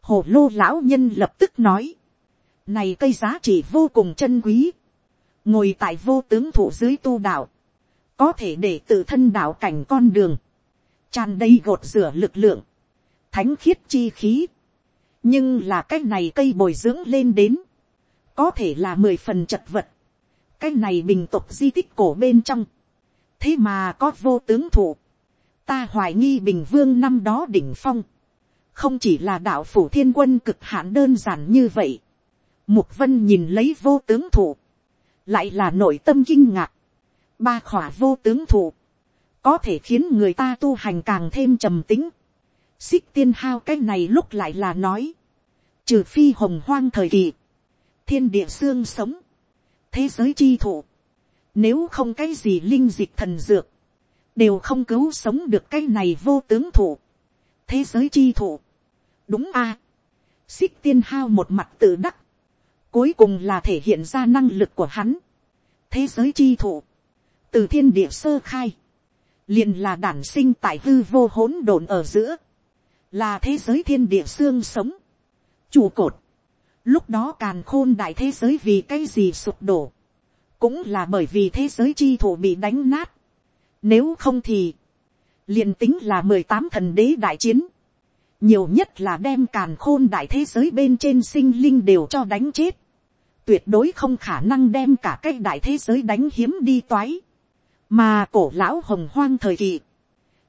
Hồ lô lão nhân lập tức nói, này cây giá trị vô cùng chân quý, ngồi tại vô tướng thủ dưới tu đạo, có thể để tự thân đạo cảnh con đường, tràn đầy gột rửa lực lượng, thánh khiết chi khí, nhưng là cái này cây bồi dưỡng lên đến, có thể là mười phần chật vật, cái này bình tục di tích cổ bên trong, thế mà có vô tướng thủ, ta hoài nghi bình vương năm đó đỉnh phong, không chỉ là đạo phủ thiên quân cực hạn đơn giản như vậy. Mục vân nhìn lấy vô tướng thủ, lại là nội tâm kinh ngạc. Ba khỏa vô tướng thủ, có thể khiến người ta tu hành càng thêm trầm tính. Xích tiên hao cái này lúc lại là nói, trừ phi hồng hoang thời kỳ, thiên địa xương sống, thế giới chi thụ, nếu không cái gì linh dịch thần dược, đều không cứu sống được cái này vô tướng thủ thế giới chi thủ đúng a. À. xích tiên hao một mặt tự đắc. cuối cùng là thể hiện ra năng lực của hắn. thế giới chi thủ từ thiên địa sơ khai. liền là đản sinh tại hư vô hỗn độn ở giữa. là thế giới thiên địa xương sống. chủ cột. lúc đó càn khôn đại thế giới vì cái gì sụp đổ cũng là bởi vì thế giới chi thủ bị đánh nát. nếu không thì, liền tính là mười tám thần đế đại chiến, nhiều nhất là đem càn khôn đại thế giới bên trên sinh linh đều cho đánh chết, tuyệt đối không khả năng đem cả cái đại thế giới đánh hiếm đi toái, mà cổ lão hồng hoang thời kỳ,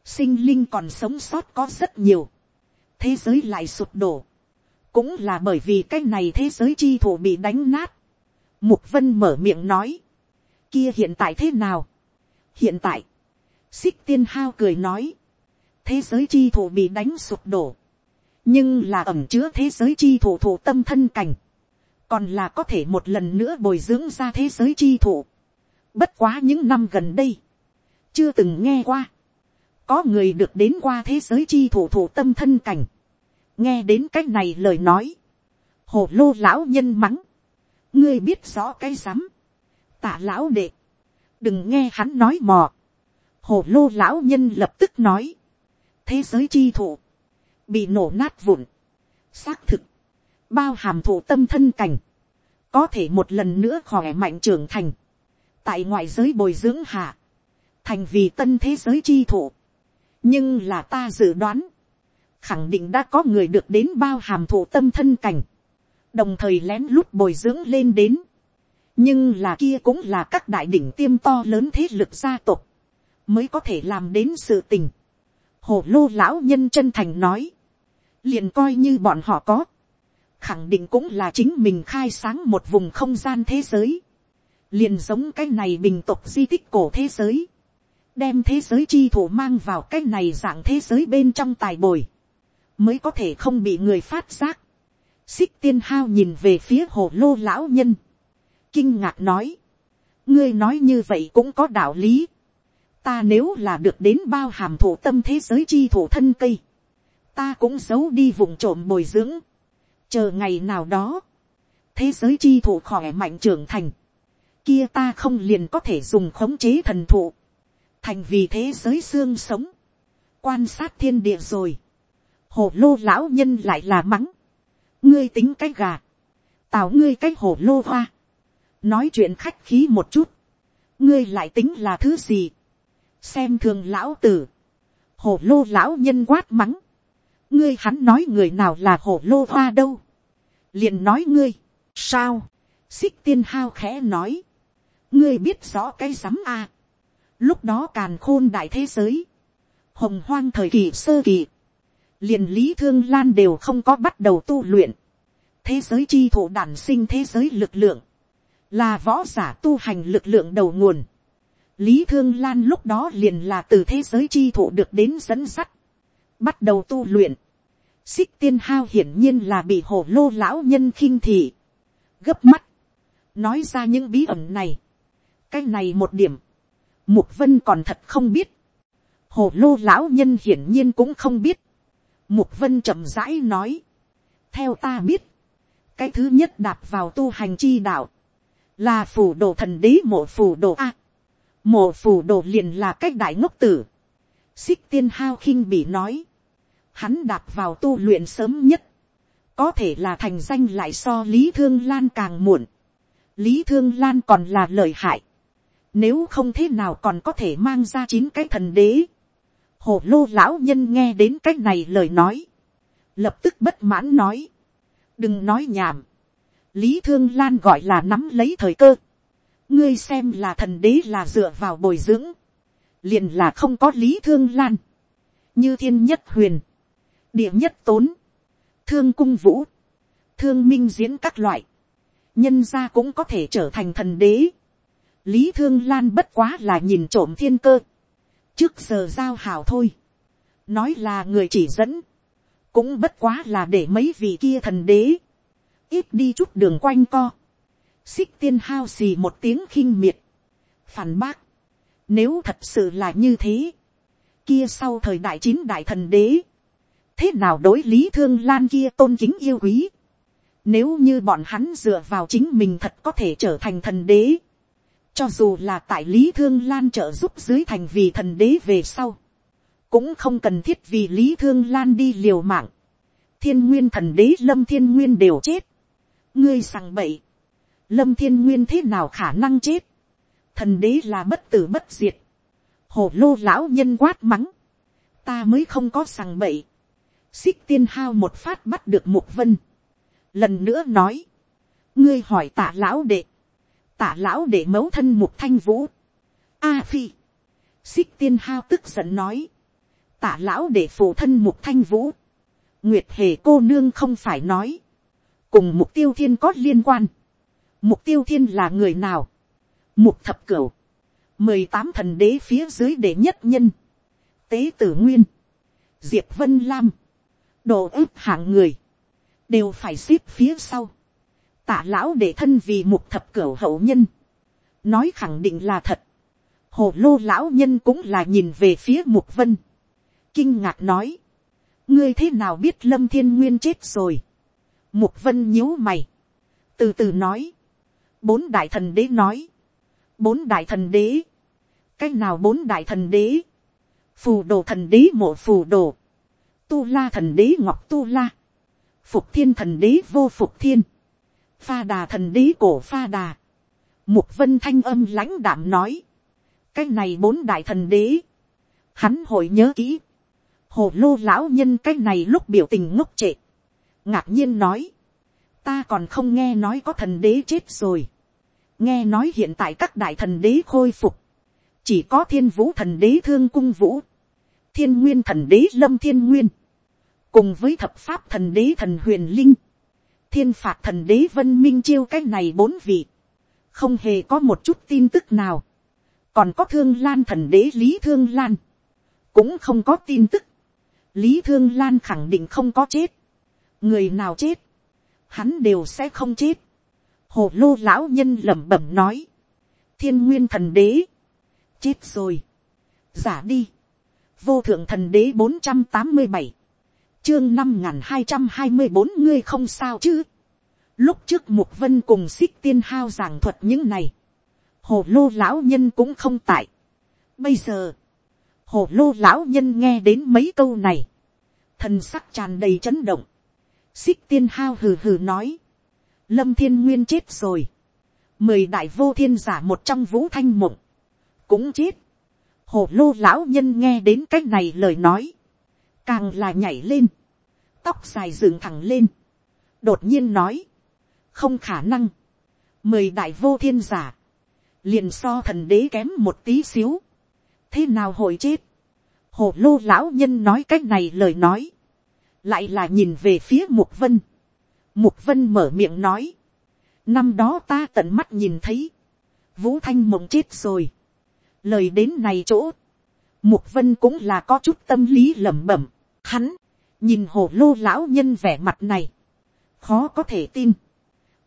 sinh linh còn sống sót có rất nhiều, thế giới lại sụp đổ, cũng là bởi vì cái này thế giới chi thủ bị đánh nát. Mục vân mở miệng nói, kia hiện tại thế nào? hiện tại, xích tiên hao cười nói, thế giới chi thủ bị đánh sụp đổ, nhưng là ẩm chứa thế giới chi thủ thủ tâm thân cảnh, còn là có thể một lần nữa bồi dưỡng ra thế giới chi thủ. Bất quá những năm gần đây, chưa từng nghe qua, có người được đến qua thế giới chi thủ thủ tâm thân cảnh, nghe đến c á c h này lời nói, hồ lô lão nhân mắng, ngươi biết rõ cái rắm, tạ lão đệ, đừng nghe hắn nói mò, hồ lô lão nhân lập tức nói, thế giới chi thụ, bị nổ nát vụn, xác thực, bao hàm thụ tâm thân cảnh, có thể một lần nữa khỏe mạnh trưởng thành, tại ngoại giới bồi dưỡng hạ, thành vì tân thế giới chi thụ. nhưng là ta dự đoán, khẳng định đã có người được đến bao hàm thụ tâm thân cảnh, đồng thời lén lút bồi dưỡng lên đến nhưng là kia cũng là các đại đỉnh tiêm to lớn thế lực gia tộc, mới có thể làm đến sự tình. Hồ lô lão nhân chân thành nói, liền coi như bọn họ có, khẳng định cũng là chính mình khai sáng một vùng không gian thế giới, liền giống cái này bình tộc di tích cổ thế giới, đem thế giới chi thủ mang vào cái này dạng thế giới bên trong tài bồi, mới có thể không bị người phát giác. Xích tiên hao nhìn về phía hồ lô lão nhân, kinh ngạc nói, ngươi nói như vậy cũng có đạo lý. ta nếu là được đến bao hàm thủ tâm thế giới chi thủ thân cây, ta cũng giấu đi vùng trộm bồi dưỡng, chờ ngày nào đó, thế giới chi thủ khỏe mạnh trưởng thành, kia ta không liền có thể dùng khống chế thần thụ, thành vì thế giới xương sống, quan sát thiên địa rồi, hồ lô lão nhân lại là mắng, ngươi tính cái gà, tào ngươi cái hồ lô hoa, nói chuyện khách khí một chút, ngươi lại tính là thứ gì, xem thường lão tử, hổ lô lão nhân quát mắng, ngươi hắn nói người nào là hổ lô hoa đâu, liền nói ngươi, sao, xích tiên hao khẽ nói, ngươi biết rõ cái rắm a, lúc đó càn khôn đại thế giới, hồng hoang thời kỳ sơ kỳ, liền lý thương lan đều không có bắt đầu tu luyện, thế giới chi thụ đản sinh thế giới lực lượng, là võ giả tu hành lực lượng đầu nguồn. lý thương lan lúc đó liền là từ thế giới chi thụ được đến dẫn sắt, bắt đầu tu luyện. xích tiên hao hiển nhiên là bị hồ lô lão nhân khinh thị, gấp mắt, nói ra những bí ẩn này. cái này một điểm, mục vân còn thật không biết, hồ lô lão nhân hiển nhiên cũng không biết. mục vân chậm rãi nói, theo ta biết, cái thứ nhất đạp vào tu hành chi đạo, là phù đồ thần đế mộ phù đồ a. mộ phù đồ liền là cách đại ngốc tử. xích tiên hao khinh bị nói, hắn đạp vào tu luyện sớm nhất, có thể là thành danh lại so lý thương lan càng muộn. lý thương lan còn là lời hại, nếu không thế nào còn có thể mang ra chín cái thần đế. hồ lô lão nhân nghe đến cái này lời nói, lập tức bất mãn nói, đừng nói nhảm, lý thương lan gọi là nắm lấy thời cơ, ngươi xem là thần đế là dựa vào bồi dưỡng, liền là không có lý thương lan, như thiên nhất huyền, địa nhất tốn, thương cung vũ, thương minh diễn các loại, nhân gia cũng có thể trở thành thần đế. lý thương lan bất quá là nhìn trộm thiên cơ, trước giờ giao hảo thôi, nói là người chỉ dẫn, cũng bất quá là để mấy vị kia thần đế, ít đi chút đường quanh co, xích tiên hao xì một tiếng khinh miệt, phản bác, nếu thật sự là như thế, kia sau thời đại chín đại thần đế, thế nào đối lý thương lan kia tôn kính yêu quý, nếu như bọn hắn dựa vào chính mình thật có thể trở thành thần đế, cho dù là tại lý thương lan trợ giúp dưới thành vì thần đế về sau, cũng không cần thiết vì lý thương lan đi liều mạng, thiên nguyên thần đế lâm thiên nguyên đều chết, ngươi sằng bậy, lâm thiên nguyên thế nào khả năng chết, thần đế là bất tử bất diệt, hồ lô lão nhân quát mắng, ta mới không có sằng bậy, xích tiên hao một phát bắt được mục vân, lần nữa nói, ngươi hỏi tạ lão đệ, tạ lão đệ mấu thân mục thanh vũ, a phi, xích tiên hao tức giận nói, tạ lão đệ phụ thân mục thanh vũ, nguyệt hề cô nương không phải nói, cùng mục tiêu thiên có liên quan. mục tiêu thiên là người nào. mục thập cửu, mười tám thần đế phía dưới đệ nhất nhân, tế tử nguyên, diệp vân lam, đồ ức hạng người, đều phải xếp phía sau. tả lão để thân vì mục thập cửu hậu nhân, nói khẳng định là thật. hồ lô lão nhân cũng là nhìn về phía mục vân, kinh ngạc nói, ngươi thế nào biết lâm thiên nguyên chết rồi. Mục vân nhíu mày. Từ từ nói. Bốn đại thần đế nói. Bốn đại thần đế. Cái nào bốn đại thần đế? Phù đồ thần đế mộ phù đồ. Tu la thần đế ngọc tu la. Phục thiên thần đế vô phục thiên. Pha đà thần đế cổ pha đà. Mục vân thanh âm lãnh đạm nói. Cái này bốn đại thần đế. Hắn hội nhớ kỹ. Hồ lô lão nhân cái này lúc biểu tình ngốc trệ ngạc nhiên nói, ta còn không nghe nói có thần đế chết rồi, nghe nói hiện tại các đại thần đế khôi phục, chỉ có thiên vũ thần đế thương cung vũ, thiên nguyên thần đế lâm thiên nguyên, cùng với thập pháp thần đế thần huyền linh, thiên phạt thần đế vân minh chiêu cái này bốn vị, không hề có một chút tin tức nào, còn có thương lan thần đế lý thương lan, cũng không có tin tức, lý thương lan khẳng định không có chết, người nào chết, hắn đều sẽ không chết. hồ lô lão nhân lẩm bẩm nói, thiên nguyên thần đế, chết rồi, giả đi, vô thượng thần đế bốn trăm tám mươi bảy, chương năm n g h n hai trăm hai mươi bốn ngươi không sao chứ, lúc trước mục vân cùng xích tiên hao giảng thuật những này, hồ lô lão nhân cũng không tại, bây giờ, hồ lô lão nhân nghe đến mấy câu này, thần sắc tràn đầy chấn động, xích tiên hao hừ hừ nói, lâm thiên nguyên chết rồi, mười đại vô thiên giả một trong vũ thanh mộng, cũng chết. hồ lô lão nhân nghe đến cái này lời nói, càng là nhảy lên, tóc dài dựng thẳng lên, đột nhiên nói, không khả năng, mười đại vô thiên giả, liền so thần đế kém một tí xíu, thế nào hội chết, hồ lô lão nhân nói cái này lời nói, lại là nhìn về phía mục vân, mục vân mở miệng nói, Năm đó ta tận mắt nhìn thấy. Vũ Thanh Mộng chết rồi. Lời đến này chỗ. Mục Vân cũng là có chút tâm lý lẩm bẩm. Hắn. Nhìn hồ lô lão nhân vẻ mặt này. Khó có thể tin.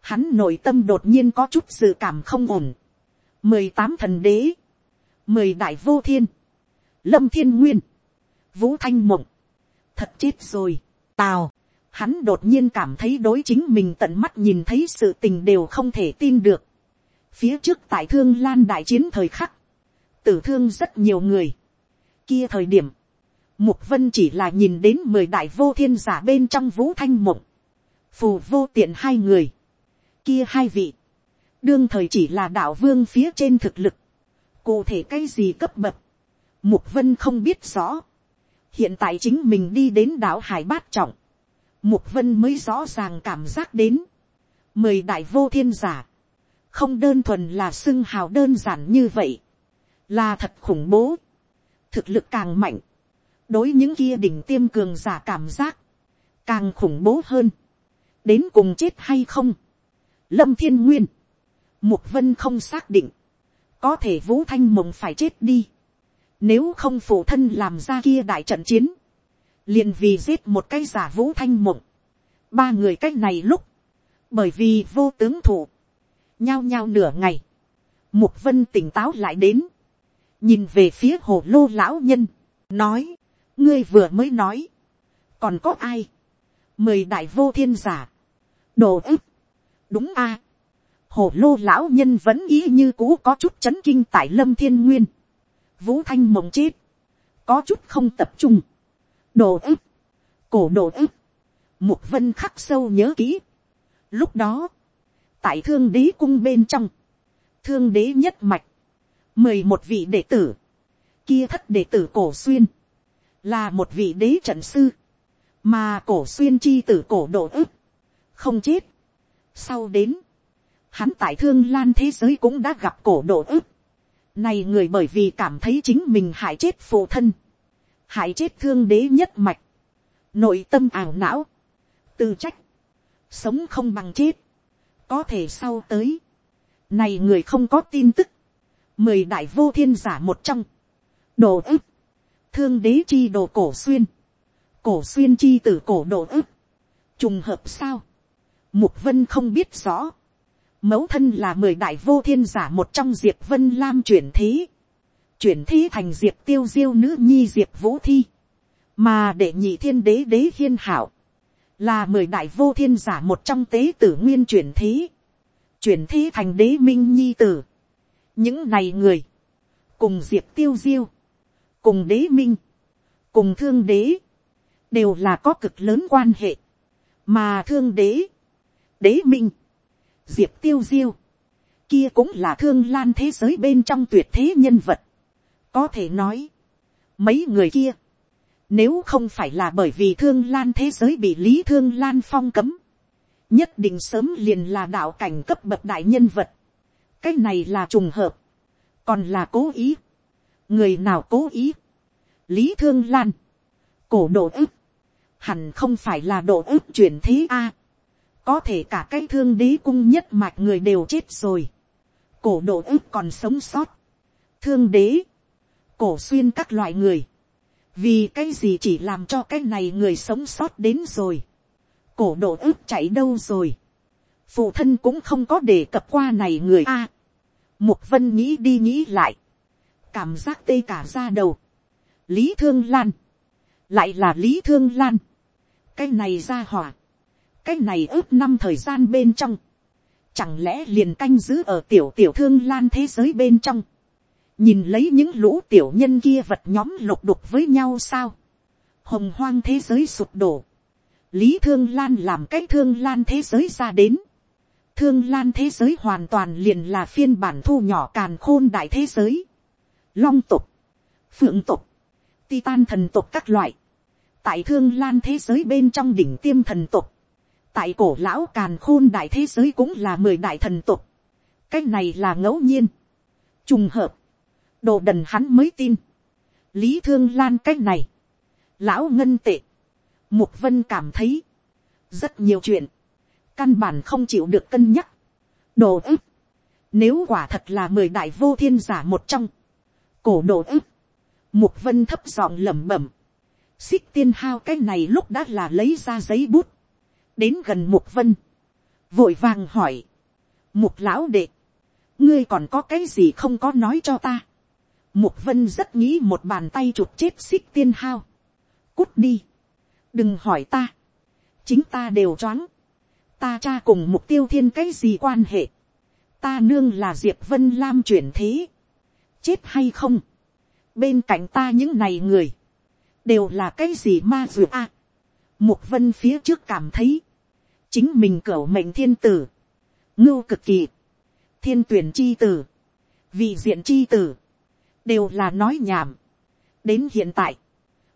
Hắn nội tâm đột nhiên có chút sự cảm không ổn. mười tám thần đế. mười đại vô thiên. Lâm thiên nguyên. Vũ Thanh Mộng. Thật chết rồi. Tào hắn đột nhiên cảm thấy đối chính mình tận mắt nhìn thấy sự tình đều không thể tin được. phía trước tại thương lan đại chiến thời khắc, tử thương rất nhiều người. kia thời điểm, mục vân chỉ là nhìn đến mười đại vô thiên giả bên trong vũ thanh mộng, phù vô tiện hai người, kia hai vị, đương thời chỉ là đạo vương phía trên thực lực, cụ thể cái gì cấp bậc, mục vân không biết rõ hiện tại chính mình đi đến đảo hải bát trọng, Mục vân mới rõ ràng cảm giác đến. Mười đại vô thiên giả. Không đơn thuần là xưng hào đơn giản như vậy. Là thật khủng bố. Thực lực càng mạnh. Đối những kia đỉnh tiêm cường giả cảm giác. Càng khủng bố hơn. Đến cùng chết hay không. Lâm thiên nguyên. Mục vân không xác định. Có thể vũ thanh mộng phải chết đi. Nếu không phụ thân làm ra kia đại trận chiến liền vì giết một cái giả vũ thanh mộng, ba người cách này lúc, bởi vì vô tướng thủ, nhao nhao nửa ngày, mục vân tỉnh táo lại đến, nhìn về phía hồ lô lão nhân, nói, ngươi vừa mới nói, còn có ai, mời đại vô thiên giả, đồ ức, đúng a, hồ lô lão nhân vẫn ý như cũ có chút chấn kinh tại lâm thiên nguyên, vũ thanh mộng chết, có chút không tập trung, đồ ức, cổ đồ ức, mục vân khắc sâu nhớ kỹ. Lúc đó, tại thương đế cung bên trong, thương đế nhất mạch, mời một vị đệ tử, kia thất đệ tử cổ xuyên, là một vị đế trận sư, mà cổ xuyên chi tử cổ độ ức, không chết. Sau đến, hắn tại thương lan thế giới cũng đã gặp cổ độ ức. Này người bởi vì cảm thấy chính mình hại chết phụ thân, hại chết thương đế nhất mạch, nội tâm ảo não, tư trách, sống không bằng chết, có thể sau tới, này người không có tin tức, mười đại vô thiên giả một trong, đồ ức, thương đế chi đồ cổ xuyên, cổ xuyên chi tử cổ đồ ức, trùng hợp sao, mục vân không biết rõ, mẫu thân là mười đại vô thiên giả một trong diệp vân lam chuyển thế, chuyển thế thành diệp tiêu diêu nữ nhi diệp vũ thi, mà đệ nhị thiên đế đế hiên hảo, là mười đại vô thiên giả một trong tế tử nguyên chuyển thế, chuyển thế thành đế minh nhi tử. những này người, cùng diệp tiêu diêu, cùng đế minh, cùng thương đế, đều là có cực lớn quan hệ, mà thương đế, đế minh, diệp tiêu diêu, kia cũng là thương lan thế giới bên trong tuyệt thế nhân vật. có thể nói, mấy người kia, nếu không phải là bởi vì thương lan thế giới bị lý thương lan phong cấm. Nhất định sớm liền là đạo cảnh cấp bậc đại nhân vật. Cái này là trùng hợp. Còn là cố ý. Người nào cố ý. Lý thương lan. Cổ độ ức. Hẳn không phải là độ ức chuyển thế A. Có thể cả cái thương đế cung nhất mạch người đều chết rồi. Cổ độ ức còn sống sót. Thương đế. Cổ xuyên các loại người vì cái gì chỉ làm cho cái này người sống sót đến rồi, cổ độ ức chạy đâu rồi, phụ thân cũng không có đề cập qua này người a, Mục vân nghĩ đi nghĩ lại. Cảm giác tê cả ra đầu. Lý Thương Lan. Lại là Lý Thương Lan. Cái này ra hỏa. Cái này ướp năm thời gian bên trong. Chẳng lẽ liền canh giữ ở tiểu tiểu thương lan thế giới bên trong. Nhìn lấy những lũ tiểu nhân kia vật nhóm lục đục với nhau sao. Hồng hoang thế giới sụp đổ. Lý Thương Lan làm cái Thương Lan thế giới ra đến. Thương Lan thế giới hoàn toàn liền là phiên bản thu nhỏ càn khôn đại thế giới. Long tục, phượng tục, titan thần tục các loại. Tại Thương Lan thế giới bên trong đỉnh tiêm thần tục. Tại cổ lão càn khôn đại thế giới cũng là mười đại thần tục. Cái này là ngẫu nhiên. Trùng hợp. Đồ đần hắn mới tin. Lý Thương Lan cái này. Lão ngân tệ Mục vân cảm thấy, rất nhiều chuyện, căn bản không chịu được cân nhắc. Đồ ức, nếu quả thật là mười đại vô thiên giả một trong, cổ đồ ức, mục vân thấp giọng lẩm bẩm, xích tiên hao cái này lúc đã là lấy ra giấy bút, đến gần mục vân, vội vàng hỏi, mục lão đệ, ngươi còn có cái gì không có nói cho ta. Mục vân rất nghĩ một bàn tay chụp chết xích tiên hao. Cút đi. Đừng hỏi ta, chính ta đều choáng, ta cha cùng mục tiêu thiên cái gì quan hệ, ta nương là diệp vân lam chuyển thế, chết hay không, bên cạnh ta những này người, đều là cái gì ma dược a, mục vân phía trước cảm thấy, chính mình cửa mệnh thiên tử, ngưu cực kỳ, thiên tuyển chi tử, vị diện chi tử, đều là nói nhảm. đến hiện tại,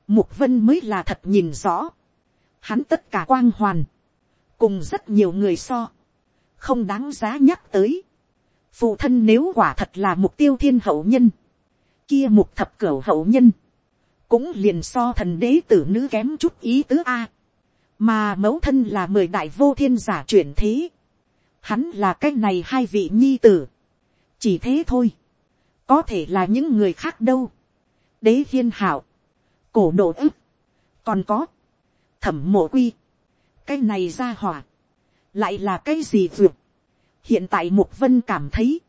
Mục vân mới là thật nhìn rõ. Hắn tất cả quang hoàn. Cùng rất nhiều người so. Không đáng giá nhắc tới. Phụ thân nếu quả thật là mục tiêu thiên hậu nhân. Kia mục thập cửu hậu nhân. Cũng liền so thần đế tử nữ kém chút ý tứ A. Mà mẫu thân là mười đại vô thiên giả chuyển thế. Hắn là cái này hai vị nhi tử. Chỉ thế thôi. Có thể là những người khác đâu. Đế hiên hảo cổ độ ức, còn có, thẩm mộ quy, cái này ra hỏa, lại là cái gì vượt. hiện tại mục vân cảm thấy,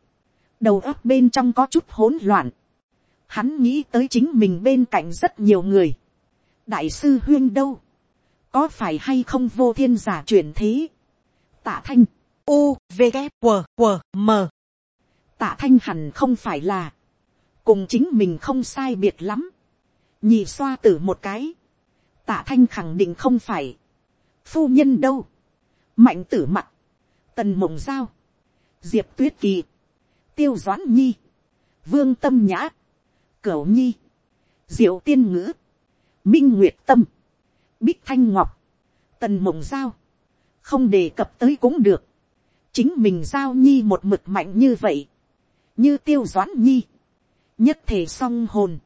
đầu óc bên trong có chút hỗn loạn, hắn nghĩ tới chính mình bên cạnh rất nhiều người, đại sư huyên đâu, có phải hay không vô thiên giả chuyển thế, tạ thanh, u v g q q m. Tạ thanh hẳn không phải là, cùng chính mình không sai biệt lắm, nhì xoa tử một cái, tạ thanh khẳng định không phải, phu nhân đâu, mạnh tử mặt, tần mộng giao, diệp tuyết kỳ, tiêu doãn nhi, vương tâm nhã, cửu nhi, diệu tiên ngữ, minh nguyệt tâm, bích thanh ngọc, tần mộng giao, không đề cập tới cũng được, chính mình giao nhi một mực mạnh như vậy, như tiêu doãn nhi, nhất thể song hồn,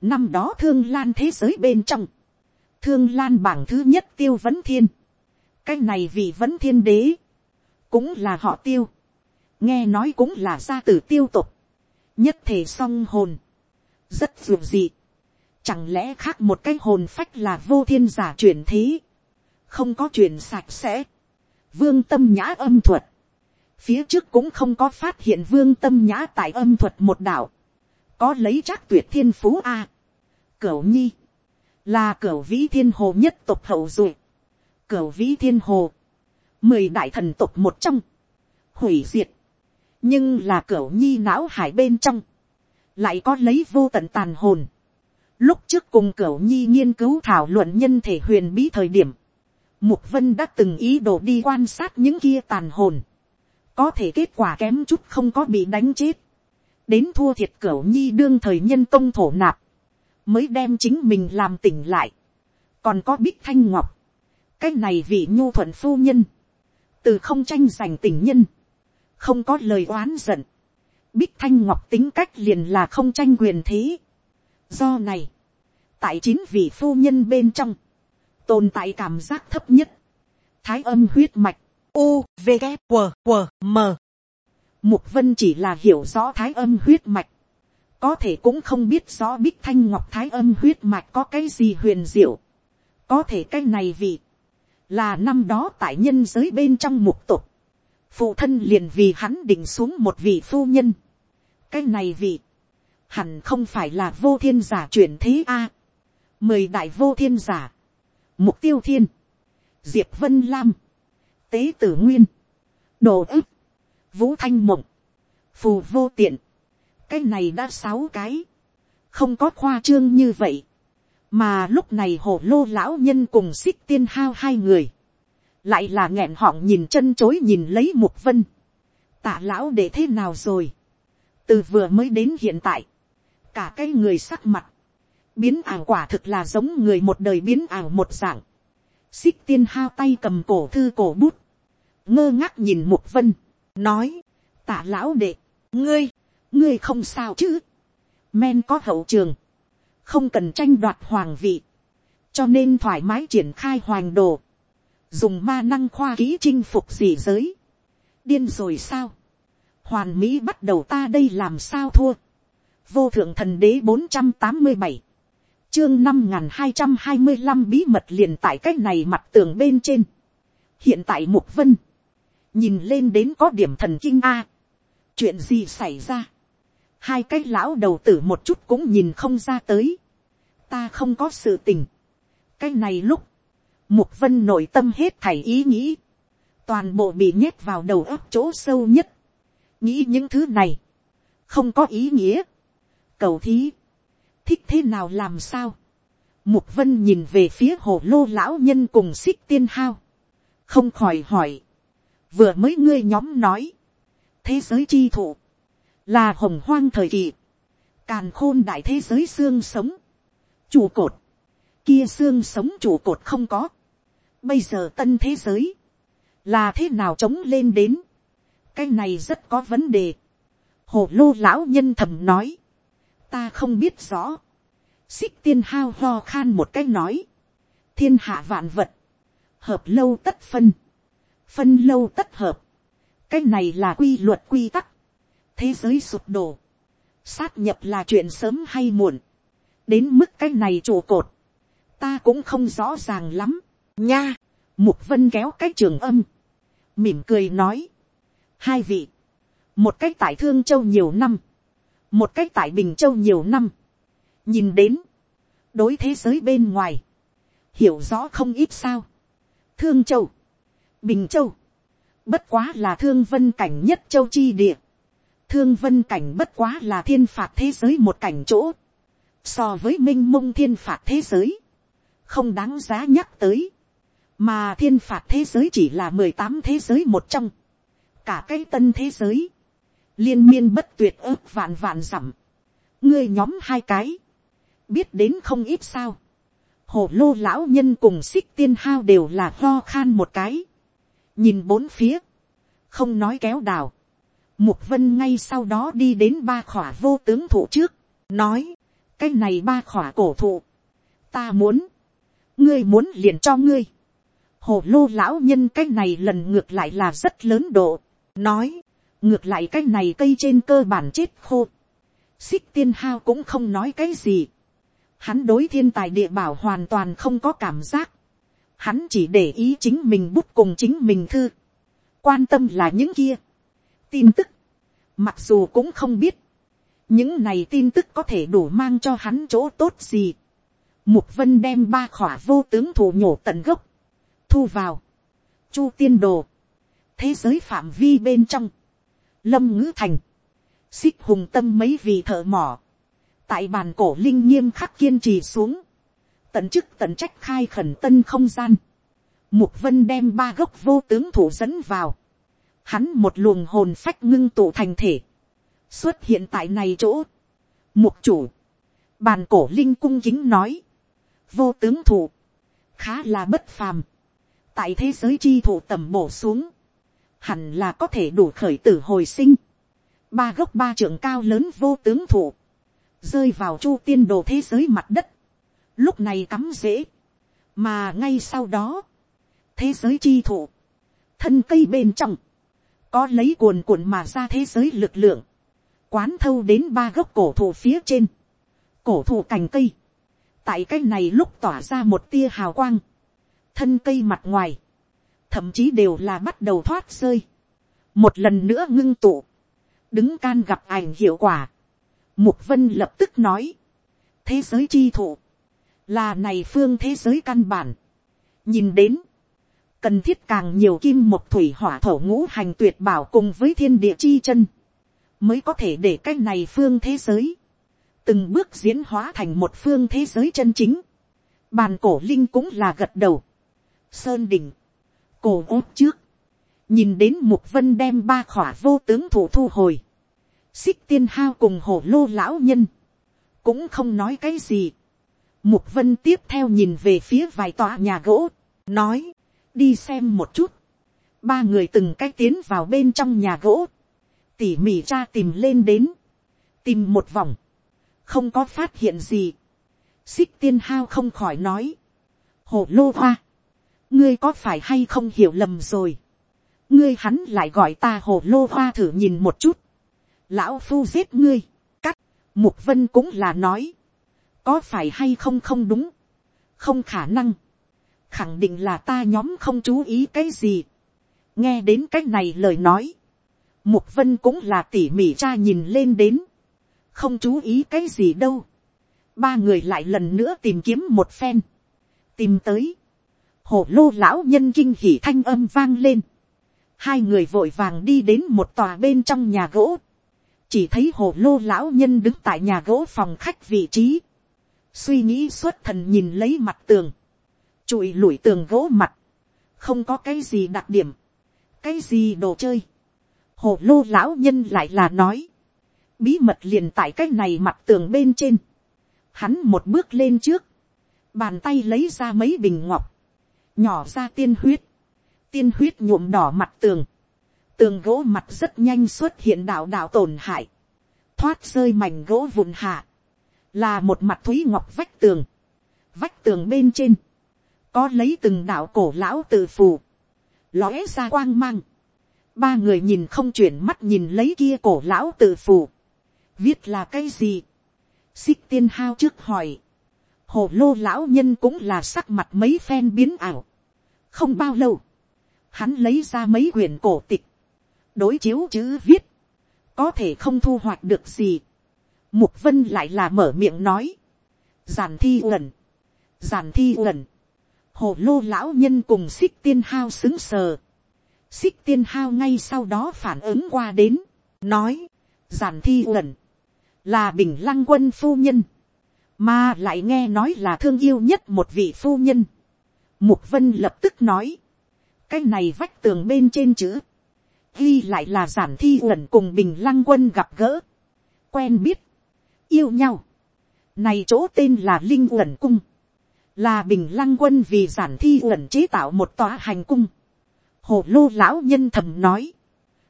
Năm đó thương lan thế giới bên trong. Thương lan bảng thứ nhất tiêu vấn thiên. Cái này vì vấn thiên đế. Cũng là họ tiêu. Nghe nói cũng là gia tử tiêu tục. Nhất thể song hồn. Rất dù dị. Chẳng lẽ khác một cái hồn phách là vô thiên giả chuyển thế. Không có chuyển sạch sẽ. Vương tâm nhã âm thuật. Phía trước cũng không có phát hiện vương tâm nhã tại âm thuật một đạo có lấy chắc tuyệt thiên phú a. Cửu nhi, là cửu vĩ thiên hồ nhất tộc hậu duệ. Cửu vĩ thiên hồ, mười đại thần tộc một trong, hủy diệt. nhưng là cửu nhi não hải bên trong, lại có lấy vô tận tàn hồn. Lúc trước cùng cửu nhi nghiên cứu thảo luận nhân thể huyền bí thời điểm, Mục Vân đã từng ý đồ đi quan sát những kia tàn hồn. Có thể kết quả kém chút không có bị đánh chết đến thua thiệt cửu nhi đương thời nhân công thổ nạp, mới đem chính mình làm tỉnh lại. còn có bích thanh ngọc, cái này vị nhu thuận phu nhân, từ không tranh giành tình nhân, không có lời oán giận, bích thanh ngọc tính cách liền là không tranh quyền thế do này, tại chín vị phu nhân bên trong, tồn tại cảm giác thấp nhất, thái âm huyết mạch, u v g w, w, m Mục vân chỉ là hiểu rõ thái âm huyết mạch. Có thể cũng không biết rõ bích thanh ngọc thái âm huyết mạch có cái gì huyền diệu. Có thể cái này vì là năm đó tại nhân giới bên trong mục tục. Phụ thân liền vì hắn định xuống một vị phu nhân. cái này vì hẳn không phải là vô thiên giả chuyển thế a. mười đại vô thiên giả, mục tiêu thiên, diệp vân lam, tế tử nguyên, đồ ức, vũ thanh mộng, phù vô tiện, cái này đã sáu cái, không có khoa trương như vậy, mà lúc này hồ lô lão nhân cùng xích tiên hao hai người, lại là nghẹn họng nhìn chân chối nhìn lấy mục vân, tạ lão để thế nào rồi, từ vừa mới đến hiện tại, cả cái người sắc mặt, biến ảo quả thực là giống người một đời biến ảo một dạng, xích tiên hao tay cầm cổ thư cổ bút, ngơ ngác nhìn mục vân, nói, tạ lão đệ, ngươi, ngươi không sao chứ, men có hậu trường, không cần tranh đoạt hoàng vị, cho nên thoải mái triển khai hoàng đồ, dùng ma năng khoa kỹ chinh phục gì giới, điên rồi sao, hoàn mỹ bắt đầu ta đây làm sao thua, vô thượng thần đế bốn trăm tám mươi bảy, chương năm n g h n hai trăm hai mươi năm bí mật liền tại cách này mặt tường bên trên, hiện tại mục vân, nhìn lên đến có điểm thần kinh a, chuyện gì xảy ra, hai cái lão đầu tử một chút cũng nhìn không ra tới, ta không có sự tình, cái này lúc, mục vân nội tâm hết thảy ý nghĩ, toàn bộ bị nhét vào đầu óc chỗ sâu nhất, nghĩ những thứ này, không có ý nghĩa, cầu thí, thích thế nào làm sao. Mục vân nhìn về phía hồ lô lão nhân cùng xích tiên hao. Không khỏi hỏi. Vừa mới ngươi nhóm nói. Thế giới chi thụ. Là hồng hoang thời kỳ. Càn khôn đại thế giới xương sống. Chủ cột. Kia xương sống chủ cột không có. Bây giờ tân thế giới. Là thế nào chống lên đến. Cái này rất có vấn đề. Hồ lô lão nhân thầm nói ta không biết rõ. xích tiên hao ho khan một cái nói. thiên hạ vạn vật. hợp lâu tất phân. phân lâu tất hợp. cái này là quy luật quy tắc. thế giới sụp đổ. sát nhập là chuyện sớm hay muộn. đến mức cái này trụ cột. ta cũng không rõ ràng lắm. nha. mục vân kéo cái trường âm. mỉm cười nói. hai vị. một cách tại thương châu nhiều năm một cách tại bình châu nhiều năm, nhìn đến, đối thế giới bên ngoài, hiểu rõ không ít sao. thương châu, bình châu, bất quá là thương vân cảnh nhất châu chi địa, thương vân cảnh bất quá là thiên phạt thế giới một cảnh chỗ, so với m i n h mông thiên phạt thế giới, không đáng giá nhắc tới, mà thiên phạt thế giới chỉ là mười tám thế giới một trong, cả cái tân thế giới, liên miên bất tuyệt ước vạn vạn dặm, ngươi nhóm hai cái, biết đến không ít sao, hồ lô lão nhân cùng xích tiên hao đều là lo khan một cái, nhìn bốn phía, không nói kéo đào, mục vân ngay sau đó đi đến ba khỏa vô tướng thụ trước, nói, cái này ba khỏa cổ thụ, ta muốn, ngươi muốn liền cho ngươi, hồ lô lão nhân cái này lần ngược lại là rất lớn độ, nói, ngược lại cái này cây trên cơ bản chết khô, xích tiên hao cũng không nói cái gì, hắn đối thiên tài địa bảo hoàn toàn không có cảm giác, hắn chỉ để ý chính mình bút cùng chính mình thư, quan tâm là những kia, tin tức, mặc dù cũng không biết, những này tin tức có thể đủ mang cho hắn chỗ tốt gì. Mục vân đem ba khỏa vô tướng thủ nhổ tận gốc, thu vào, chu tiên đồ, thế giới phạm vi bên trong, lâm ngữ thành, xích hùng tâm mấy vị thợ mỏ, tại bàn cổ linh nghiêm khắc kiên trì xuống, tận chức tận trách khai khẩn tân không gian, mục vân đem ba gốc vô tướng thủ dẫn vào, hắn một luồng hồn phách ngưng tụ thành thể, xuất hiện tại này chỗ, mục chủ, bàn cổ linh cung kính nói, vô tướng thủ, khá là bất phàm, tại thế giới chi thủ tầm bổ xuống, hẳn là có thể đủ khởi tử hồi sinh. Ba gốc ba trưởng cao lớn vô tướng thủ, rơi vào chu tiên đồ thế giới mặt đất, lúc này cắm dễ, mà ngay sau đó, thế giới chi thủ, thân cây bên trong, có lấy cuồn cuộn mà ra thế giới lực lượng, quán thâu đến ba gốc cổ thụ phía trên, cổ thụ cành cây, tại cái này lúc tỏa ra một tia hào quang, thân cây mặt ngoài, thậm chí đều là bắt đầu thoát rơi, một lần nữa ngưng tụ, đứng can gặp ảnh hiệu quả, mục vân lập tức nói, thế giới chi thụ, là này phương thế giới căn bản, nhìn đến, cần thiết càng nhiều kim một thủy hỏa thổ ngũ hành tuyệt bảo cùng với thiên địa chi chân, mới có thể để cái này phương thế giới, từng bước diễn hóa thành một phương thế giới chân chính. Bàn cổ linh cũng là gật đầu. Sơn đỉnh, cổ ốt trước, nhìn đến mục vân đem ba khỏa vô tướng thủ thu hồi. Xích tiên hao cùng hổ lô lão nhân, cũng không nói cái gì. Mục vân tiếp theo nhìn về phía vài tòa nhà gỗ, nói, đi xem một chút. Ba người từng cách tiến vào bên trong nhà gỗ, tỉ mỉ cha tìm lên đến, tìm một vòng, không có phát hiện gì. Xích tiên hao không khỏi nói, hồ lô hoa, ngươi có phải hay không hiểu lầm rồi. ngươi hắn lại gọi ta hồ lô hoa thử nhìn một chút. lão phu giết ngươi, cắt, mục vân cũng là nói, có phải hay không không đúng, không khả năng, khẳng định là ta nhóm không chú ý cái gì. nghe đến cái này lời nói, mục vân cũng là tỉ mỉ cha nhìn lên đến, không chú ý cái gì đâu. ba người lại lần nữa tìm kiếm một phen, tìm tới, hổ lô lão nhân kinh hỉ thanh âm vang lên, hai người vội vàng đi đến một tòa bên trong nhà gỗ, chỉ thấy hồ lô lão nhân đứng tại nhà gỗ phòng khách vị trí, suy nghĩ xuất thần nhìn lấy mặt tường, Chụi lủi tường gỗ mặt, không có cái gì đặc điểm, cái gì đồ chơi, hồ lô lão nhân lại là nói, bí mật liền tại cái này mặt tường bên trên, hắn một bước lên trước, bàn tay lấy ra mấy bình ngọc, nhỏ ra tiên huyết, tiên huyết nhuộm đỏ mặt tường, tường gỗ mặt rất nhanh xuất hiện đạo đạo tổn hại, thoát rơi mảnh gỗ vụn hạ, là một mặt thúy ngọc vách tường, vách tường bên trên, có lấy từng đạo cổ lão tự phù, lóe ra quang mang, ba người nhìn không chuyển mắt nhìn lấy kia cổ lão tự phù, viết là cái gì, xích tiên hao trước hỏi, hồ lô lão nhân cũng là sắc mặt mấy phen biến ảo, không bao lâu, hắn lấy ra mấy quyển cổ tịch, đối chiếu chữ viết, có thể không thu hoạch được gì. Mục vân lại là mở miệng nói, giàn thi uẩn, giàn thi uẩn, hồ lô lão nhân cùng xích tiên hao xứng sờ, xích tiên hao ngay sau đó phản ứng qua đến, nói, giàn thi uẩn, là bình lăng quân phu nhân, mà lại nghe nói là thương yêu nhất một vị phu nhân. Mục vân lập tức nói, cái này vách tường bên trên chữ, ghi lại là giản thi uẩn cùng bình lăng quân gặp gỡ, quen biết, yêu nhau. Này chỗ tên là linh uẩn cung, là bình lăng quân vì giản thi uẩn chế tạo một tòa hành cung. Hồ lô lão nhân thầm nói,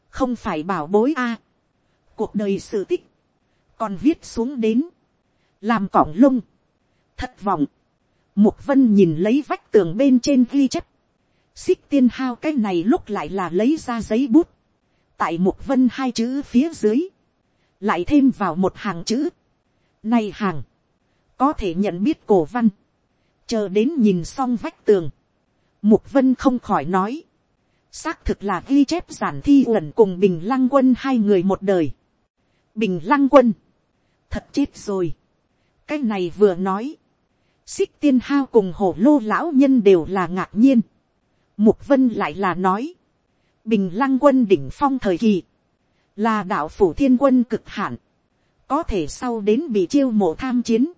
không phải bảo bối a, cuộc đời sự tích, còn viết xuống đến, làm cỏng lông, thất vọng, mục vân nhìn lấy vách tường bên trên ghi chép, xích tiên hao cái này lúc lại là lấy ra giấy bút, tại mục vân hai chữ phía dưới, lại thêm vào một hàng chữ, này hàng, có thể nhận biết cổ văn, chờ đến nhìn xong vách tường, mục vân không khỏi nói, xác thực là ghi chép giản thi uẩn cùng bình lăng quân hai người một đời, bình lăng quân, thật chết rồi, cái này vừa nói, xích tiên hao cùng hổ lô lão nhân đều là ngạc nhiên, mục vân lại là nói, bình lăng quân đỉnh phong thời kỳ, là đạo phủ thiên quân cực hạn, có thể sau đến bị chiêu mộ tham chiến,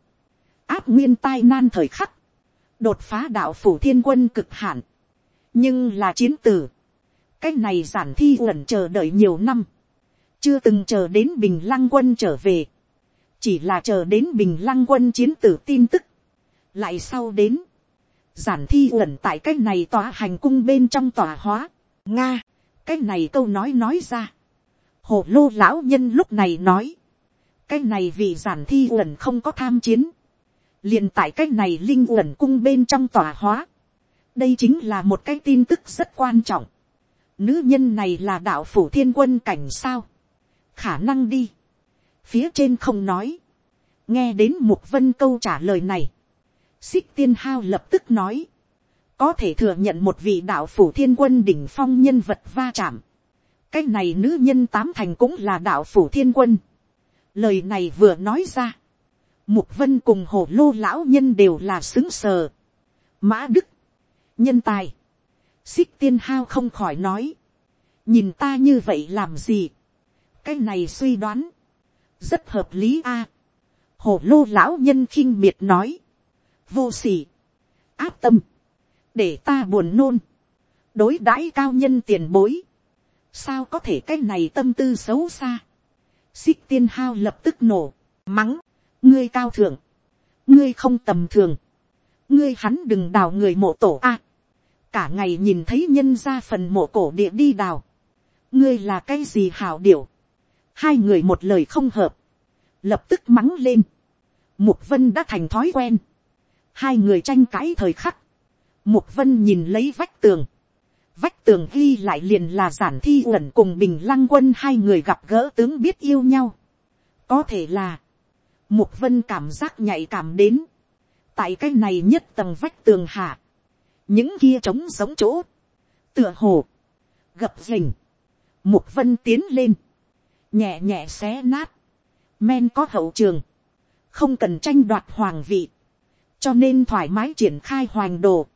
áp nguyên tai nan thời khắc, đột phá đạo phủ thiên quân cực hạn, nhưng là chiến tử, cái này giản thi uẩn chờ đợi nhiều năm, chưa từng chờ đến bình lăng quân trở về, chỉ là chờ đến bình lăng quân chiến tử tin tức, lại sau đến, giản thi uẩn tại cái này tòa hành cung bên trong tòa hóa, nga, cái này câu nói nói ra, hồ lô lão nhân lúc này nói, cái này vì giản thi uẩn không có tham chiến, liền tại cái này linh uẩn cung bên trong tòa hóa, đây chính là một cái tin tức rất quan trọng, nữ nhân này là đạo phủ thiên quân cảnh sao, khả năng đi, phía trên không nói, nghe đến mục vân câu trả lời này, xích tiên hao lập tức nói, có thể thừa nhận một vị đạo phủ thiên quân đỉnh phong nhân vật va chạm, cái này nữ nhân tám thành cũng là đạo phủ thiên quân. lời này vừa nói ra, mục vân cùng hồ lô lão nhân đều là xứng sờ. mã đức, nhân tài, xích tiên hao không khỏi nói, nhìn ta như vậy làm gì, cái này suy đoán, rất hợp lý a. hồ lô lão nhân khinh miệt nói, vô s ỉ áp tâm, để ta buồn nôn, đối đãi cao nhân tiền bối, sao có thể cái này tâm tư xấu xa, xích tiên hao lập tức nổ, mắng, ngươi cao thượng, ngươi không tầm thường, ngươi hắn đừng đào người mộ tổ a, cả ngày nhìn thấy nhân ra phần mộ cổ địa đi đào, ngươi là cái gì hảo điểu, hai người một lời không hợp, lập tức mắng lên, mục vân đã thành thói quen, hai người tranh cãi thời khắc, mục vân nhìn lấy vách tường, vách tường ghi lại liền là giản thi uẩn cùng bình lăng quân hai người gặp gỡ tướng biết yêu nhau, có thể là, mục vân cảm giác nhạy cảm đến, tại cái này nhất tầng vách tường hạ, những kia trống giống chỗ, tựa hồ, gập rình, mục vân tiến lên, nhẹ nhẹ xé nát, men có hậu trường, không cần tranh đoạt hoàng vị, cho nên thoải mái triển khai hoàng đồ,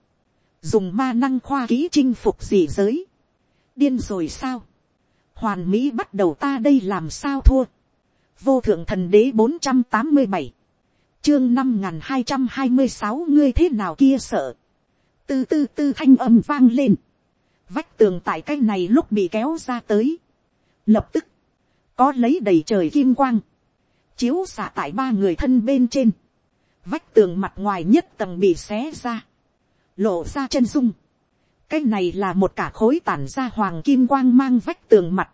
dùng ma năng khoa kỹ chinh phục gì giới, điên rồi sao, hoàn mỹ bắt đầu ta đây làm sao thua, vô thượng thần đế bốn trăm tám mươi bảy, chương năm n g h n hai trăm hai mươi sáu ngươi thế nào kia sợ, tư tư tư thanh âm vang lên, vách tường tại cái này lúc bị kéo ra tới, lập tức, có lấy đầy trời kim quang, chiếu xạ tại ba người thân bên trên, vách tường mặt ngoài nhất tầng bị xé ra, lộ ra chân dung, cái này là một cả khối tản ra hoàng kim quang mang vách tường mặt,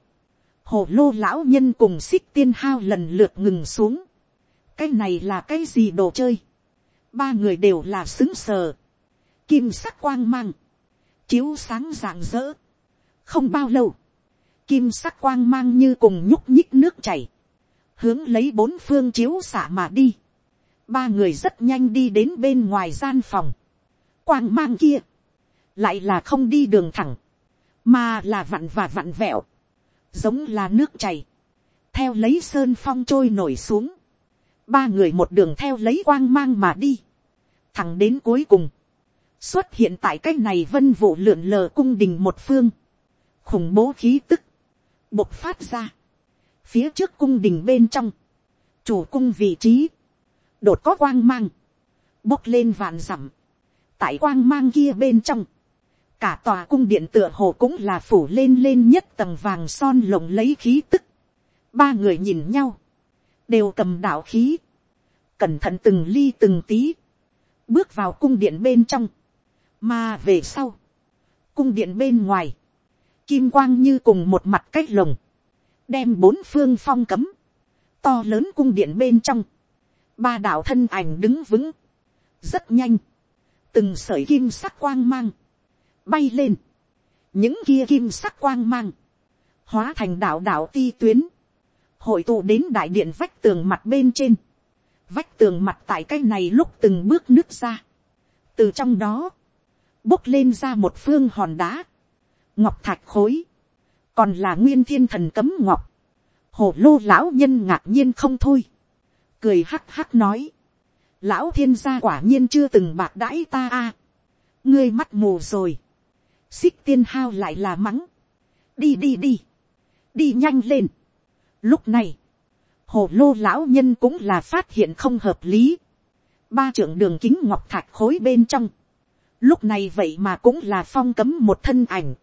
hồ lô lão nhân cùng xích tiên hao lần lượt ngừng xuống. cái này là cái gì đồ chơi. ba người đều là xứng sờ. kim sắc quang mang. chiếu sáng rạng rỡ. không bao lâu kim sắc quang mang như cùng nhúc nhích nước chảy. hướng lấy bốn phương chiếu xả mà đi. ba người rất nhanh đi đến bên ngoài gian phòng. quang mang kia. lại là không đi đường thẳng. mà là vặn và vặn vẹo giống là nước chảy, theo lấy sơn phong trôi nổi xuống, ba người một đường theo lấy quang mang mà đi, thẳng đến cuối cùng, xuất hiện tại cái này vân vụ lượn lờ cung đình một phương, khủng bố khí tức, bộc phát ra, phía trước cung đình bên trong, chủ cung vị trí, đột có quang mang, bốc lên vạn dặm, tại quang mang kia bên trong, cả tòa cung điện tựa hồ cũng là phủ lên lên nhất tầng vàng son lộng lấy khí tức. ba người nhìn nhau, đều cầm đạo khí, cẩn thận từng ly từng tí, bước vào cung điện bên trong, mà về sau, cung điện bên ngoài, kim quang như cùng một mặt cách lồng, đem bốn phương phong cấm, to lớn cung điện bên trong, ba đạo thân ảnh đứng vững, rất nhanh, từng sởi kim sắc quang mang, bay lên, những kia kim sắc quang mang, hóa thành đạo đạo ti tuyến, hội tụ đến đại điện vách tường mặt bên trên, vách tường mặt tại cái này lúc từng bước nước ra, từ trong đó, bốc lên ra một phương hòn đá, ngọc thạch khối, còn là nguyên thiên thần cấm ngọc, hồ lô lão nhân ngạc nhiên không thôi, cười hắc hắc nói, lão thiên gia quả nhiên chưa từng bạc đãi ta a, ngươi mắt mù rồi, xích tiên hao lại là mắng, đi đi đi, đi nhanh lên. Lúc này, hồ lô lão nhân cũng là phát hiện không hợp lý, ba trưởng đường kính ngọc thạch khối bên trong, lúc này vậy mà cũng là phong cấm một thân ảnh,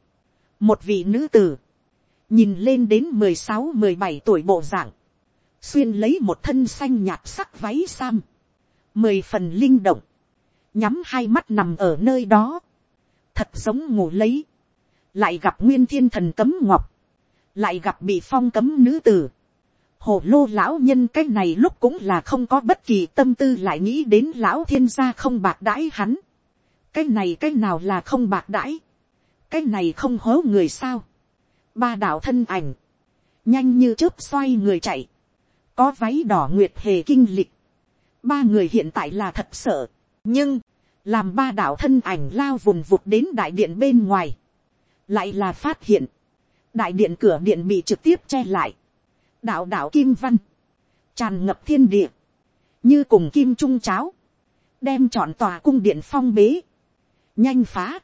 một vị nữ tử, nhìn lên đến mười sáu mười bảy tuổi bộ dạng, xuyên lấy một thân xanh nhạt sắc váy sam, mười phần linh động, nhắm hai mắt nằm ở nơi đó, thật giống ngủ lấy, lại gặp nguyên thiên thần cấm ngọc, lại gặp bị phong cấm nữ tử, hồ lô lão nhân cái này lúc cũng là không có bất kỳ tâm tư lại nghĩ đến lão thiên gia không bạc đãi hắn, cái này cái nào là không bạc đãi, cái này không hố người sao, ba đạo thân ảnh, nhanh như chớp xoay người chạy, có váy đỏ nguyệt hề kinh lịch, ba người hiện tại là thật sợ, nhưng, làm ba đạo thân ảnh lao vùng vụt đến đại điện bên ngoài, lại là phát hiện, đại điện cửa điện bị trực tiếp che lại, đạo đạo kim văn, tràn ngập thiên địa, như cùng kim trung cháo, đem chọn tòa cung điện phong bế, nhanh phá,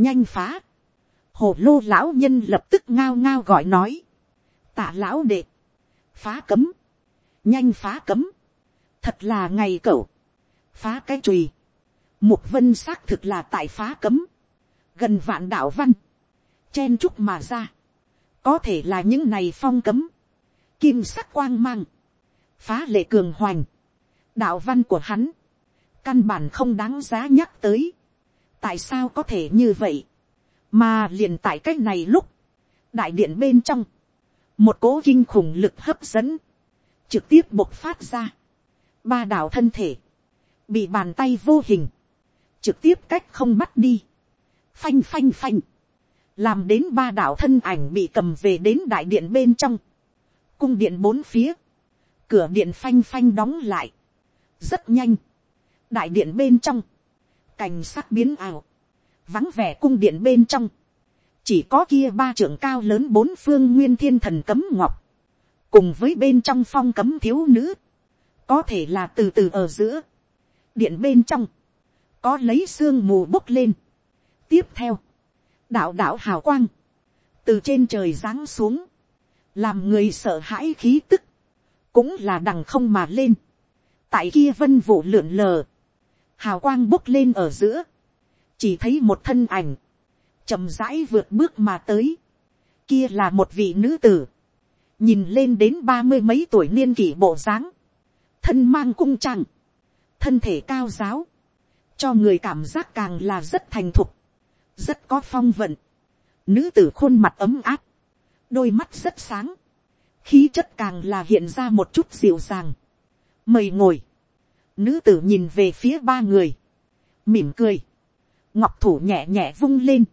nhanh phá, hồ lô lão nhân lập tức ngao ngao gọi nói, tạ lão đệ, phá cấm, nhanh phá cấm, thật là ngày cẩu, phá cái chùy, mục vân xác thực là tại phá cấm, gần vạn đạo văn, chen chúc mà ra, có thể là những này phong cấm, kim sắc quang mang, phá lệ cường hoành, đạo văn của hắn, căn bản không đáng giá nhắc tới, tại sao có thể như vậy, mà liền tại c á c h này lúc, đại điện bên trong, một cố kinh khủng lực hấp dẫn, trực tiếp bộc phát ra, ba đạo thân thể, bị bàn tay vô hình, trực tiếp cách không bắt đi, phanh phanh phanh, làm đến ba đạo thân ảnh bị cầm về đến đại điện bên trong, cung điện bốn phía, cửa điện phanh phanh đóng lại, rất nhanh, đại điện bên trong, cảnh sắc biến ảo, vắng vẻ cung điện bên trong, chỉ có kia ba trưởng cao lớn bốn phương nguyên thiên thần cấm ngọc, cùng với bên trong phong cấm thiếu nữ, có thể là từ từ ở giữa, điện bên trong, có lấy sương mù bốc lên. tiếp theo, đạo đạo hào quang, từ trên trời giáng xuống, làm người sợ hãi khí tức, cũng là đằng không mà lên, tại kia vân vụ lượn lờ, hào quang bốc lên ở giữa, chỉ thấy một thân ảnh, chậm rãi vượt bước mà tới, kia là một vị nữ tử, nhìn lên đến ba mươi mấy tuổi niên kỷ bộ dáng, thân mang cung trăng, thân thể cao giáo, cho người cảm giác càng là rất thành thục, rất có phong vận, nữ tử khuôn mặt ấm áp, đôi mắt rất sáng, khí chất càng là hiện ra một chút dịu dàng, mời ngồi, Nữ tử nhìn về phía ba người. Mỉm cười. Ngọc thủ nhẹ nhẹ vung lên.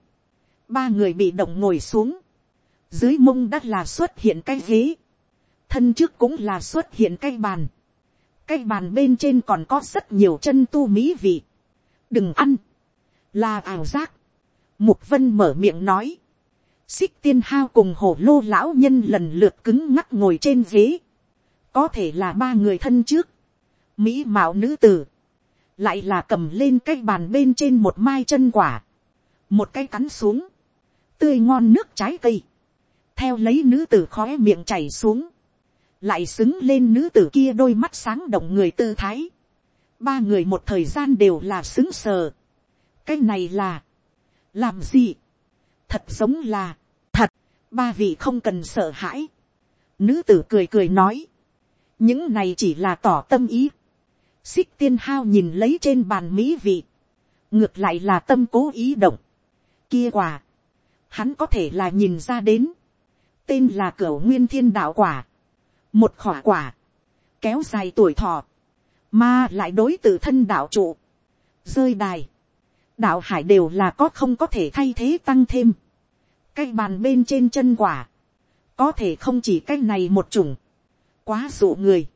Ba người bị động ngồi xuống. Dưới mông đất là xuất hiện cái ghế. Thân trước cũng là xuất hiện cái bàn. Cái bàn bên trên còn có rất nhiều chân tu mỹ vị. Đừng ăn. Là ảo giác. Mục vân mở miệng nói. Xích tiên hao cùng hổ lô lão nhân lần lượt cứng ngắc ngồi trên ghế. Có thể là ba người thân trước mỹ mạo nữ tử, lại là cầm lên cái bàn bên trên một mai chân quả, một cái cắn xuống, tươi ngon nước trái cây, theo lấy nữ tử khóe miệng chảy xuống, lại xứng lên nữ tử kia đôi mắt sáng động người tư thái, ba người một thời gian đều là xứng sờ, cái này là, làm gì, thật giống là, thật, ba vị không cần sợ hãi, nữ tử cười cười nói, những này chỉ là tỏ tâm ý, xích tiên hao nhìn lấy trên bàn mỹ vị, ngược lại là tâm cố ý động, kia quả, hắn có thể là nhìn ra đến, tên là cửa nguyên thiên đạo quả, một khỏa quả, kéo dài tuổi thọ, mà lại đối t thân đạo trụ, rơi đài, đạo hải đều là có không có thể thay thế tăng thêm, cái bàn bên trên chân quả, có thể không chỉ cái này một chủng, quá dụ người,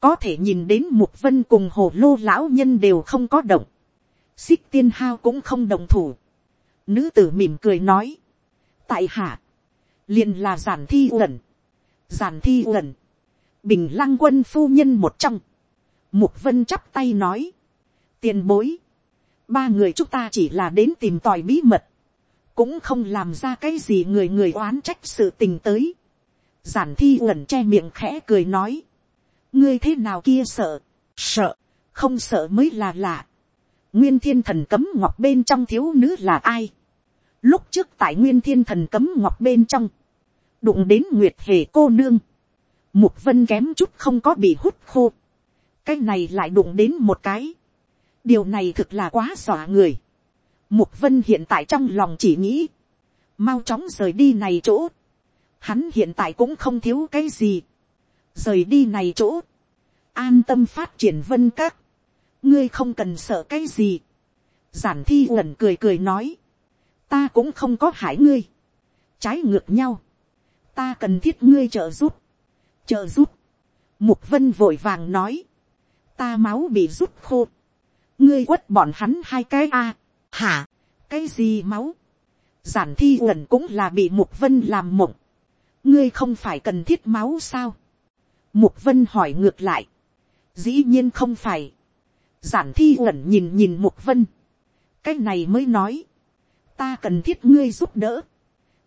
có thể nhìn đến mục vân cùng hồ lô lão nhân đều không có động, xích tiên hao cũng không động thủ, nữ tử mỉm cười nói, tại hạ, liền là giản thi uẩn, giản thi uẩn, bình lăng quân phu nhân một trong, mục vân chắp tay nói, tiền bối, ba người chúng ta chỉ là đến tìm tòi bí mật, cũng không làm ra cái gì người người oán trách sự tình tới. giản thi uẩn che miệng khẽ cười nói, ngươi thế nào kia sợ, sợ, không sợ mới là lạ. nguyên thiên thần cấm ngọc bên trong thiếu nữ là ai. lúc trước tại nguyên thiên thần cấm ngọc bên trong, đụng đến nguyệt hề cô nương, mục vân kém chút không có bị hút khô. cái này lại đụng đến một cái. điều này thực là quá xòa người. mục vân hiện tại trong lòng chỉ nghĩ, mau chóng rời đi này chỗ. hắn hiện tại cũng không thiếu cái gì rời đi này chỗ, an tâm phát triển vân các, ngươi không cần sợ cái gì, giản thi uẩn cười cười nói, ta cũng không có hại ngươi, trái ngược nhau, ta cần thiết ngươi trợ giúp, trợ giúp, mục vân vội vàng nói, ta máu bị rút khô, ngươi quất bọn hắn hai cái a, hả, cái gì máu, giản thi uẩn cũng là bị mục vân làm mộng, ngươi không phải cần thiết máu sao, mục vân hỏi ngược lại, dĩ nhiên không phải, giản thi uẩn nhìn nhìn mục vân, cái này mới nói, ta cần thiết ngươi giúp đỡ,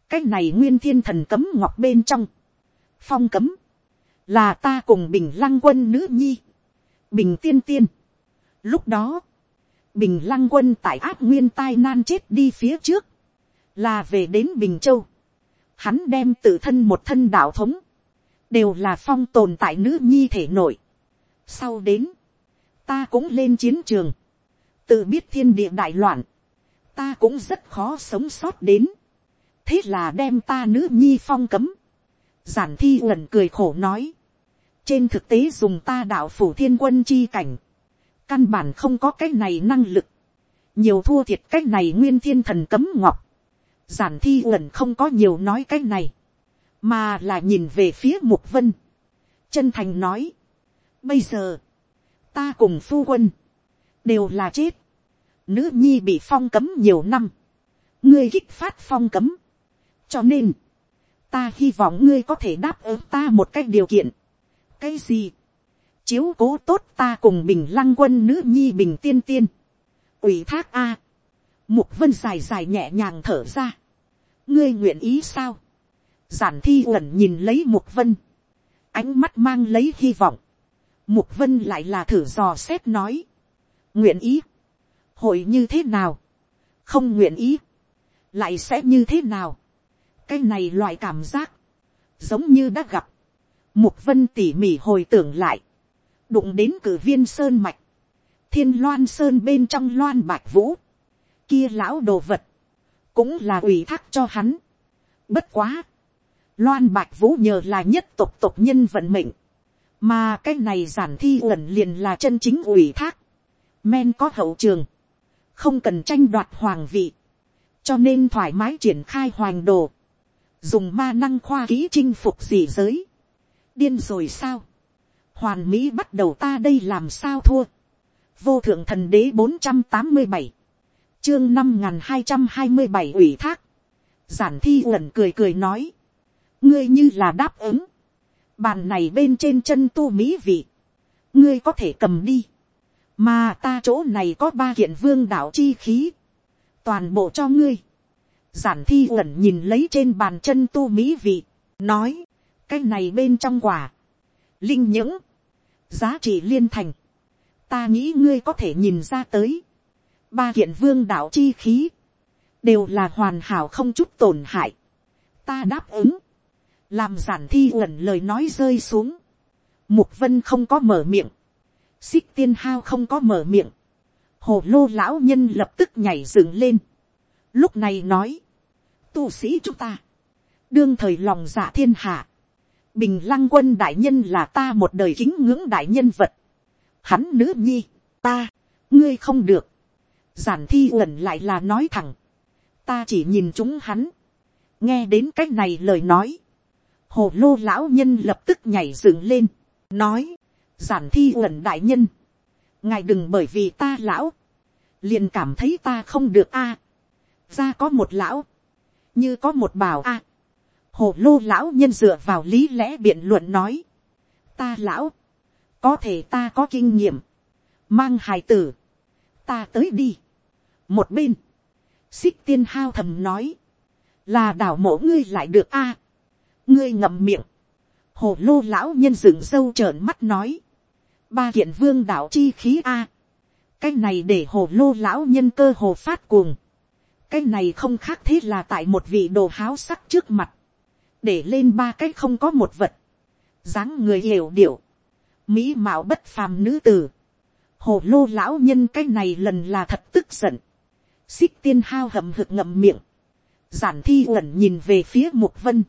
cái này nguyên thiên thần cấm ngọc bên trong, phong cấm, là ta cùng bình lăng quân nữ nhi, bình tiên tiên. Lúc đó, bình lăng quân tại áp nguyên tai nan chết đi phía trước, là về đến bình châu, hắn đem tự thân một thân đạo thống, đều là phong tồn tại nữ nhi thể nội. Sau đến, ta cũng lên chiến trường, tự biết thiên địa đại loạn, ta cũng rất khó sống sót đến, thế là đem ta nữ nhi phong cấm, giản thi uẩn cười khổ nói, trên thực tế dùng ta đạo phủ thiên quân chi cảnh, căn bản không có cái này năng lực, nhiều thua thiệt cái này nguyên thiên thần cấm ngọc, giản thi uẩn không có nhiều nói cái này, mà là nhìn về phía mục vân, chân thành nói, bây giờ, ta cùng phu quân, đều là chết, nữ nhi bị phong cấm nhiều năm, ngươi kích phát phong cấm, cho nên, ta hy vọng ngươi có thể đáp ứng ta một cách điều kiện, cái gì, chiếu cố tốt ta cùng bình lăng quân nữ nhi bình tiên tiên, ủy thác a, mục vân dài dài nhẹ nhàng thở ra, ngươi nguyện ý sao, giản thi uẩn nhìn lấy mục vân, ánh mắt mang lấy hy vọng, mục vân lại là thử dò xét nói, nguyện ý, hội như thế nào, không nguyện ý, lại sẽ như thế nào, cái này loại cảm giác, giống như đã gặp, mục vân tỉ mỉ hồi tưởng lại, đụng đến cử viên sơn mạch, thiên loan sơn bên trong loan bạch vũ, kia lão đồ vật, cũng là ủy thác cho hắn. Bất quá, loan bạch vũ nhờ là nhất tộc tộc nhân vận mệnh, mà cái này giản thi uẩn liền là chân chính ủy thác, men có hậu trường, không cần tranh đoạt hoàng vị, cho nên thoải mái triển khai hoàng đồ, dùng ma năng khoa ký chinh phục gì giới, điên rồi sao, hoàn mỹ bắt đầu ta đây làm sao thua, vô thượng thần đế bốn trăm tám mươi bảy, chương năm n g h n hai trăm hai mươi bảy ủy thác, giản thi uẩn cười cười nói, ngươi như là đáp ứng, bàn này bên trên chân tu mỹ vị, ngươi có thể cầm đi, mà ta chỗ này có ba kiện vương đạo chi khí, toàn bộ cho ngươi, giản thi uẩn nhìn lấy trên bàn chân tu mỹ vị, nói, cái này bên trong quả, linh những, giá trị liên thành, ta nghĩ ngươi có thể nhìn ra tới, ba kiện vương đạo chi khí, đều là hoàn hảo không chút tổn hại. ta đáp ứng, làm giản thi uẩn lời nói rơi xuống, mục vân không có mở miệng, xích tiên hao không có mở miệng, hồ lô lão nhân lập tức nhảy dựng lên, lúc này nói, tu sĩ chúng ta, đương thời lòng dạ thiên hạ, bình lăng quân đại nhân là ta một đời kính ngưỡng đại nhân vật, hắn nữ nhi, ta, ngươi không được, giản thi uẩn lại là nói thẳng, ta chỉ nhìn chúng hắn, nghe đến c á c h này lời nói, hồ lô lão nhân lập tức nhảy dựng lên, nói, giản thi uẩn đại nhân, ngài đừng bởi vì ta lão, liền cảm thấy ta không được a, ra có một lão, như có một bảo a, hồ lô lão nhân dựa vào lý lẽ biện luận nói, ta lão, có thể ta có kinh nghiệm, mang hài tử, ta tới đi, một bên, xích tiên hao thầm nói, là đảo mộ ngươi lại được a, ngươi ngậm miệng, hồ lô lão nhân dựng sâu trợn mắt nói, ba kiện vương đạo chi khí a, cái này để hồ lô lão nhân cơ hồ phát cuồng, cái này không khác thế là tại một vị đồ háo sắc trước mặt, để lên ba cái không có một vật, dáng người hiểu điệu, mỹ mạo bất phàm nữ tử, hồ lô lão nhân cái này lần là thật tức giận, xích tiên hao hầm hực ngậm miệng, giản thi uẩn nhìn về phía mục vân,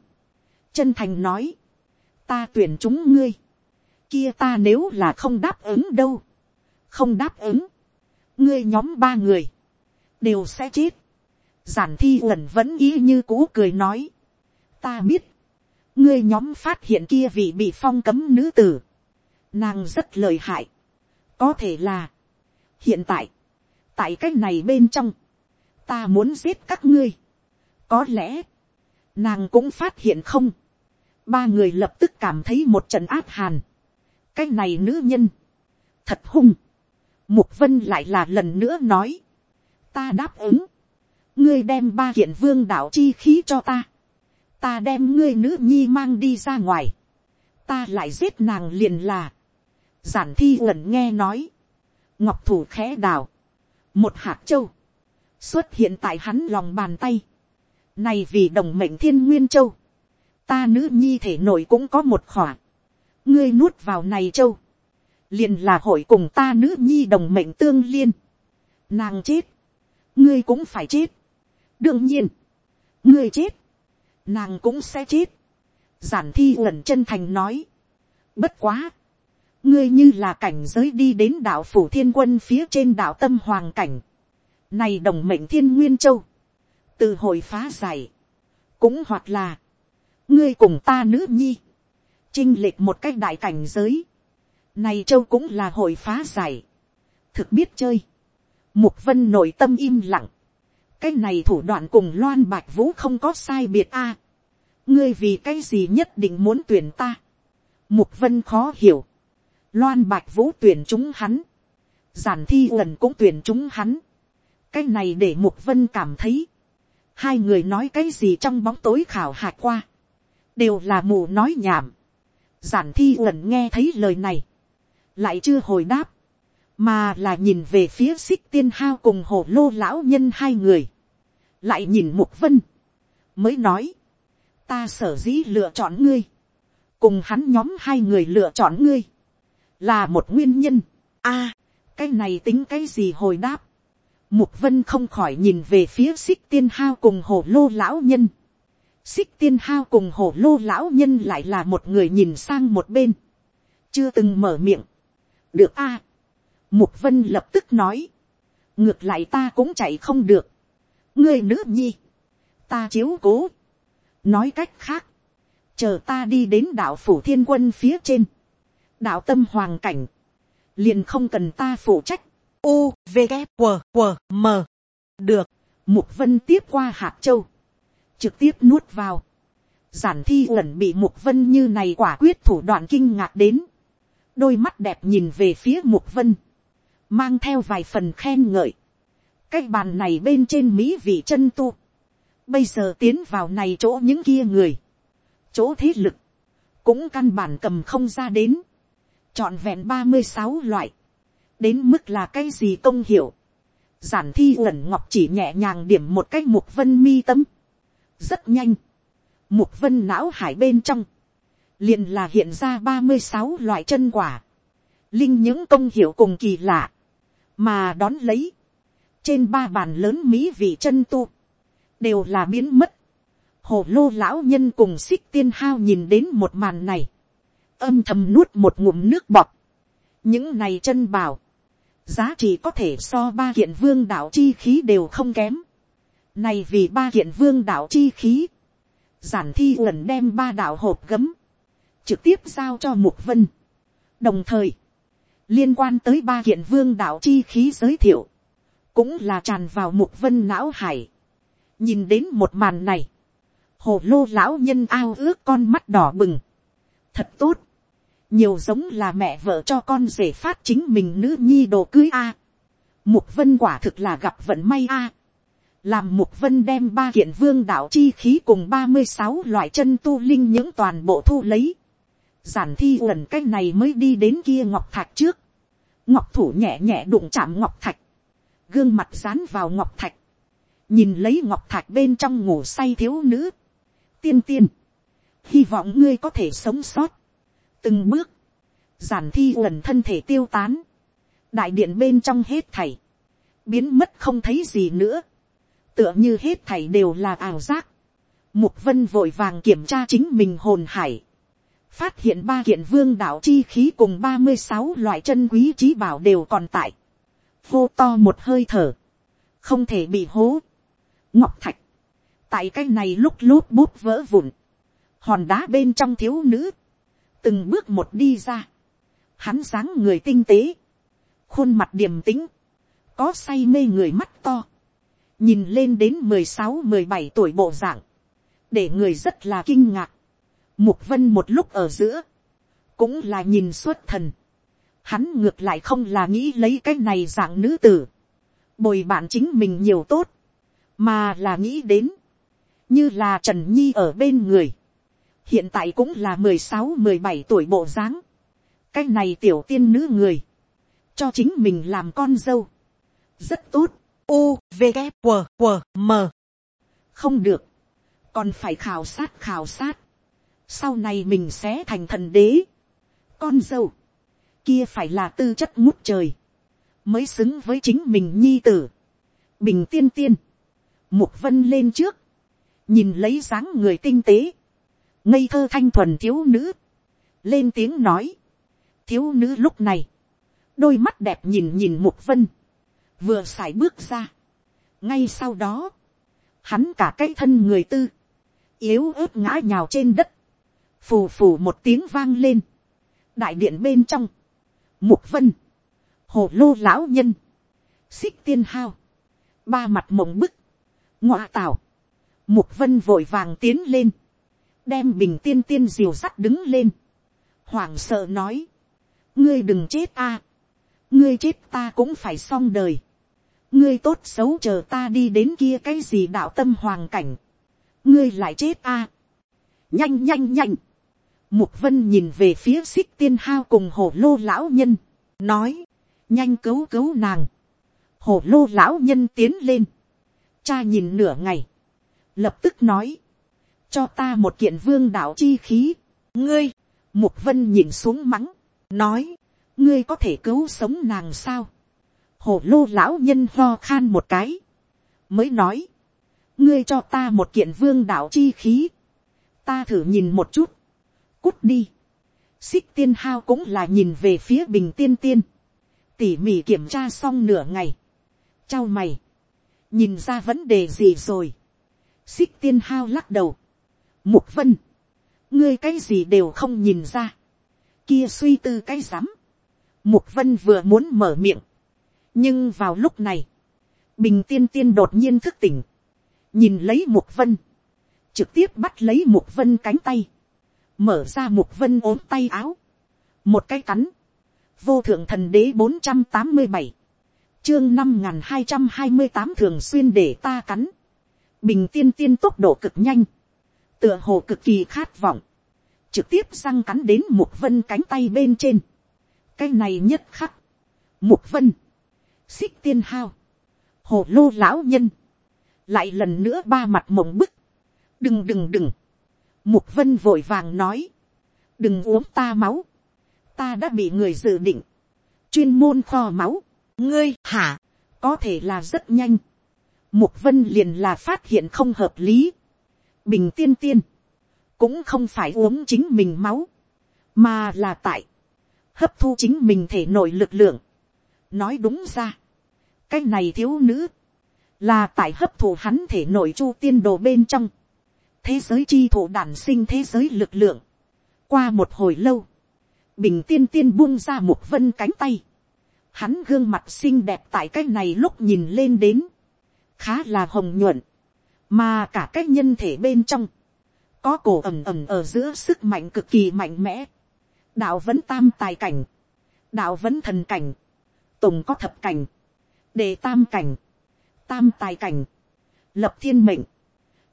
chân thành nói, ta tuyển chúng ngươi, kia ta nếu là không đáp ứng đâu, không đáp ứng, ngươi nhóm ba người, đều sẽ chết, giản thi uẩn vẫn ý như cũ cười nói, ta biết, ngươi nhóm phát hiện kia vị bị phong cấm nữ tử, nàng rất lời hại, có thể là, hiện tại, tại cái này bên trong, ta muốn giết các ngươi, có lẽ, nàng cũng phát hiện không, ba người lập tức cảm thấy một trận áp hàn, cái này nữ nhân, thật hung, mục vân lại là lần nữa nói, ta đáp ứng, ngươi đem ba kiện vương đạo chi khí cho ta, ta đem ngươi nữ nhi mang đi ra ngoài, ta lại giết nàng liền là, giản thi gần nghe nói, ngọc thủ khẽ đào, một hạt châu, xuất hiện tại hắn lòng bàn tay, này vì đồng mệnh thiên nguyên châu, ta nữ nhi thể nội cũng có một khỏa, ngươi nuốt vào này châu, liền là hội cùng ta nữ nhi đồng mệnh tương liên, nàng chết, ngươi cũng phải chết, đương nhiên, ngươi chết, nàng cũng sẽ chết, giản thi uẩn chân thành nói, bất quá, ngươi như là cảnh giới đi đến đạo phủ thiên quân phía trên đạo tâm hoàng cảnh, này đồng mệnh thiên nguyên châu, từ hồi phá giải, cũng hoặc là, ngươi cùng ta nữ nhi, chinh lệch một cách đại cảnh giới, này châu cũng là hồi phá giải, thực biết chơi, mục vân nội tâm im lặng, cái này thủ đoạn cùng loan bạch vũ không có sai biệt a, ngươi vì cái gì nhất định muốn tuyển ta, mục vân khó hiểu, loan bạch vũ tuyển chúng hắn, giản thi lần cũng tuyển chúng hắn, cái này để mục vân cảm thấy, hai người nói cái gì trong bóng tối khảo hạt qua, đều là mù nói nhảm. giản thi uẩn nghe thấy lời này, lại chưa hồi đáp, mà là nhìn về phía xích tiên hao cùng hồ lô lão nhân hai người, lại nhìn mục vân, mới nói, ta sở dĩ lựa chọn ngươi, cùng hắn nhóm hai người lựa chọn ngươi, là một nguyên nhân. a, cái này tính cái gì hồi đáp, Mục vân không khỏi nhìn về phía xích tiên hao cùng hồ lô lão nhân. Xích tiên hao cùng hồ lô lão nhân lại là một người nhìn sang một bên. Chưa từng mở miệng. Được a Mục vân lập tức nói. Ngược lại ta cũng chạy không được. Ngươi nữ nhi. Ta chiếu cố. Nói cách khác. Chờ ta đi đến đảo phủ thiên quân phía trên. Đạo tâm hoàng cảnh. Liền không cần ta phụ trách U, V, K, W, W, M. Được. Mục vân tiếp qua hạt châu. Trực tiếp nuốt vào. Giản thi uẩn bị mục vân như này quả quyết thủ đoạn kinh ngạc đến. Đôi mắt đẹp nhìn về phía mục vân. Mang theo vài phần khen ngợi. Cái bàn này bên trên mỹ vị chân tu. Bây giờ tiến vào này chỗ những kia người. Chỗ thế lực. Cũng căn bản cầm không ra đến. Chọn vẹn ba mươi sáu loại đến mức là cái gì công hiểu. giản thi uẩn ngọc chỉ nhẹ nhàng điểm một cái mục vân mi tâm. rất nhanh. mục vân não hải bên trong. liền là hiện ra ba mươi sáu loại chân quả. linh những công hiểu cùng kỳ lạ. mà đón lấy. trên ba bàn lớn mỹ vị chân tu. đều là biến mất. hồ lô lão nhân cùng xích tiên hao nhìn đến một màn này. âm thầm nuốt một ngụm nước bọt những này chân bảo, giá trị có thể so ba kiện vương đạo chi khí đều không kém. Này vì ba kiện vương đạo chi khí, giản thi lần đem ba đạo hộp gấm, trực tiếp giao cho mục vân. đồng thời, liên quan tới ba kiện vương đạo chi khí giới thiệu, cũng là tràn vào mục vân não hải. nhìn đến một màn này, hồ lô lão nhân ao ước con mắt đỏ bừng. thật tốt, nhiều giống là mẹ vợ cho con rể phát chính mình nữ nhi đồ cưới a. Mục vân quả thực là gặp vận may a. Làm mục vân đem ba kiện vương đạo chi khí cùng ba mươi sáu loại chân tu linh những toàn bộ thu lấy. Giản thi lần cách này mới đi đến kia ngọc thạch trước. Ngọc thủ nhẹ nhẹ đụng chạm ngọc thạch. Gương mặt dán vào ngọc thạch. Nhìn lấy ngọc thạch bên trong ngủ say thiếu nữ. Tiên tiên. Hy vọng ngươi có thể sống sót từng bước, giản thi uẩn thân thể tiêu tán, đại điện bên trong hết thảy, biến mất không thấy gì nữa, tựa như hết thảy đều là ảo giác, mục vân vội vàng kiểm tra chính mình hồn hải, phát hiện ba kiện vương đạo chi khí cùng ba mươi sáu loại chân quý trí bảo đều còn tại, vô to một hơi thở, không thể bị hố, ngọc thạch, tại cái này lúc lút bút vỡ vụn, hòn đá bên trong thiếu nữ, từng bước một đi ra, hắn dáng người tinh tế, khuôn mặt điềm tĩnh, có say mê người mắt to, nhìn lên đến mười sáu mười bảy tuổi bộ dạng, để người rất là kinh ngạc. Mục vân một lúc ở giữa, cũng là nhìn xuất thần. Hắn ngược lại không là nghĩ lấy cái này dạng nữ tử, bồi bạn chính mình nhiều tốt, mà là nghĩ đến, như là trần nhi ở bên người, hiện tại cũng là mười sáu mười bảy tuổi bộ dáng, cái này tiểu tiên nữ người, cho chính mình làm con dâu, rất tốt, u v g q q m. Không được, còn phải khảo sát khảo sát, sau này mình sẽ thành thần đế, con dâu, kia phải là tư chất ngút trời, mới xứng với chính mình nhi tử, bình tiên tiên, mục vân lên trước, nhìn lấy dáng người tinh tế, ngây thơ thanh thuần thiếu nữ, lên tiếng nói, thiếu nữ lúc này, đôi mắt đẹp nhìn nhìn mục vân, vừa x à i bước ra, ngay sau đó, hắn cả cái thân người tư, yếu ớt ngã nhào trên đất, phù phù một tiếng vang lên, đại điện bên trong, mục vân, hồ lô lão nhân, xích tiên hao, ba mặt mộng bức, ngoa tào, mục vân vội vàng tiến lên, đem bình tiên tiên diều sắt đứng lên, hoảng sợ nói, ngươi đừng chết a, ngươi chết ta cũng phải xong đời, ngươi tốt xấu chờ ta đi đến kia cái gì đạo tâm hoàng cảnh, ngươi lại chết a, nhanh nhanh nhanh, mục vân nhìn về phía xích tiên hao cùng hồ lô lão nhân, nói, nhanh cứu cứu nàng, hồ lô lão nhân tiến lên, cha nhìn nửa ngày, lập tức nói, cho ta một kiện vương đạo chi khí, ngươi, mục vân nhìn xuống mắng, nói, ngươi có thể cứu sống nàng sao, hồ lô lão nhân lo khan một cái, mới nói, ngươi cho ta một kiện vương đạo chi khí, ta thử nhìn một chút, cút đi, xích tiên hao cũng là nhìn về phía bình tiên tiên, tỉ mỉ kiểm tra xong nửa ngày, trao mày, nhìn ra vấn đề gì rồi, xích tiên hao lắc đầu, mục vân, ngươi cái gì đều không nhìn ra, kia suy tư cái rắm, mục vân vừa muốn mở miệng, nhưng vào lúc này, bình tiên tiên đột nhiên thức tỉnh, nhìn lấy mục vân, trực tiếp bắt lấy mục vân cánh tay, mở ra mục vân ốm tay áo, một cái cắn, vô thượng thần đế bốn trăm tám mươi bảy, chương năm n hai trăm hai mươi tám thường xuyên để ta cắn, bình tiên tiên tốc độ cực nhanh, tựa hồ cực kỳ khát vọng, trực tiếp răng cắn đến mục vân cánh tay bên trên, cái này nhất khắc, mục vân, xích tiên hao, hồ lô lão nhân, lại lần nữa ba mặt mộng bức, đừng đừng đừng, mục vân vội vàng nói, đừng uống ta máu, ta đã bị người dự định, chuyên môn kho máu, ngươi hả, có thể là rất nhanh, mục vân liền là phát hiện không hợp lý, bình tiên tiên, cũng không phải uống chính mình máu, mà là tại, hấp thu chính mình thể nội lực lượng. nói đúng ra, cái này thiếu nữ, là tại hấp thụ hắn thể nội chu tiên đồ bên trong, thế giới chi thụ đản sinh thế giới lực lượng. qua một hồi lâu, bình tiên tiên buông ra một vân cánh tay, hắn gương mặt xinh đẹp tại cái này lúc nhìn lên đến, khá là hồng nhuận, mà cả cái nhân thể bên trong, có cổ ẩm ẩm ở giữa sức mạnh cực kỳ mạnh mẽ, đạo vẫn tam tài cảnh, đạo vẫn thần cảnh, tùng có thập cảnh, đề tam cảnh, tam tài cảnh, lập thiên mệnh,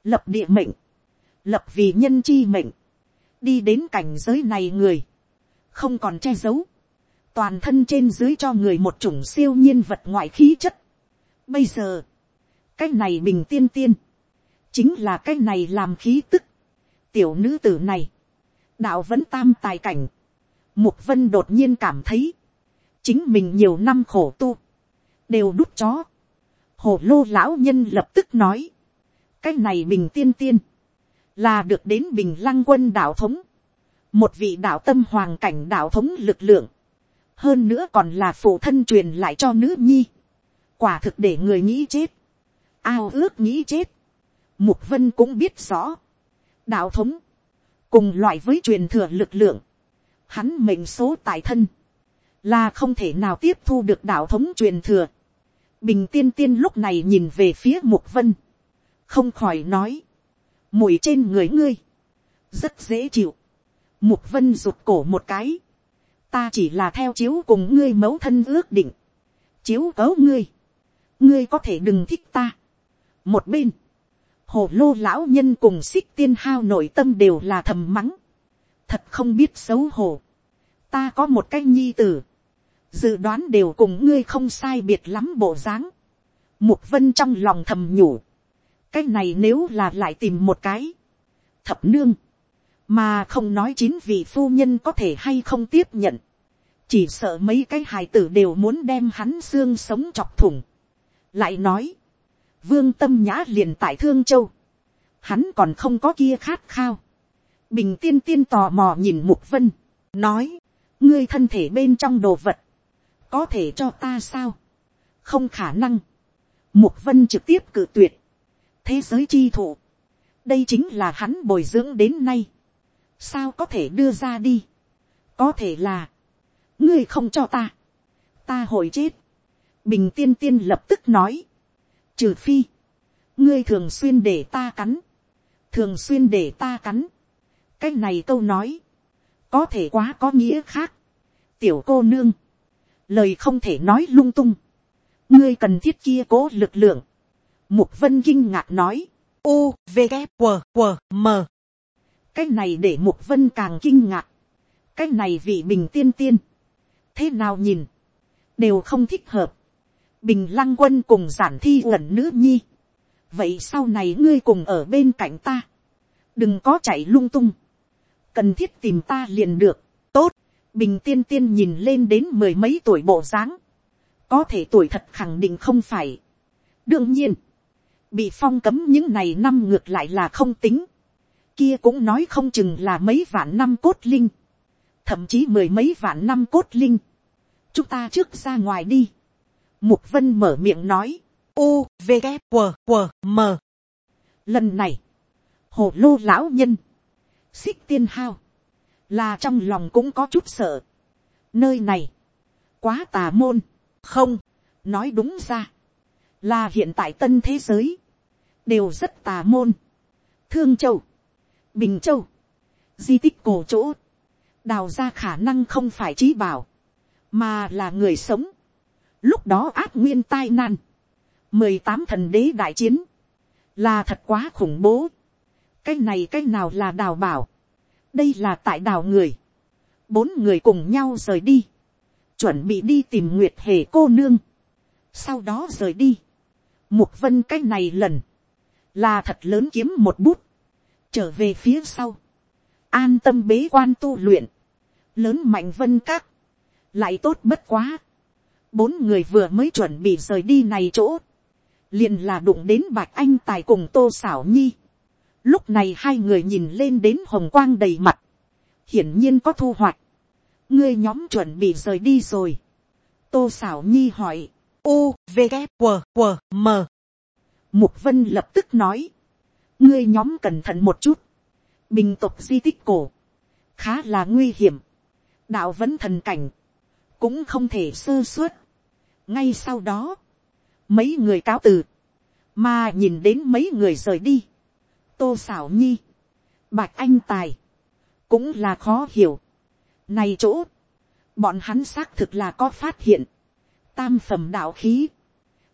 lập địa mệnh, lập vì nhân chi mệnh, đi đến cảnh giới này người, không còn che giấu, toàn thân trên dưới cho người một chủng siêu nhiên vật ngoại khí chất. Bây giờ, cái này bình tiên tiên, chính là cái này làm khí tức, tiểu nữ tử này, đạo vẫn tam tài cảnh, mục vân đột nhiên cảm thấy, chính mình nhiều năm khổ tu, đều đút chó. Hồ lô lão nhân lập tức nói, cái này bình tiên tiên, là được đến bình lăng quân đạo thống, một vị đạo tâm hoàng cảnh đạo thống lực lượng, hơn nữa còn là phụ thân truyền lại cho nữ nhi, quả thực để người nghĩ chết, ao ước nghĩ chết, mục vân cũng biết rõ, đạo thống, cùng loại với truyền thừa lực lượng, hắn mệnh số tại thân, là không thể nào tiếp thu được đạo thống truyền thừa, bình tiên tiên lúc này nhìn về phía mục vân, không khỏi nói, mùi trên người ngươi, rất dễ chịu, mục vân rụt cổ một cái, ta chỉ là theo chiếu cùng ngươi mẫu thân ước định, chiếu cấu ngươi, ngươi có thể đừng thích ta. một bên, hồ lô lão nhân cùng xích tiên hao nội tâm đều là thầm mắng, thật không biết xấu hổ, ta có một cái nhi tử, dự đoán đều cùng ngươi không sai biệt lắm bộ dáng, mục vân trong lòng thầm nhủ, cái này nếu là lại tìm một cái, thập nương, mà không nói chín vị phu nhân có thể hay không tiếp nhận, chỉ sợ mấy cái hài tử đều muốn đem hắn xương sống chọc thủng. lại nói, vương tâm nhã liền tại thương châu, hắn còn không có kia khát khao. bình tiên tiên tò mò nhìn mục vân, nói, ngươi thân thể bên trong đồ vật, có thể cho ta sao, không khả năng. mục vân trực tiếp cự tuyệt, thế giới chi thụ, đây chính là hắn bồi dưỡng đến nay, sao có thể đưa ra đi, có thể là, ngươi không cho ta, ta hồi chết, bình tiên tiên lập tức nói, trừ phi, ngươi thường xuyên để ta cắn, thường xuyên để ta cắn, cái này câu nói, có thể quá có nghĩa khác, tiểu cô nương, lời không thể nói lung tung, ngươi cần thiết kia cố lực lượng, mục vân kinh ngạc nói, u v g q q m. Cái này để mục vân càng kinh ngạc, cái này vị bình tiên tiên, thế nào nhìn, đều không thích hợp bình lăng quân cùng giản thi uẩn nữ nhi. vậy sau này ngươi cùng ở bên cạnh ta, đừng có chạy lung tung, cần thiết tìm ta liền được, tốt, bình tiên tiên nhìn lên đến mười mấy tuổi bộ dáng, có thể tuổi thật khẳng định không phải. đương nhiên, bị phong cấm những này năm ngược lại là không tính, kia cũng nói không chừng là mấy vạn năm cốt linh, thậm chí mười mấy vạn năm cốt linh, chúng ta trước ra ngoài đi. Mục vân mở miệng nói, u, v, g, q, q, m. Lần này, hồ lô lão nhân, xích tiên hao, là trong lòng cũng có chút sợ. Nơi này, quá tà môn, không, nói đúng ra, là hiện tại tân thế giới, đều rất tà môn. Thương châu, bình châu, di tích cổ chỗ, đào ra khả năng không phải trí bảo, mà là người sống. Lúc đó ác nguyên tai nan, mười tám thần đế đại chiến, là thật quá khủng bố. cái này cái nào là đào bảo, đây là tại đào người, bốn người cùng nhau rời đi, chuẩn bị đi tìm nguyệt hề cô nương, sau đó rời đi, mục vân cái này lần, là thật lớn kiếm một bút, trở về phía sau, an tâm bế quan tu luyện, lớn mạnh vân các, lại tốt bất quá bốn người vừa mới chuẩn bị rời đi này chỗ, liền là đụng đến bạch anh tài cùng tô xảo nhi. lúc này hai người nhìn lên đến hồng quang đầy mặt, hiển nhiên có thu hoạch. ngươi nhóm chuẩn bị rời đi rồi. tô xảo nhi hỏi, u v g q q m. Mục vân lập tức nói, ngươi nhóm cẩn thận một chút, bình tộc di tích cổ, khá là nguy hiểm, đạo vẫn thần cảnh, cũng không thể sơ suất. ngay sau đó, mấy người cáo từ, mà nhìn đến mấy người rời đi, tô xảo nhi, bạch anh tài, cũng là khó hiểu. này chỗ, bọn hắn xác thực là có phát hiện, tam phẩm đạo khí,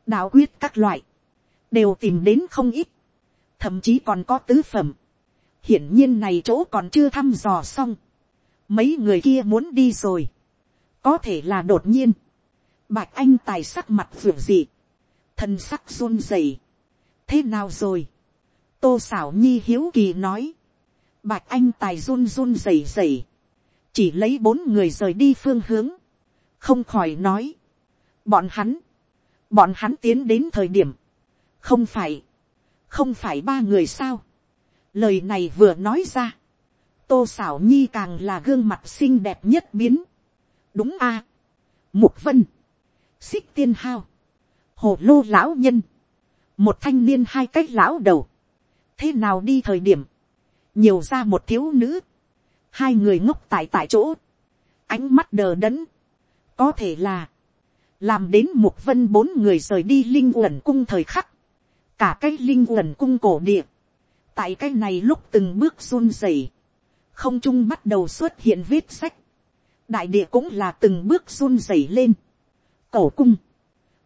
đạo quyết các loại, đều tìm đến không ít, thậm chí còn có tứ phẩm. hiển nhiên này chỗ còn chưa thăm dò xong, mấy người kia muốn đi rồi, có thể là đột nhiên, bạch anh tài sắc mặt phượng dị, thân sắc run rẩy, thế nào rồi, tô xảo nhi hiếu kỳ nói, bạch anh tài run run rẩy rẩy, chỉ lấy bốn người rời đi phương hướng, không khỏi nói, bọn hắn, bọn hắn tiến đến thời điểm, không phải, không phải ba người sao, lời này vừa nói ra, tô xảo nhi càng là gương mặt xinh đẹp nhất biến, đúng a, mục vân, xích tiên hao, hồ lô lão nhân, một thanh niên hai cách lão đầu, thế nào đi thời điểm, nhiều ra một thiếu nữ, hai người ngốc tại tại chỗ, ánh mắt đờ đẫn, có thể là, làm đến mục vân bốn người rời đi linh uẩn cung thời khắc, cả cái linh uẩn cung cổ địa, tại cái này lúc từng bước run rẩy, không trung bắt đầu xuất hiện vết sách, đại địa cũng là từng bước run rẩy lên, cổ cung,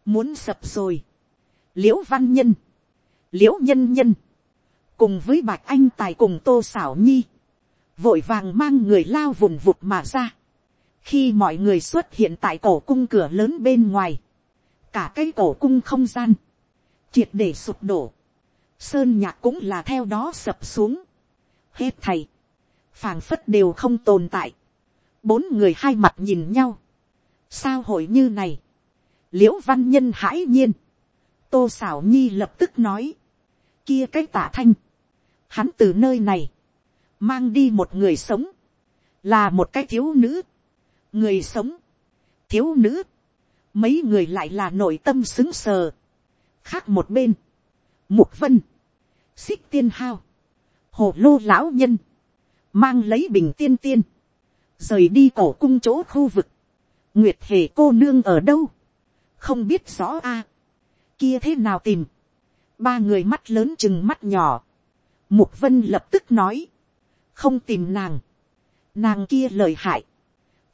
muốn sập rồi, l i ễ u văn nhân, l i ễ u nhân nhân, cùng với bạch anh tài cùng tô xảo nhi, vội vàng mang người lao vùng vụt mà ra, khi mọi người xuất hiện tại cổ cung cửa lớn bên ngoài, cả cái cổ cung không gian, triệt để sụp đổ, sơn nhạc cũng là theo đó sập xuống, hết thầy, phảng phất đều không tồn tại, bốn người hai mặt nhìn nhau, sao hội như này, l i ễ u văn nhân hãi nhiên, tô xảo nhi lập tức nói, kia cái tả thanh, hắn từ nơi này, mang đi một người sống, là một cái thiếu nữ, người sống, thiếu nữ, mấy người lại là nội tâm xứng sờ, khác một bên, mục vân, xích tiên hao, hồ lô lão nhân, mang lấy bình tiên tiên, rời đi cổ cung chỗ khu vực, nguyệt hề cô nương ở đâu, không biết rõ a, kia thế nào tìm, ba người mắt lớn chừng mắt nhỏ, mục vân lập tức nói, không tìm nàng, nàng kia lời hại,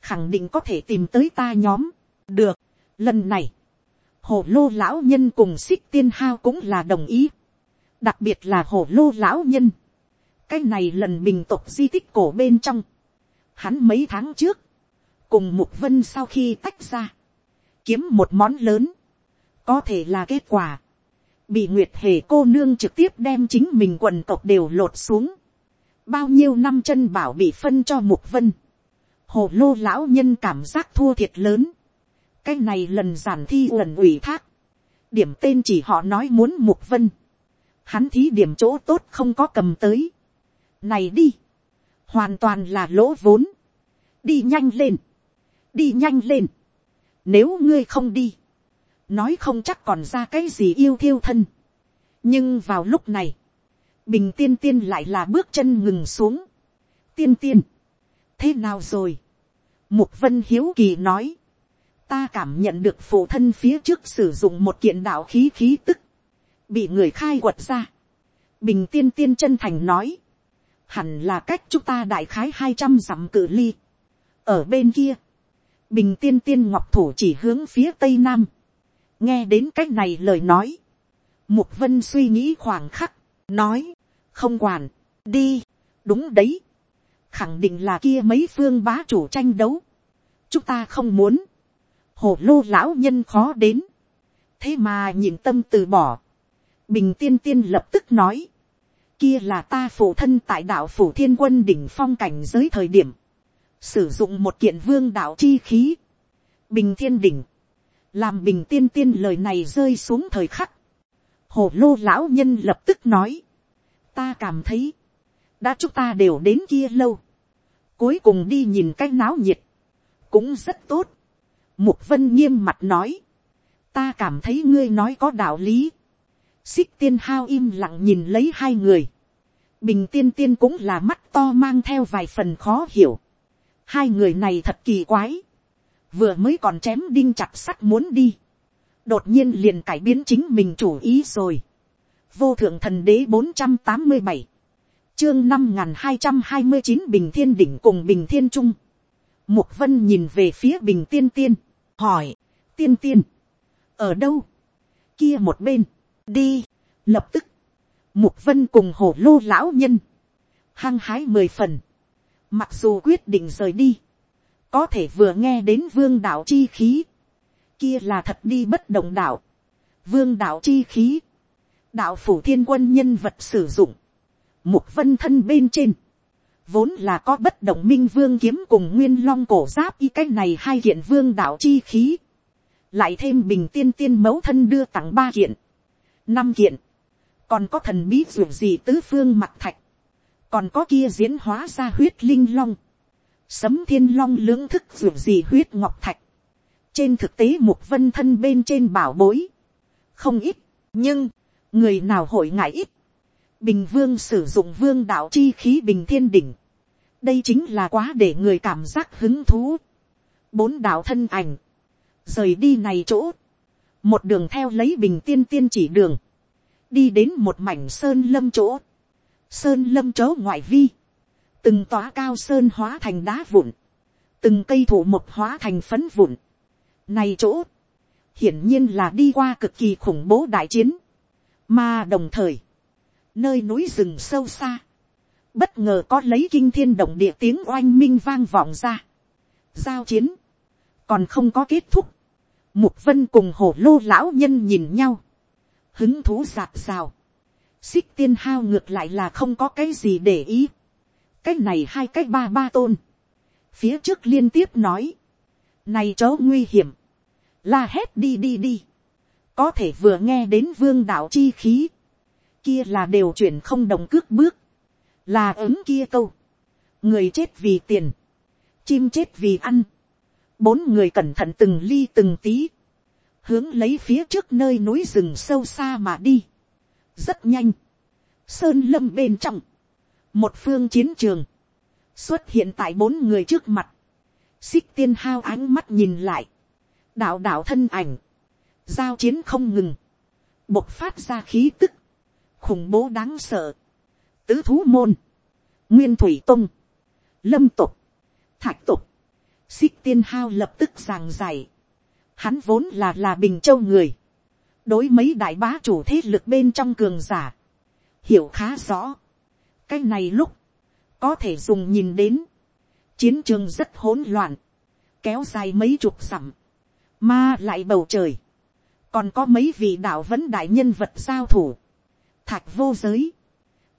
khẳng định có thể tìm tới ta nhóm, được, lần này, hồ lô lão nhân cùng xích tiên hao cũng là đồng ý, đặc biệt là hồ lô lão nhân, cái này lần bình tục di tích cổ bên trong, hắn mấy tháng trước, cùng mục vân sau khi tách ra, kiếm một món lớn, có thể là kết quả, bị nguyệt hề cô nương trực tiếp đem chính mình quần tộc đều lột xuống, bao nhiêu năm chân bảo bị phân cho mục vân, hồ lô lão nhân cảm giác thua thiệt lớn, cái này lần giản thi lần ủy thác, điểm tên chỉ họ nói muốn mục vân, hắn thí điểm chỗ tốt không có cầm tới, này đi, hoàn toàn là lỗ vốn, đi nhanh lên, đi nhanh lên, nếu ngươi không đi, nói không chắc còn ra cái gì yêu thiêu thân, nhưng vào lúc này, bình tiên tiên lại là bước chân ngừng xuống, tiên tiên, thế nào rồi, mục vân hiếu kỳ nói, ta cảm nhận được phụ thân phía trước sử dụng một kiện đạo khí khí tức, bị người khai quật ra, bình tiên tiên chân thành nói, hẳn là cách chúng ta đại khái hai trăm dặm cự ly. ở bên kia, bình tiên tiên ngọc thủ chỉ hướng phía tây nam. nghe đến c á c h này lời nói, mục vân suy nghĩ khoảng khắc, nói, không quản, đi, đúng đấy, khẳng định là kia mấy phương bá chủ tranh đấu, chúng ta không muốn, hồ lô lão nhân khó đến, thế mà nhìn tâm từ bỏ, bình tiên tiên lập tức nói, kia là ta phụ thân tại đạo phủ thiên quân đỉnh phong cảnh giới thời điểm, sử dụng một kiện vương đạo chi khí, bình thiên đỉnh, làm bình tiên tiên lời này rơi xuống thời khắc, hồ lô lão nhân lập tức nói, ta cảm thấy, đã chúng ta đều đến kia lâu, cuối cùng đi nhìn cái náo nhiệt, cũng rất tốt, mục vân nghiêm mặt nói, ta cảm thấy ngươi nói có đạo lý, xích tiên hao im lặng nhìn lấy hai người. bình tiên tiên cũng là mắt to mang theo vài phần khó hiểu. hai người này thật kỳ quái. vừa mới còn chém đinh chặt sắt muốn đi. đột nhiên liền cải biến chính mình chủ ý rồi. vô thượng thần đế bốn trăm tám mươi bảy, chương năm n g h n hai trăm hai mươi chín bình thiên đỉnh cùng bình thiên trung. mục vân nhìn về phía bình tiên tiên, hỏi, tiên tiên, ở đâu, kia một bên, đi, lập tức, mục vân cùng hổ lô lão nhân, hăng hái mười phần, mặc dù quyết định rời đi, có thể vừa nghe đến vương đạo chi khí, kia là thật đi bất động đạo, vương đạo chi khí, đạo phủ thiên quân nhân vật sử dụng, mục vân thân bên trên, vốn là có bất động minh vương kiếm cùng nguyên long cổ giáp y cách này hai kiện vương đạo chi khí, lại thêm bình tiên tiên mẫu thân đưa tặng ba kiện, năm kiện, còn có thần bí ruộng gì tứ phương mặt thạch, còn có kia diễn hóa ra huyết linh long, sấm thiên long lưỡng thức ruộng gì huyết ngọc thạch, trên thực tế một vân thân bên trên bảo bối, không ít, nhưng, người nào hội ngại ít, bình vương sử dụng vương đạo chi khí bình thiên đỉnh, đây chính là quá để người cảm giác hứng thú, bốn đạo thân ảnh, rời đi này chỗ, một đường theo lấy bình tiên tiên chỉ đường, đi đến một mảnh sơn lâm chỗ, sơn lâm chỗ ngoại vi, từng tòa cao sơn hóa thành đá vụn, từng cây thủ một hóa thành phấn vụn. Này chỗ, hiển nhiên là đi qua cực kỳ khủng bố đại chiến, mà đồng thời, nơi núi rừng sâu xa, bất ngờ có lấy kinh thiên động địa tiếng oanh minh vang vọng ra. Giao chiến, còn không có kết thúc. Mục vân cùng hổ lô lão nhân nhìn nhau, hứng thú giạt rào. Xích tiên hao ngược lại là không có cái gì để ý. Cái này hai cái ba ba tôn. Phía trước liên tiếp nói. Này chó nguy hiểm. La hét đi đi đi. Có thể vừa nghe đến vương đạo chi khí. Kia là đều chuyển không đồng cước bước. Là ứng kia câu. Người chết vì tiền. Chim chết vì ăn. Bốn người cẩn thận từng ly từng tí. Hướng lấy phía trước nơi núi rừng sâu xa mà đi. Rất nhanh. Sơn lâm bên trong. Một phương chiến trường. Xuất hiện tại bốn người trước mặt. Xích tiên hao ánh mắt nhìn lại. Đạo đạo thân ảnh. Giao chiến không ngừng. Bộc phát ra khí tức. Khủng bố đáng sợ. Tứ thú môn. Nguyên thủy tông. Lâm tục. Thạch tục. Xích tiên hao lập tức giảng giải. Hắn vốn là là Bình Châu người. Đối mấy đại bá chủ thế lực bên trong cường giả. Hiểu khá rõ. Cái này lúc. Có thể dùng nhìn đến. Chiến trường rất hỗn loạn. Kéo dài mấy chục sẵm. Mà lại bầu trời. Còn có mấy vị đạo vẫn đại nhân vật giao thủ. Thạch vô giới.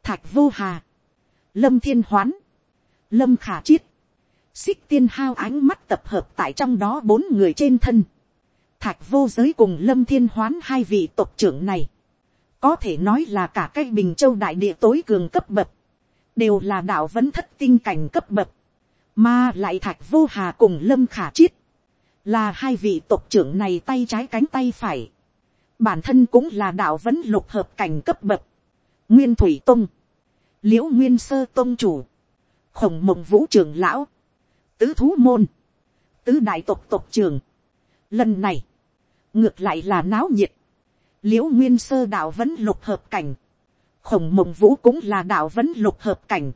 Thạch vô hà. Lâm thiên hoán. Lâm khả chiết. Xích tiên hao ánh mắt tập hợp tại trong đó bốn người trên thân. Thạch vô giới cùng lâm thiên hoán hai vị tộc trưởng này, có thể nói là cả cái bình châu đại địa tối cường cấp bậc, đều là đạo vẫn thất tinh cảnh cấp bậc, mà lại thạch vô hà cùng lâm khả chiết, là hai vị tộc trưởng này tay trái cánh tay phải, bản thân cũng là đạo vẫn lục hợp cảnh cấp bậc, nguyên thủy tông, liễu nguyên sơ tông chủ, khổng mộng vũ trưởng lão, tứ thú môn, tứ đại tộc tộc trưởng. Lần này, ngược lại là náo nhiệt, l i ễ u nguyên sơ đạo vẫn lục hợp cảnh, khổng mộng vũ cũng là đạo vẫn lục hợp cảnh,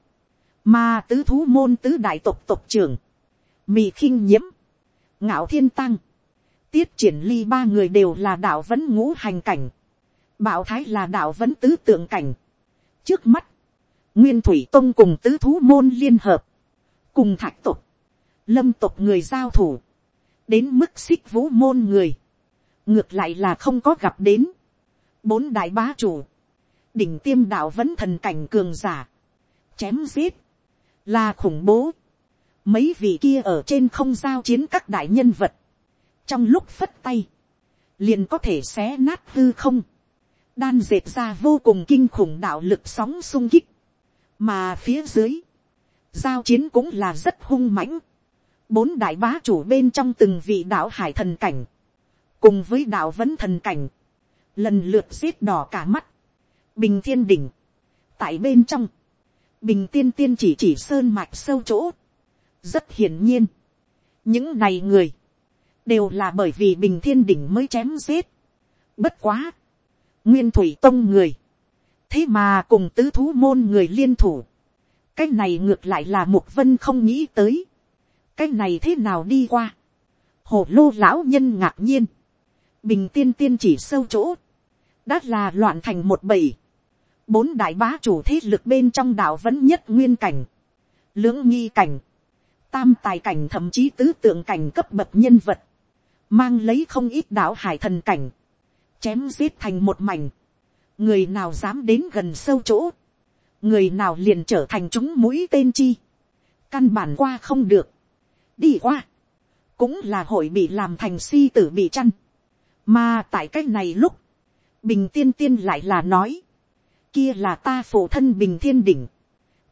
mà tứ thú môn tứ đại tộc tộc trưởng, mì khinh nhiễm, ngạo thiên tăng, tiết triển ly ba người đều là đạo vẫn ngũ hành cảnh, bảo thái là đạo vẫn tứ tượng cảnh. trước mắt, nguyên thủy tông cùng tứ thú môn liên hợp, cùng thạch tộc, lâm tộc người giao thủ, đến mức xích vũ môn người, ngược lại là không có gặp đến. bốn đại bá chủ, đỉnh tiêm đạo vẫn thần cảnh cường giả, chém giết, là khủng bố. mấy vị kia ở trên không giao chiến các đại nhân vật, trong lúc phất tay, liền có thể xé nát hư không, đan dệt ra vô cùng kinh khủng đạo lực sóng sung kích, mà phía dưới, giao chiến cũng là rất hung mãnh, bốn đại bá chủ bên trong từng vị đạo hải thần cảnh, cùng với đạo vẫn thần cảnh, lần lượt giết đỏ cả mắt, bình thiên đỉnh, tại bên trong, bình tiên tiên chỉ chỉ sơn mạch sâu chỗ, rất hiển nhiên, những này người, đều là bởi vì bình thiên đỉnh mới chém giết, bất quá, nguyên thủy tông người, thế mà cùng tứ thú môn người liên thủ, cái này ngược lại là một vân không nghĩ tới, cái này thế nào đi qua, hồ lô lão nhân ngạc nhiên, bình tiên tiên chỉ sâu chỗ, đã là loạn thành một bầy, bốn đại bá chủ thế lực bên trong đảo vẫn nhất nguyên cảnh, lưỡng nghi cảnh, tam tài cảnh thậm chí tứ tượng cảnh cấp bậc nhân vật, mang lấy không ít đảo hải thần cảnh, chém giết thành một mảnh, người nào dám đến gần sâu chỗ, người nào liền trở thành chúng mũi tên chi, căn bản qua không được, đi qua, cũng là hội bị làm thành si tử bị chăn, mà tại cách này lúc, bình tiên tiên lại là nói, kia là ta phụ thân bình thiên đỉnh,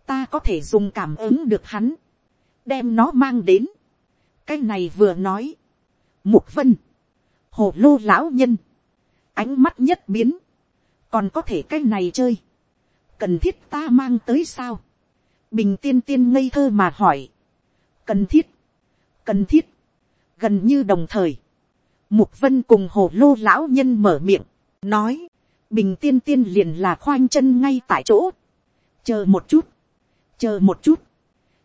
ta có thể dùng cảm ứng được hắn, đem nó mang đến. cái này vừa nói, mục vân, hồ lô lão nhân, ánh mắt nhất biến, còn có thể cái này chơi, cần thiết ta mang tới sao, bình tiên tiên ngây thơ mà hỏi, cần thiết, cần thiết, gần như đồng thời, Mục vân cùng hồ lô lão nhân mở miệng, nói, bình tiên tiên liền là khoanh chân ngay tại chỗ. chờ một chút, chờ một chút,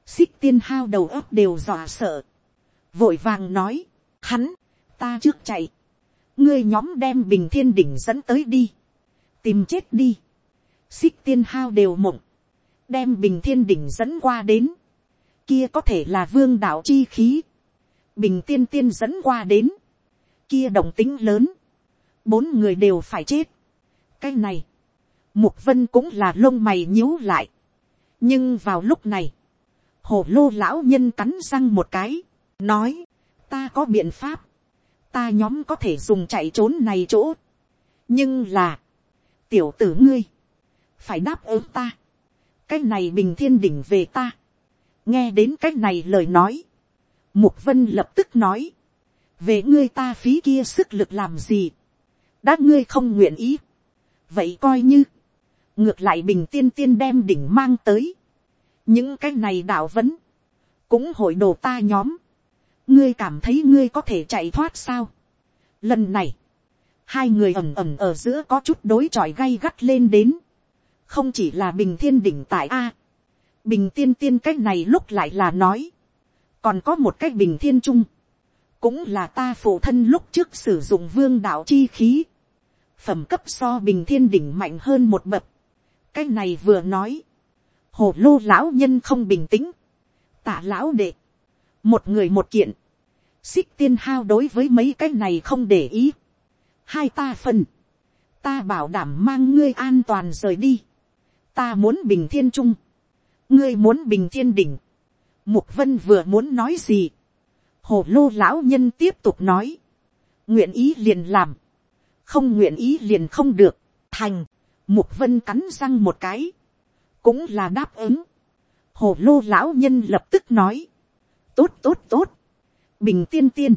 xích tiên hao đầu óc đều dọa sợ, vội vàng nói, hắn, ta trước chạy, ngươi nhóm đem bình thiên đỉnh dẫn tới đi, tìm chết đi, xích tiên hao đều mộng, đem bình thiên đỉnh dẫn qua đến, kia có thể là vương đạo chi khí, bình tiên tiên dẫn qua đến, kia động tính lớn, bốn người đều phải chết. cái này, mục vân cũng là lông mày nhíu lại. nhưng vào lúc này, hồ lô lão nhân cắn răng một cái, nói, ta có biện pháp, ta nhóm có thể dùng chạy trốn này chỗ. nhưng là, tiểu tử ngươi, phải đáp ứng ta, cái này bình thiên đỉnh về ta, nghe đến cái này lời nói, mục vân lập tức nói, về ngươi ta phí kia sức lực làm gì, đã ngươi không nguyện ý, vậy coi như, ngược lại bình tiên tiên đem đỉnh mang tới, những cái này đạo vấn, cũng hội đồ ta nhóm, ngươi cảm thấy ngươi có thể chạy thoát sao. Lần này, hai người ẩm ẩm ở giữa có chút đối chọi gay gắt lên đến, không chỉ là bình thiên đỉnh tại a, bình tiên tiên cách này lúc lại là nói, còn có một cái bình thiên trung, cũng là ta phụ thân lúc trước sử dụng vương đạo chi khí, phẩm cấp so bình thiên đỉnh mạnh hơn một bậc, cái này vừa nói, hồ lô lão nhân không bình tĩnh, tả lão đệ, một người một kiện, xích tiên hao đối với mấy cái này không để ý, hai ta phân, ta bảo đảm mang ngươi an toàn rời đi, ta muốn bình thiên trung, ngươi muốn bình thiên đỉnh, mục vân vừa muốn nói gì, hồ lô lão nhân tiếp tục nói, nguyện ý liền làm, không nguyện ý liền không được, thành, mục vân cắn răng một cái, cũng là đáp ứng, hồ lô lão nhân lập tức nói, tốt tốt tốt, bình tiên tiên,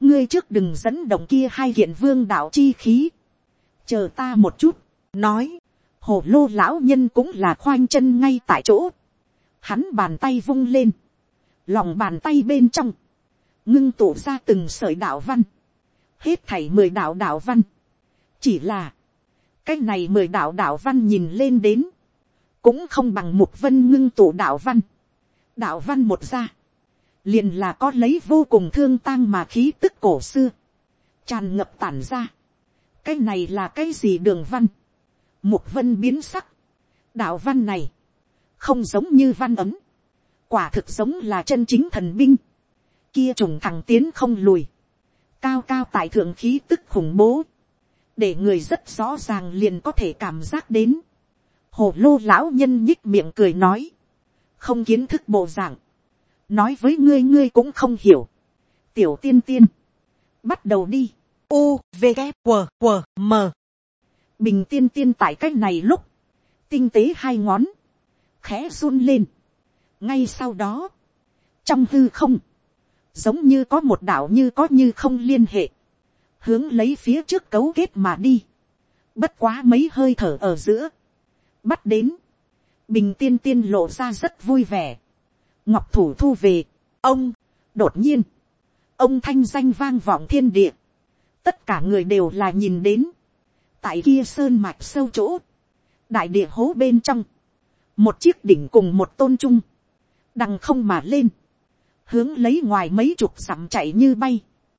ngươi trước đừng dẫn động kia hai hiện vương đạo chi khí, chờ ta một chút, nói, hồ lô lão nhân cũng là khoanh chân ngay tại chỗ, hắn bàn tay vung lên, lòng bàn tay bên trong, ngưng tụ ra từng sợi đạo văn, hết thảy mười đạo đạo văn, chỉ là, cái này mười đạo đạo văn nhìn lên đến, cũng không bằng một vân ngưng tụ đạo văn, đạo văn một ra, liền là có lấy vô cùng thương tang mà khí tức cổ xưa, tràn ngập tản ra, cái này là cái gì đường văn, một vân biến sắc, đạo văn này, không giống như văn ấm, quả thực giống là chân chính thần binh, kia trùng thẳng tiến không lùi, cao cao tại thượng khí tức khủng bố, để người rất rõ ràng liền có thể cảm giác đến. Hồ lô lão nhân nhích miệng cười nói, không kiến thức bộ dạng, nói với ngươi ngươi cũng không hiểu. tiểu tiên tiên, bắt đầu đi, u v g q q m. Bình tiên tiên tại c á c h này lúc, tinh tế hai ngón, khẽ run lên. ngay sau đó, trong hư không, giống như có một đạo như có như không liên hệ, hướng lấy phía trước cấu kết mà đi, bất quá mấy hơi thở ở giữa, bắt đến, bình tiên tiên lộ ra rất vui vẻ, ngọc thủ thu về, ông, đột nhiên, ông thanh danh vang vọng thiên địa, tất cả người đều là nhìn đến, tại kia sơn mạch sâu chỗ, đại địa hố bên trong, một chiếc đỉnh cùng một tôn trung, đằng không mà lên, hướng lấy ngoài mấy chục dặm chạy như bay,